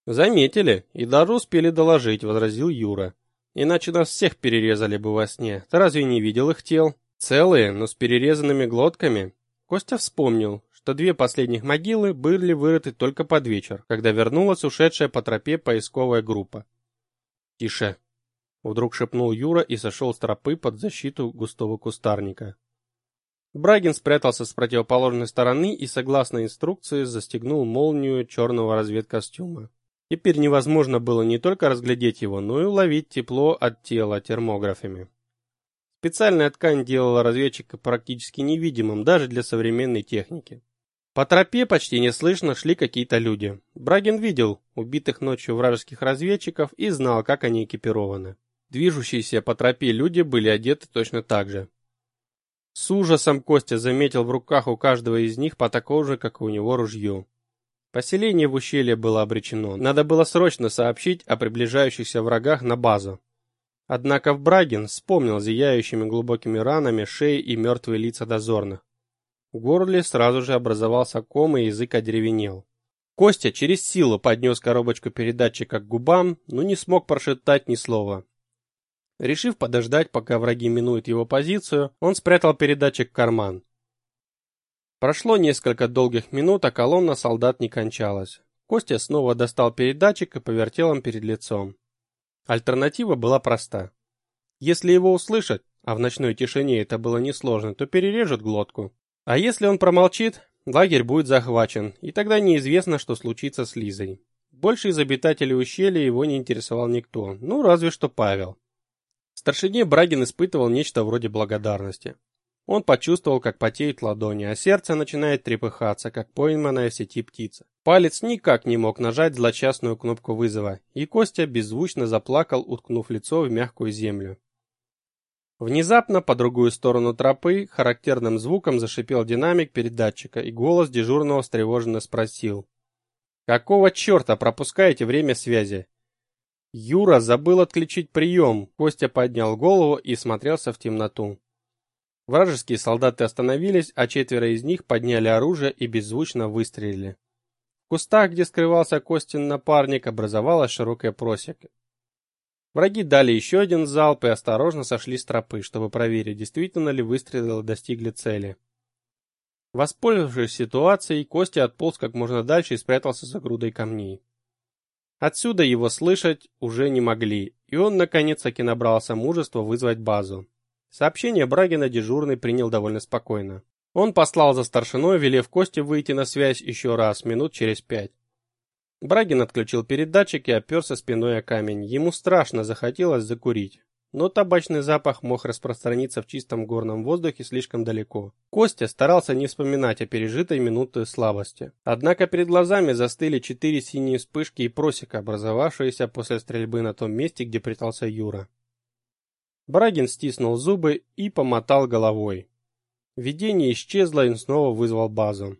[SPEAKER 2] Заметили и даже успели доложить, возразил Юра. Иначе нас всех перерезали бы во сне. Ты разве не видел их тел? Целые, но с перерезанными глотками. Костя вспомнил, что две последних могилы были вырыты только под вечер, когда вернулась ушедшая по тропе поисковая группа. «Тише!» — вдруг шепнул Юра и сошел с тропы под защиту густого кустарника. Брагин спрятался с противоположной стороны и, согласно инструкции, застегнул молнию черного разведкостюма. Теперь невозможно было не только разглядеть его, но и уловить тепло от тела термографами. Специальная ткань делала разведчика практически невидимым даже для современной техники. По тропе почти неслышно шли какие-то люди. Брагин видел убитых ночью вражеских разведчиков и знал, как они экипированы. Движущиеся по тропе люди были одеты точно так же. С ужасом Костя заметил в руках у каждого из них по такому же, как и у него, ружье. Поселение в ущелье было обречено. Надо было срочно сообщить о приближающихся врагах на базу. Однако в Брагин вспомнил зияющими глубокими ранами шеи и мертвые лица дозорных. В горле сразу же образовался ком и язык одеревенел. Костя через силу поднес коробочку передатчика к губам, но не смог прошептать ни слова. Решив подождать, пока враги минуют его позицию, он спрятал передатчик в карман. Прошло несколько долгих минут, а колонна солдат не кончалась. Костя снова достал передатчик и повертел им перед лицом. Альтернатива была проста. Если его услышат, а в ночной тишине это было несложно, то перережут глотку. А если он промолчит, лагерь будет захвачен, и тогда неизвестно, что случится с Лизой. Больше из обитателей ущелья его не интересовал никто, ну разве что Павел. Старшине Брагин испытывал нечто вроде благодарности. Он почувствовал, как потеют ладони, а сердце начинает трепыхаться, как пойманная в сети птица. Палец никак не мог нажать злочастную кнопку вызова, и Костя беззвучно заплакал, уткнув лицо в мягкую землю. Внезапно по другую сторону тропы характерным звуком зашипел динамик передатчика, и голос дежурного встревоженно спросил: "Какого чёрта пропускаете время связи?" Юра забыл отключить прием. Костя поднял голову и смотрелся в темноту. Вражеские солдаты остановились, а четверо из них подняли оружие и беззвучно выстрелили. В кустах, где скрывался Костин напарник, образовалась широкая просека. Враги дали еще один залп и осторожно сошли с тропы, чтобы проверить, действительно ли выстрелы достигли цели. Воспользовавшись ситуацией, Костя отполз как можно дальше и спрятался за грудой камней. Отсюда его слышать уже не могли, и он наконец-таки набрался мужества вызвать базу. Сообщение Брагина дежурный принял довольно спокойно. Он послал за старшиной, велев Косте выйти на связь еще раз, минут через пять.
[SPEAKER 1] Брагин отключил передатчик и оперся спиной о камень. Ему страшно захотелось закурить. Но табачный запах мог распространиться в чистом горном воздухе слишком далеко. Костя старался не вспоминать о пережитой минуты слабости. Однако перед глазами застыли четыре синие вспышки и просека, образовавшиеся после стрельбы на том месте, где прятался Юра. Брагин стиснул зубы и помотал головой. Видение исчезло, и он снова вызвал базу.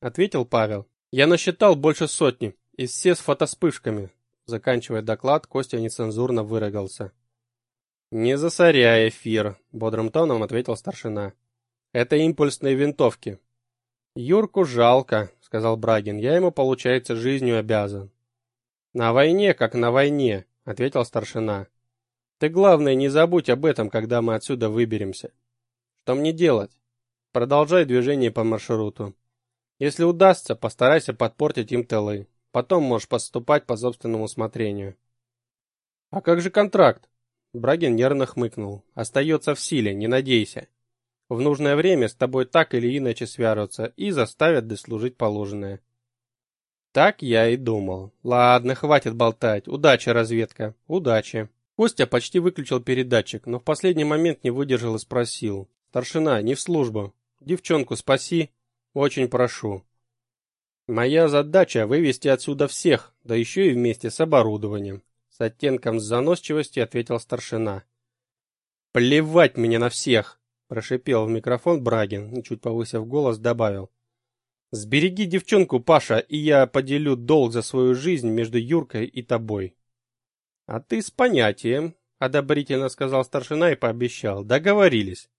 [SPEAKER 1] Ответил Павел. Я насчитал больше сотни. И все с фотоспышками. Заканчивая доклад, Костя нецензурно выругался. Не засоряй эфир, бодрым тоном ответил старшина. Это импульсные винтовки. Юрку жалко, сказал Брагин. Я ему, получается, жизнью обязан. На войне, как на войне, ответил старшина. Ты главное не забудь об этом, когда мы отсюда выберемся. Что мне делать? Продолжай движение по маршруту. Если удастся, постарайся подпортить им тылы. Потом можешь поступать по собственному усмотрению. А как же контракт? Брагин нервно хмыкнул. Остается в силе, не надейся. В нужное время с тобой так или иначе свяжутся и заставят дослужить положенное. Так я и думал. Ладно, хватит болтать. Удачи, разведка. Удачи. Костя почти выключил передатчик, но в последний момент не выдержал и спросил: "Старшина, не в службу. Девчонку спаси, очень прошу". Моя задача вывести отсюда всех, да еще и вместе с оборудованием, с оттенком заносчивости ответил старшина. Плевать мне на всех, прошипел в микрофон Брагин и чуть повысив голос добавил: Сбереги девчонку, Паша, и я поделю долг за свою жизнь между Юркой и тобой. А ты с понятием, одобрительно сказал старшина и пообещал: договорились.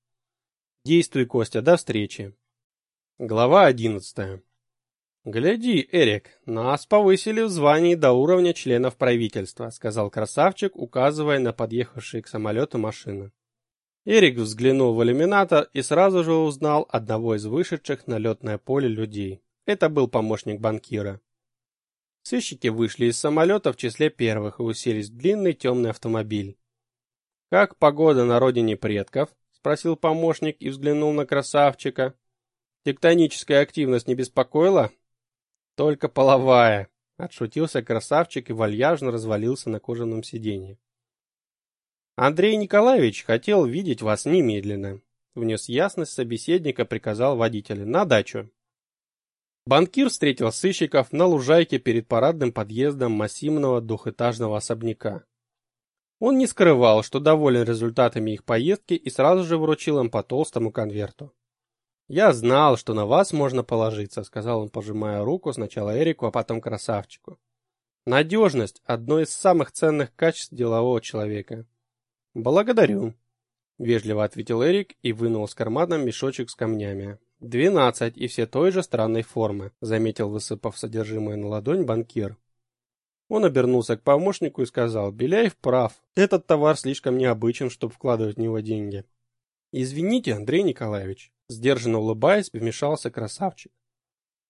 [SPEAKER 1] Действуй, Костя, до встречи. Глава одиннадцатая. Гляди, Эрик, нас повысили в звании до уровня членов правительства, сказал красавчик, указывая на подъехавшие к самолету машины. Эрик взглянул в иллюминатор и сразу же узнал одного из вышедших на летное поле людей. Это был помощник банкира. Сыщики вышли из самолета в числе первых и уселись в длинный темный автомобиль. Как погода на родине предков? спросил помощник и взглянул на красавчика. Тектоническая активность не беспокоила? Только половая, отшутился красавчик и вальяжно развалился на кожаном сиденье. Андрей Николаевич хотел видеть вас немедленно, внес ясность собеседника, приказал водителю. На дачу. Банкир встретил сыщиков на лужайке перед парадным подъездом массивного двухэтажного особняка. Он не скрывал, что доволен результатами их поездки и сразу же вручил им по толстому конверту. Я знал, что на вас можно положиться, сказал он, пожимая руку сначала Эрику, а потом красавчику. Надежность – одно из самых ценных качеств делового человека. Благодарю, вежливо ответил Эрик и вынул из кармана мешочек с камнями. «Двенадцать, и все той же странной формы, заметил, высыпав содержимое на ладонь банкир. Он обернулся к помощнику и сказал: "Беляев прав. Этот товар слишком необычен, чтобы вкладывать в него деньги". Извините, Андрей Николаевич, Сдержанно улыбаясь, вмешался красавчик.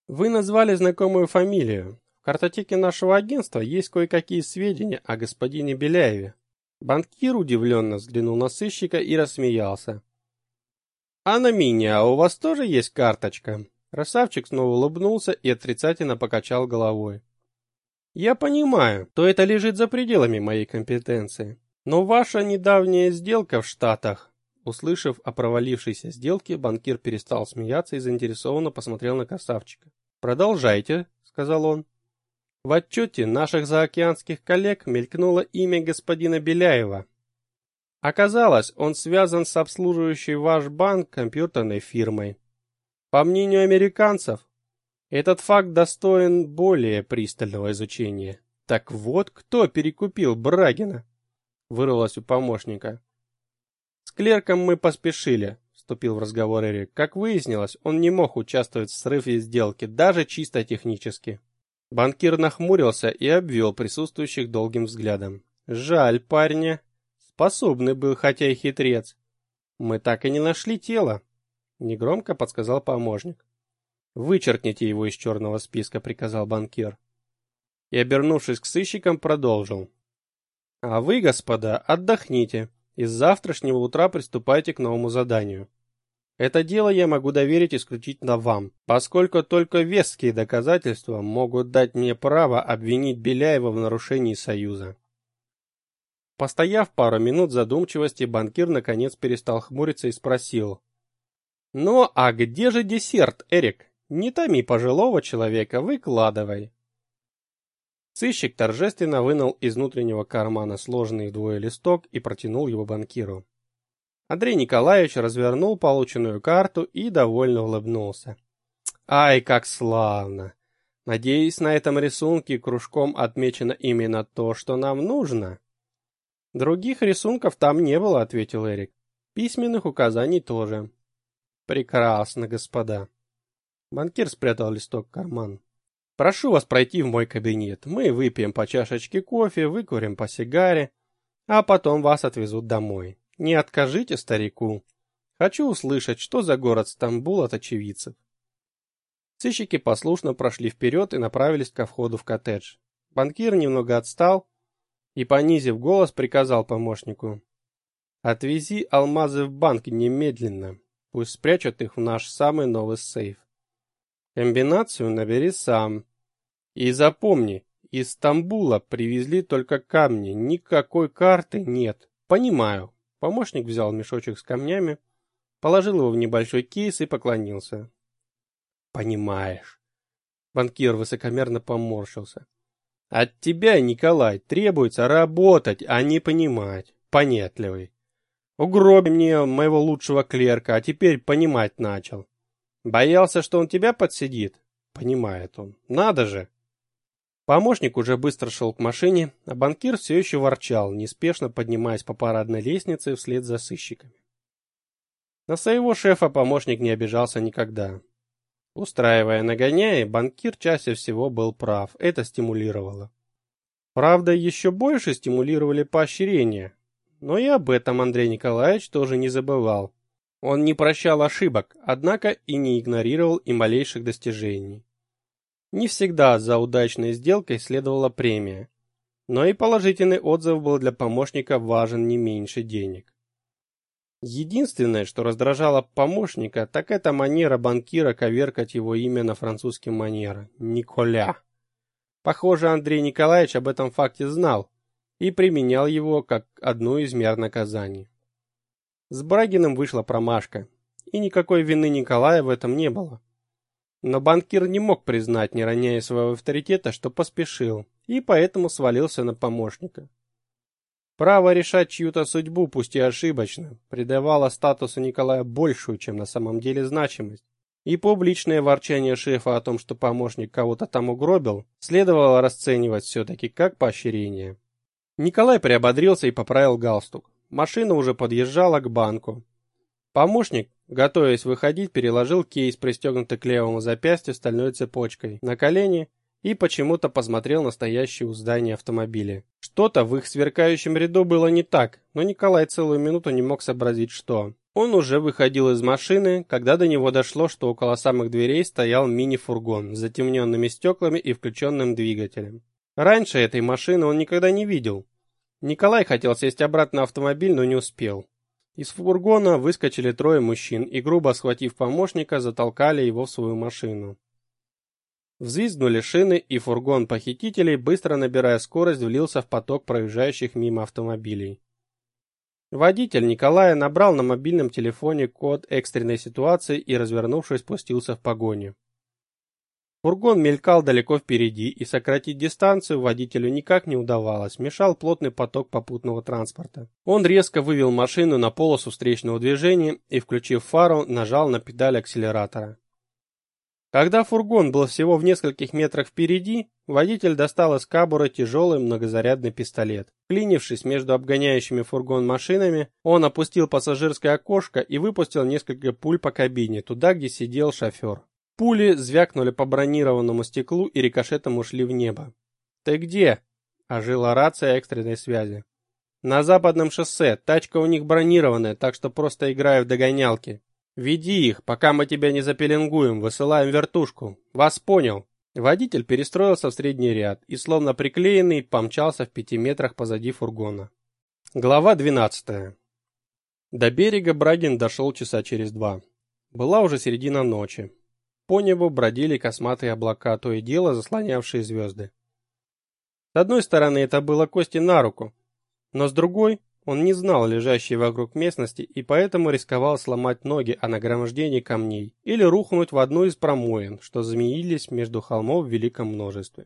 [SPEAKER 1] Вы назвали знакомую фамилию. В картотеке нашего агентства есть кое-какие сведения о господине Беляеве. Банкир удивленно взглянул на сыщика и рассмеялся. А на меня у вас тоже есть карточка? Красавчик снова улыбнулся и отрицательно покачал головой. Я понимаю, что это лежит за пределами моей компетенции. Но ваша недавняя сделка в Штатах Услышав о провалившейся сделке, банкир перестал смеяться и заинтересованно посмотрел на красавчика. "Продолжайте", сказал он. В отчете наших заокеанских коллег мелькнуло имя господина Беляева. Оказалось, он связан с обслуживающей ваш банк компьютерной фирмой. По мнению американцев, этот факт достоин более пристального изучения. Так вот, кто перекупил Брагина? Вырвалось у помощника. Клерком мы поспешили, вступил в разговор Эрик. Как выяснилось, он не мог участвовать в срыве сделки, даже чисто технически. Банкир нахмурился и обвел присутствующих долгим взглядом. Жаль парня. Способный был, хотя и хитрец. Мы так и не нашли тело, негромко подсказал помощник. Вычеркните его из черного списка, приказал банкир. И обернувшись к сыщикам, продолжил: А вы, господа, отдохните и с завтрашнего утра приступайте к новому заданию. Это дело я могу доверить исключительно вам, поскольку только веские доказательства могут дать мне право обвинить Беляева в нарушении союза. Постояв пару минут задумчивости, банкир наконец перестал хмуриться и спросил: "Ну, а где же десерт, Эрик? Не томи пожилого человека, выкладывай". Сыщик торжественно вынул из внутреннего кармана сложенный вдвое листок и протянул его банкиру. Андрей Николаевич развернул полученную карту и довольно улыбнулся. Ай, как славно! Надеюсь, на этом рисунке кружком отмечено именно то, что нам нужно. Других рисунков там не было, ответил Эрик. Письменных указаний тоже. Прекрасно, господа. Банкир спрятал листок в карман. Прошу вас пройти в мой кабинет. Мы выпьем по чашечке кофе, выкурим по сигаре, а потом вас отвезут домой. Не откажите старику. Хочу услышать, что за город Стамбул от очевидцев. Сыщики послушно прошли вперед и направились ко входу в коттедж. Банкир немного отстал и, понизив голос, приказал помощнику. «Отвези алмазы в банк немедленно. Пусть спрячут их в наш самый новый сейф. Комбинацию набери сам. И запомни, из Стамбула привезли только камни, никакой карты нет. Понимаю, Помощник взял мешочек с камнями, положил его в небольшой кейс и поклонился. Понимаешь. Банкир высокомерно поморщился. От тебя, Николай, требуется работать, а не понимать. Понятливый. Угробил мне моего лучшего клерка, а теперь понимать начал. Боялся, что он тебя подсидит? Понимает он. Надо же. Помощник уже быстро шел к машине, а банкир все еще ворчал, неспешно поднимаясь по парадной лестнице вслед за сыщиками. На своего шефа помощник не обижался никогда. Устраивая нагоняи, банкир чаще всего был прав, это стимулировало. Правда, еще больше стимулировали поощрения, но и об этом Андрей Николаевич тоже не забывал. Он не прощал ошибок, однако и не игнорировал и малейших достижений. Не всегда за удачной сделкой следовала премия, но и положительный отзыв был для помощника важен не меньше денег. Единственное, что раздражало помощника, так это манера банкира коверкать его имя на французский манер – Николя. Похоже, Андрей Николаевич об этом факте знал и применял его как одну из мер наказаний. С Брагиным вышла промашка, и никакой вины Николая в этом не было. Но банкир не мог признать, не роняя своего авторитета, что поспешил, и поэтому свалился на помощника. Право решать чью-то судьбу, пусть и ошибочно, придавало статусу Николая большую, чем на самом деле значимость. И публичное ворчание шефа о том, что помощник кого-то там угробил, следовало расценивать все-таки как поощрение. Николай приободрился и поправил галстук. Машина уже подъезжала к банку. Помощник, готовясь выходить, переложил кейс, пристегнутый к левому запястью стальной цепочкой, на колени и почему-то посмотрел на стоящие у здания автомобили. Что-то в их сверкающем ряду было не так, но Николай целую минуту не мог сообразить, что. Он уже выходил из машины, когда до него дошло, что около самых дверей стоял мини-фургон с затемненными стеклами и включенным двигателем. Раньше этой машины он никогда не видел. Николай хотел сесть обратно в автомобиль, но не успел. Из фургона выскочили трое мужчин и, грубо схватив помощника, затолкали его в свою машину. Взвизгнули шины, и фургон похитителей, быстро набирая скорость, влился в поток проезжающих мимо автомобилей. Водитель Николая набрал на мобильном телефоне код экстренной ситуации и, развернувшись, спустился в погоню. Фургон мелькал далеко впереди, и сократить дистанцию водителю никак не удавалось, мешал плотный поток попутного транспорта. Он резко вывел машину на полосу встречного движения и, включив фару, нажал на педаль акселератора. Когда фургон был всего в нескольких метрах впереди, водитель достал из кабуры тяжелый многозарядный пистолет. Клинившись между обгоняющими фургон машинами, он опустил пассажирское окошко и выпустил несколько пуль по кабине, туда, где сидел шофер. Пули звякнули по бронированному стеклу и рикошетом ушли в небо. «Ты где?» – ожила рация экстренной связи. «На западном шоссе. Тачка у них бронированная, так что просто играю в догонялки. Веди их, пока мы тебя не запеленгуем, высылаем вертушку. Вас понял». Водитель перестроился в средний ряд и, словно приклеенный, помчался в пяти метрах позади фургона. Глава двенадцатая. До берега Брагин дошел часа через два. Была уже середина ночи. По небу бродили косматые облака, то и дело заслонявшие звезды. С одной стороны, это было Кости на руку, но с другой, он не знал лежащей вокруг местности и поэтому рисковал сломать ноги о нагромождении камней или рухнуть в одну из промоин, что змеились между холмов в великом множестве.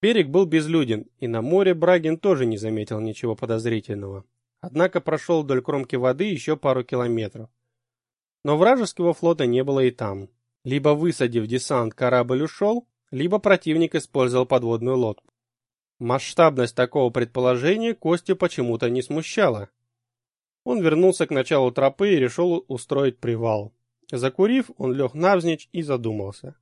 [SPEAKER 1] Берег был безлюден, и на море Брагин тоже не заметил ничего подозрительного. Однако прошел вдоль кромки воды еще пару километров. Но вражеского флота не было и там. Либо высадив десант, корабль ушел, либо противник использовал подводную лодку. Масштабность такого предположения Костю почему-то не смущала. Он вернулся к началу тропы и решил устроить привал. Закурив, он лег навзничь и задумался.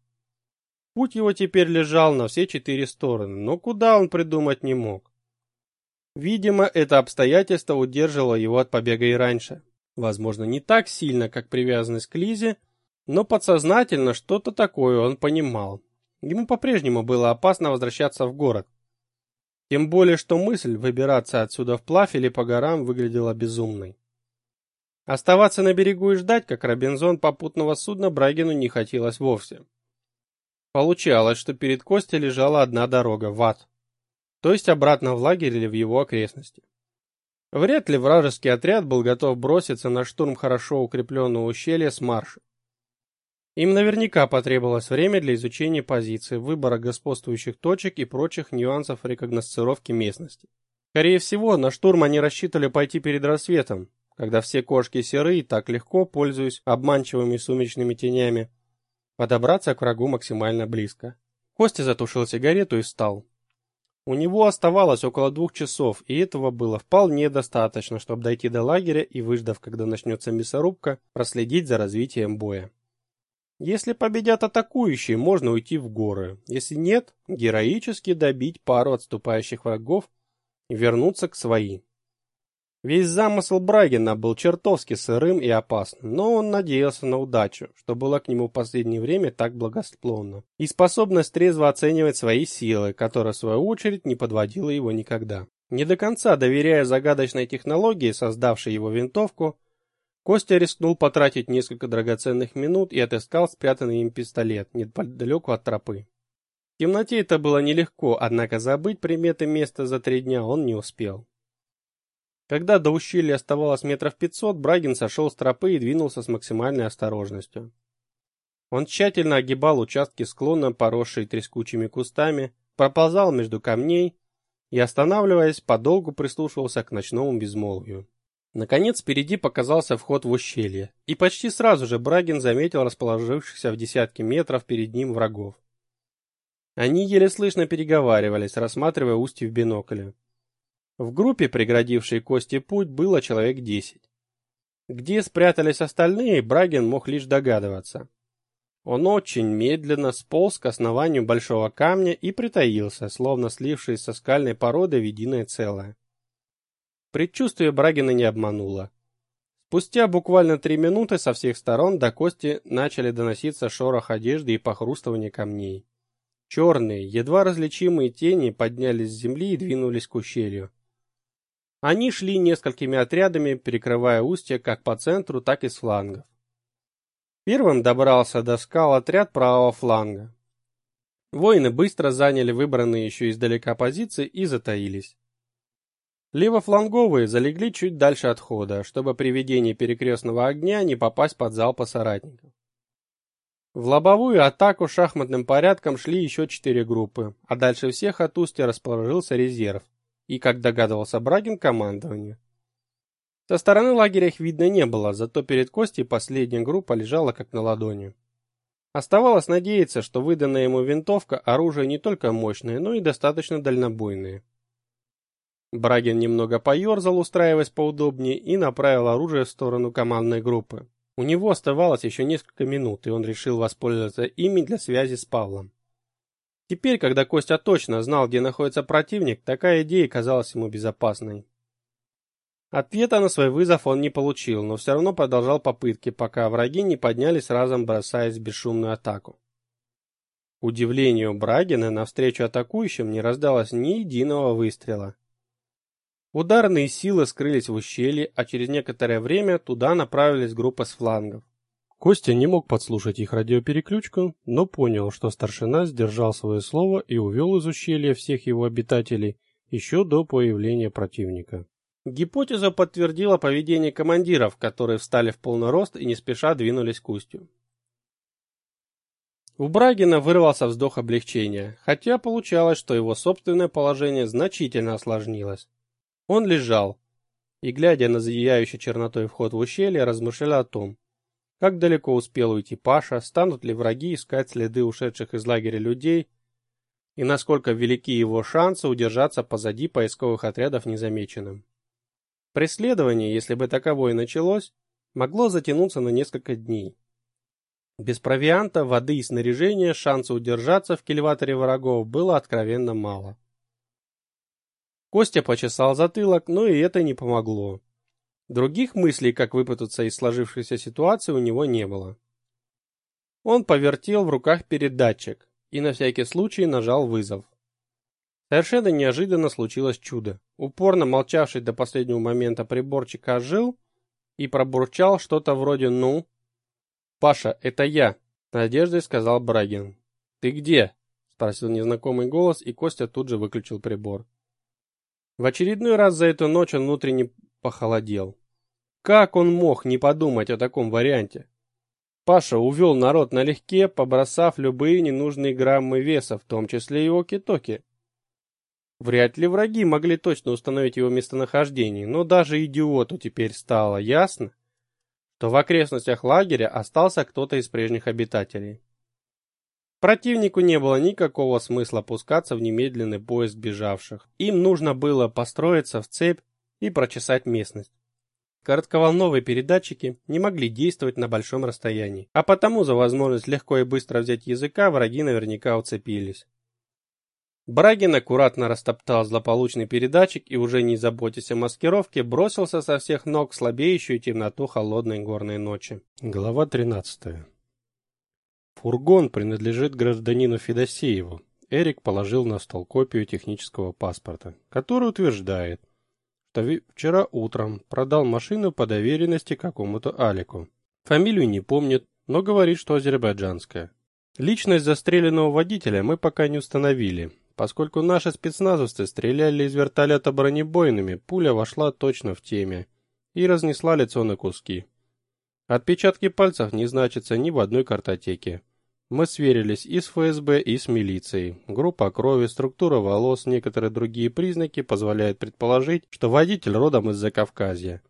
[SPEAKER 1] Путь его теперь лежал на все четыре стороны, но куда он придумать не мог. Видимо, это обстоятельство удерживало его от побега и раньше. Возможно, не так сильно, как привязанность к Лизе, но подсознательно что-то такое он понимал. Ему по-прежнему было опасно возвращаться в город. Тем более, что мысль выбираться отсюда вплавь или по горам выглядела безумной. Оставаться на берегу и ждать, как Робинзон попутного судна Брагину не хотелось вовсе. Получалось, что перед Костей лежала одна дорога в ад, то есть обратно в лагерь или в его окрестности. Вряд ли вражеский отряд был готов броситься на штурм хорошо укрепленного ущелья с марша. Им наверняка потребовалось время для изучения позиции, выбора господствующих точек и прочих нюансов рекогносцировки местности. Скорее всего, на штурм они рассчитывали пойти перед рассветом, когда все кошки серы и так легко, пользуясь обманчивыми сумеречными тенями, подобраться к врагу максимально близко. Костя затушил сигарету и встал. У него оставалось около двух часов, и этого было вполне достаточно, чтобы дойти до лагеря и, выждав, когда начнется мясорубка, проследить за развитием боя. Если победят атакующие, можно уйти в горы. Если нет, героически добить пару отступающих врагов и вернуться к своим. Весь замысел Брагина был чертовски сырым и опасным, но он надеялся на удачу, что было к нему в последнее время так благосклонно, и способность трезво оценивать свои силы, которая в свою очередь не подводила его никогда. Не до конца доверяя загадочной технологии, создавшей его винтовку, Костя рискнул потратить несколько драгоценных минут и отыскал спрятанный им пистолет неподалеку от тропы. В темноте это было нелегко, однако забыть приметы места за три дня он не успел. Когда до ущелья оставалось метров пятьсот, Брагин сошел с тропы и двинулся с максимальной осторожностью. Он тщательно огибал участки склона, поросшие трескучими кустами, проползал между камней и, останавливаясь, подолгу прислушивался к ночному безмолвию. Наконец впереди показался вход в ущелье, и почти сразу же Брагин заметил расположившихся в десятке метров перед ним врагов. Они еле слышно переговаривались, рассматривая устье в бинокле. В группе, преградившей Кости путь, было человек десять. Где спрятались остальные, Брагин мог лишь догадываться. Он очень медленно сполз к основанию большого камня и притаился, словно слившись со скальной породой в единое целое. Предчувствие Брагина не обмануло. Спустя буквально три минуты со всех сторон до Кости начали доноситься шорох одежды и похрустывание камней. Черные, едва различимые тени поднялись с земли и двинулись к ущелью. Они шли несколькими отрядами, перекрывая устье как по центру, так и с флангов. Первым добрался до скал отряд правого фланга. Воины быстро заняли выбранные еще издалека позиции и затаились. Левофланговые залегли чуть дальше отхода, чтобы при ведении перекрестного огня не попасть под залпы соратников. В лобовую атаку шахматным порядком шли еще четыре группы, а дальше всех от устья расположился резерв, и, как догадывался Брагин, командование. Со стороны лагеря их видно не было, зато перед Костей последняя группа лежала как на ладони. Оставалось надеяться, что выданная ему винтовка оружие не только мощное, но и достаточно дальнобойное. Брагин немного поерзал, устраиваясь поудобнее, и направил оружие в сторону командной группы. У него оставалось еще несколько минут, и он решил воспользоваться ими для связи с Павлом. Теперь, когда Костя точно знал, где находится противник, такая идея казалась ему безопасной. Ответа на свой вызов он не получил, но все равно продолжал попытки, пока враги не поднялись разом, бросаясь в бесшумную атаку. Удивлению Брагина, навстречу атакующим не раздалось ни единого выстрела. Ударные силы скрылись в ущелье, а через некоторое время туда направились группы с флангов. Костя не мог подслушать их радиопереключку, но понял, что старшина сдержал свое слово и увел из ущелья всех его обитателей еще до появления противника.
[SPEAKER 2] Гипотеза подтвердила поведение командиров, которые встали в полный рост и не спеша двинулись к устью. У Брагина вырвался вздох облегчения, хотя получалось, что его собственное положение значительно осложнилось. Он лежал и, глядя на зияющий чернотой вход в ущелье, размышлял о том, как далеко успел уйти Паша, станут ли враги искать следы ушедших из лагеря людей, и насколько велики его шансы удержаться позади поисковых отрядов незамеченным. Преследование, если бы таковое началось, могло затянуться на несколько дней. Без провианта, воды и снаряжения шанса удержаться в кильваторе врагов было откровенно мало. Костя почесал затылок, но и это не помогло. Других мыслей, как выпутаться из сложившейся ситуации, у него не было. Он повертел в руках передатчик и на всякий случай нажал вызов. Совершенно неожиданно случилось чудо. Упорно молчавший до последнего момента приборчик ожил и пробурчал что-то вроде «ну». «Паша, это я», — надеждой сказал Брагин. «Ты где?» — спросил незнакомый голос, и Костя тут же выключил прибор. В очередной раз за эту ночь он внутренне похолодел. Как он мог не подумать о таком варианте? Паша увел народ налегке, побросав любые ненужные граммы веса, в том числе и оки-токи. Вряд ли враги могли точно установить его местонахождение, но даже идиоту теперь стало ясно, что в окрестностях лагеря остался кто-то из прежних обитателей. Противнику не было никакого смысла пускаться в немедленный поиск бежавших. Им нужно было построиться в цепь и прочесать местность. Коротковолновые передатчики не могли действовать на большом расстоянии, а потому за возможность легко и быстро взять языка враги наверняка уцепились. Брагин аккуратно растоптал злополучный передатчик и уже не заботясь о маскировке, бросился со всех ног в слабеющую темноту холодной горной ночи.
[SPEAKER 1] Глава 13. Фургон принадлежит гражданину Федосееву. Эрик положил на стол копию технического паспорта, который утверждает, что вчера утром продал машину по доверенности какому-то Алику. Фамилию не помнит, но говорит, что азербайджанская. Личность застреленного водителя мы пока не установили, поскольку наши спецназовцы стреляли из вертолета бронебойными, пуля вошла точно в теме и разнесла лицо на куски. Отпечатки пальцев не значатся ни в одной картотеке. Мы сверились и с ФСБ, и с милицией. Группа крови, структура волос, некоторые другие признаки позволяют предположить, что водитель родом из Закавказья.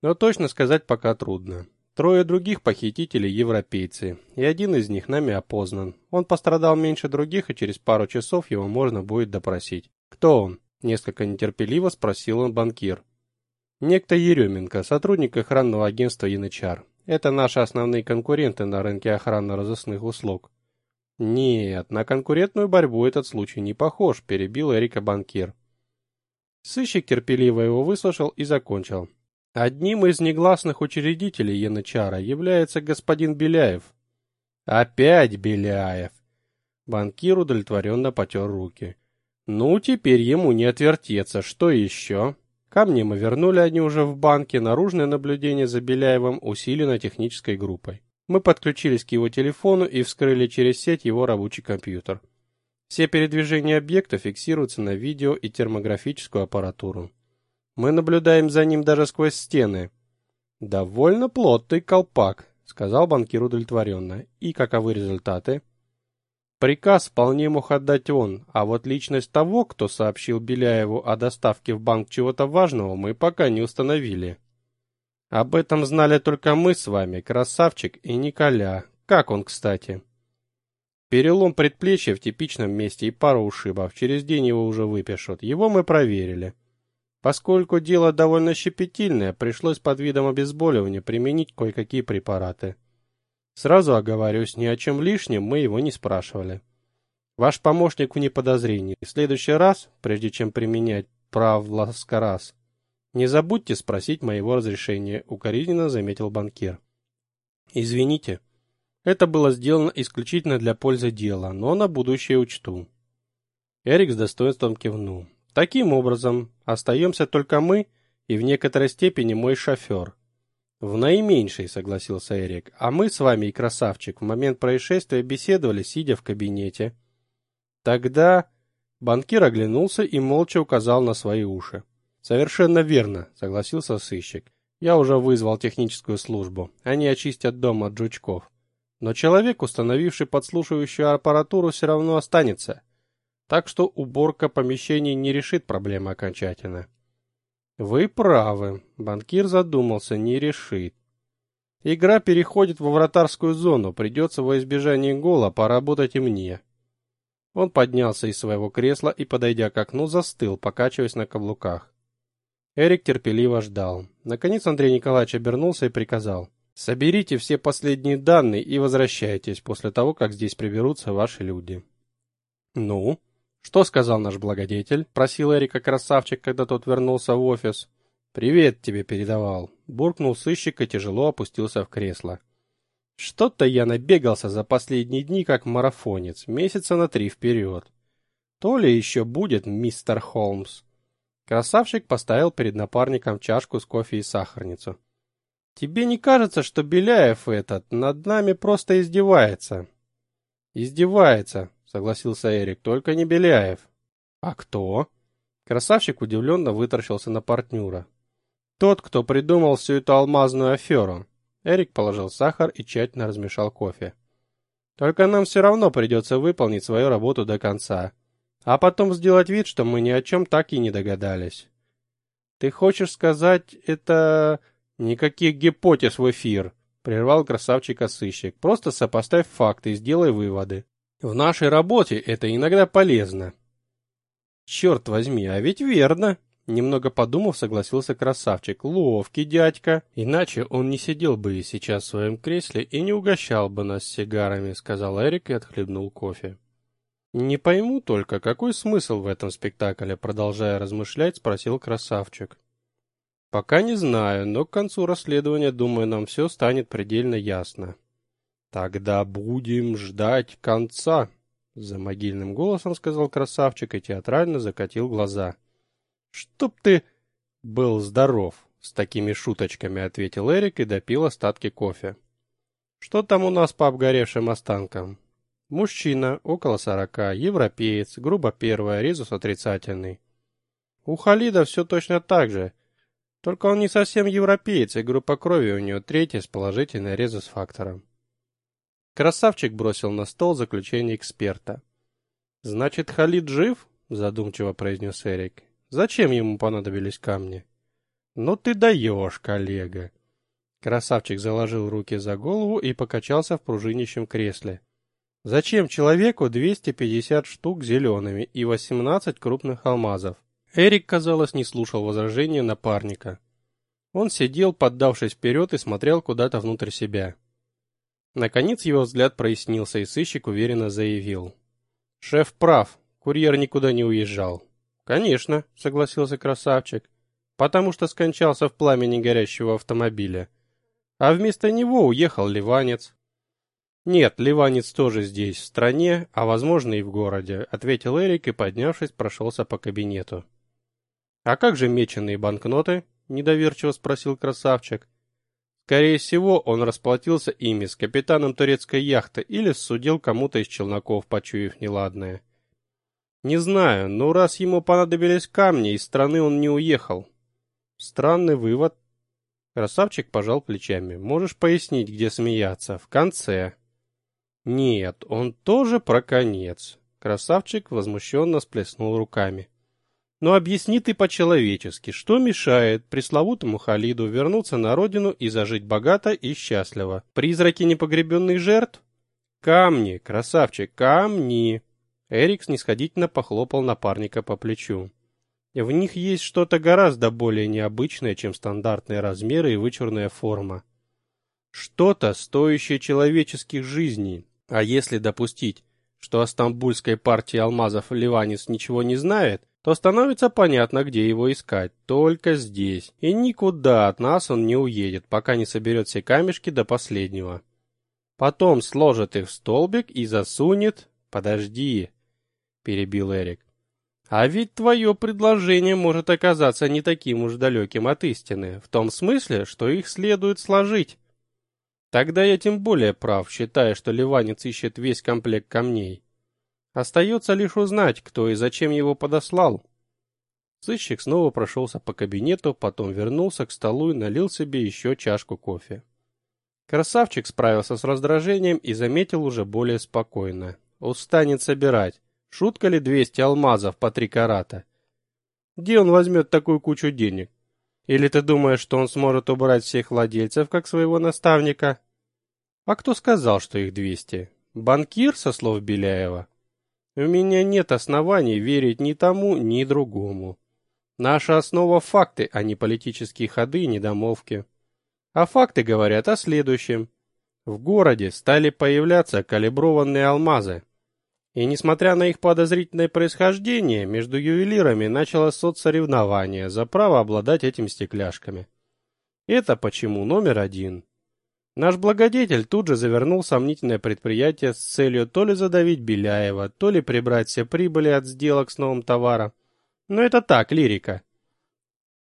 [SPEAKER 1] Но точно сказать пока трудно. Трое других похитителей европейцы, и один из них нами опознан. Он пострадал меньше других, и через пару часов его можно будет допросить. Кто он? Несколько нетерпеливо спросил он банкир. Некто Еременко, сотрудник охранного агентства Янычар. Это наши основные конкуренты на рынке охранно-розыскных услуг. Нет, на конкурентную борьбу этот случай не похож, перебил Эрика банкир. Сыщик терпеливо его выслушал и закончил. Одним из негласных учредителей Янычара является господин Беляев. Опять Беляев. Банкир удовлетворенно потер руки. Ну, теперь ему не отвертеться. Что еще? Ко мне мы вернули они уже в банке, наружное наблюдение за Беляевым усилено технической группой. Мы подключились к его телефону и вскрыли через сеть его рабочий компьютер. Все передвижения объекта фиксируются на видео и термографическую аппаратуру. Мы наблюдаем за ним даже сквозь стены. Довольно плотный колпак, сказал банкир удовлетворенно. И каковы результаты? Приказ вполне мог отдать он, а вот личность того, кто сообщил Беляеву о доставке в банк чего-то важного, мы пока не установили. Об этом знали только мы с вами, Красавчик и Николя. Как он, кстати? Перелом предплечья в типичном месте и пару ушибов. Через день его уже выпишут. Его мы проверили. Поскольку дело довольно щепетильное, пришлось под видом обезболивания применить кое-какие препараты. Сразу оговорюсь, ни о чем лишнем мы его не спрашивали. Ваш помощник вне подозрений. В следующий раз, прежде чем применять прав ласкарас, не забудьте спросить моего разрешения, укоризненно заметил банкир. Извините. Это было сделано исключительно для пользы дела, но на будущее учту. Эрик с достоинством кивнул. Таким образом, остаемся только мы и в некоторой степени мой шофер. В наименьшей, согласился Эрик. А мы с вами и красавчик в момент происшествия беседовали, сидя в кабинете. Тогда банкир оглянулся и молча указал на свои уши. Совершенно верно, согласился сыщик. Я уже вызвал техническую службу. Они очистят дом от жучков. Но человек, установивший подслушивающую аппаратуру, все равно останется. Так что уборка помещений не решит проблемы окончательно. Вы правы. Банкир задумался, не решит. Игра переходит во вратарскую зону, придется во избежание гола поработать и мне. Он поднялся из своего кресла и, подойдя к окну, застыл, покачиваясь на каблуках. Эрик терпеливо ждал. Наконец Андрей Николаевич обернулся и приказал. «Соберите все последние данные и возвращайтесь после того, как здесь приберутся ваши люди». «Ну?» «Что сказал наш благодетель?» — просил Эрика красавчик, когда тот вернулся в офис. «Привет тебе передавал», — буркнул сыщик и тяжело опустился в кресло. «Что-то я набегался за последние дни как марафонец, месяца на три вперед. То ли еще будет мистер Холмс?» Красавчик поставил перед напарником чашку с кофе и сахарницу. «Тебе не кажется, что Беляев этот над нами просто издевается?» «Издевается», — согласился Эрик, — «только не Беляев». «А кто?» Красавчик удивленно вытаращился на партнера. «Тот, кто придумал всю эту алмазную аферу». Эрик положил сахар и тщательно размешал кофе. «Только нам все равно придется выполнить свою работу до конца а потом сделать вид, что мы ни о чем так и не догадались. Ты хочешь сказать, это... Никаких гипотез в эфир, прервал красавчика сыщик. Просто сопоставь факты и сделай выводы. В нашей работе это иногда полезно. Черт возьми, а ведь верно. Немного подумав, согласился красавчик. Ловкий дядька. Иначе он не сидел бы и сейчас в своем кресле и не угощал бы нас сигарами, сказал Эрик и отхлебнул кофе. «Не пойму только, какой смысл в этом спектакле?» Продолжая размышлять, спросил красавчик. «Пока не знаю, но к концу расследования, думаю, нам все станет предельно ясно». «Тогда будем ждать конца», — за могильным голосом сказал красавчик и театрально закатил глаза. «Чтоб ты был здоров», — с такими шуточками ответил Эрик и допил остатки кофе. «Что там у нас по обгоревшим останкам?» Мужчина, около сорока, европеец, грубо первая, резус отрицательный. У Халида все точно так же, только он не совсем европеец, и группа крови у него третья с положительной резус-фактором. Красавчик бросил на стол заключение эксперта. «Значит, Халид жив?» – задумчиво произнес Эрик. «Зачем ему понадобились камни?» «Ну ты даешь, коллега!» Красавчик заложил руки за голову и покачался в пружинищем кресле. Зачем человеку 250 штук зелеными и 18 крупных алмазов? Эрик, казалось, не слушал возражения напарника. Он сидел, поддавшись вперед, и смотрел куда-то внутрь себя. Наконец его взгляд прояснился, и сыщик уверенно заявил. «Шеф прав, курьер никуда не уезжал». «Конечно», — согласился красавчик, «потому что скончался в пламени горящего автомобиля. А вместо него уехал ливанец». «Нет, ливанец тоже здесь, в стране, а возможно и в городе», — ответил Эрик и, поднявшись, прошелся по кабинету. «А как же меченые банкноты?» — недоверчиво спросил красавчик. «Скорее всего, он расплатился ими с капитаном турецкой яхты или судил кому-то из челноков, почуяв неладное. Не знаю, но раз ему понадобились камни, из страны он не уехал». «Странный вывод». Красавчик пожал плечами. «Можешь пояснить, где смеяться?» «В конце». Нет, он тоже про конец. Красавчик возмущенно сплеснул руками. Но объясни ты по-человечески, что мешает пресловутому Халиду вернуться на родину и зажить богато и счастливо? Призраки непогребенных жертв? Камни, красавчик, камни. Эрик снисходительно похлопал напарника по плечу. В них есть что-то гораздо более необычное, чем стандартные размеры и вычурная форма. Что-то, стоящее человеческих жизней, а если допустить, что о стамбульской партии алмазов Ливанец ничего не знает, то становится понятно, где его искать. Только здесь. И никуда от нас он не уедет, пока не соберет все камешки до последнего. Потом сложит их в столбик и засунет... Подожди, перебил Эрик. А ведь твое предложение может оказаться не таким уж далеким от истины, в том смысле, что их следует сложить. Тогда я тем более прав, считая, что ливанец ищет весь комплект камней. Остается лишь узнать, кто и зачем его подослал. Сыщик снова прошелся по кабинету, потом вернулся к столу и налил себе еще чашку кофе. Красавчик справился с раздражением и заметил уже более спокойно. Устанет собирать. Шутка ли 200 алмазов по три карата? Где он возьмет такую кучу денег? Или ты думаешь, что он сможет убрать всех владельцев, как своего наставника? А кто сказал, что их 200? Банкир, со слов Беляева? У меня нет оснований верить ни тому, ни другому. Наша основа – факты, а не политические ходы и недомовки. А факты говорят о следующем. В городе стали появляться калиброванные алмазы, и несмотря на их подозрительное происхождение, между ювелирами началось соцсоревнование за право обладать этими стекляшками. Это почему номер один. Наш благодетель тут же завернул сомнительное предприятие с целью то ли задавить Беляева, то ли прибрать все прибыли от сделок с новым товаром. Но это так, лирика.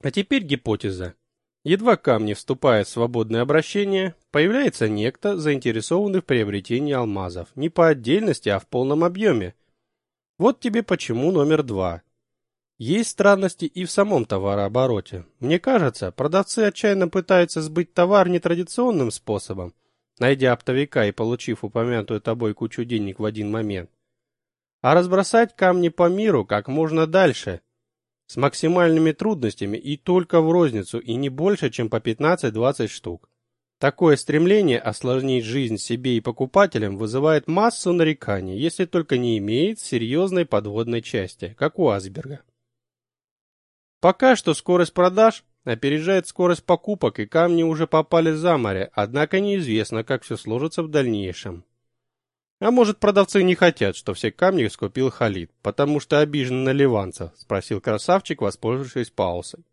[SPEAKER 1] А теперь гипотеза. Едва камни вступают в свободное обращение, появляется некто, заинтересованный в приобретении алмазов, не по отдельности, а в полном объеме. Вот тебе почему номер два. Есть странности и в самом товарообороте. Мне кажется, продавцы отчаянно пытаются сбыть товар нетрадиционным способом, найдя оптовика и получив упомянутую тобой кучу денег в один момент, а разбросать камни по миру как можно дальше, с максимальными трудностями и только в розницу, и не больше, чем по 15-20 штук. Такое стремление осложнить жизнь себе и покупателям вызывает массу нареканий, если только не имеет серьезной подводной части, как у Асберга. Пока что скорость продаж опережает скорость покупок, и камни уже попали за море, однако неизвестно, как все сложится в дальнейшем. А может, продавцы не хотят, что все камни скупил Халид, потому что обижен на ливанцев, спросил красавчик, воспользовавшись паузой.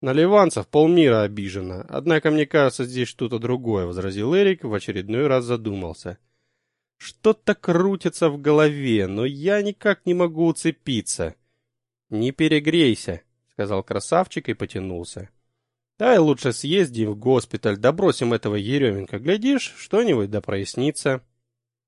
[SPEAKER 1] На ливанцев полмира обижено, однако мне кажется, здесь что-то другое, возразил Эрик, в очередной раз задумался. Что-то крутится в голове, но я никак не могу уцепиться. Не перегрейся, сказал красавчик и потянулся. Давай лучше съездим в госпиталь, добросим этого Еременко, глядишь, что-нибудь да прояснится.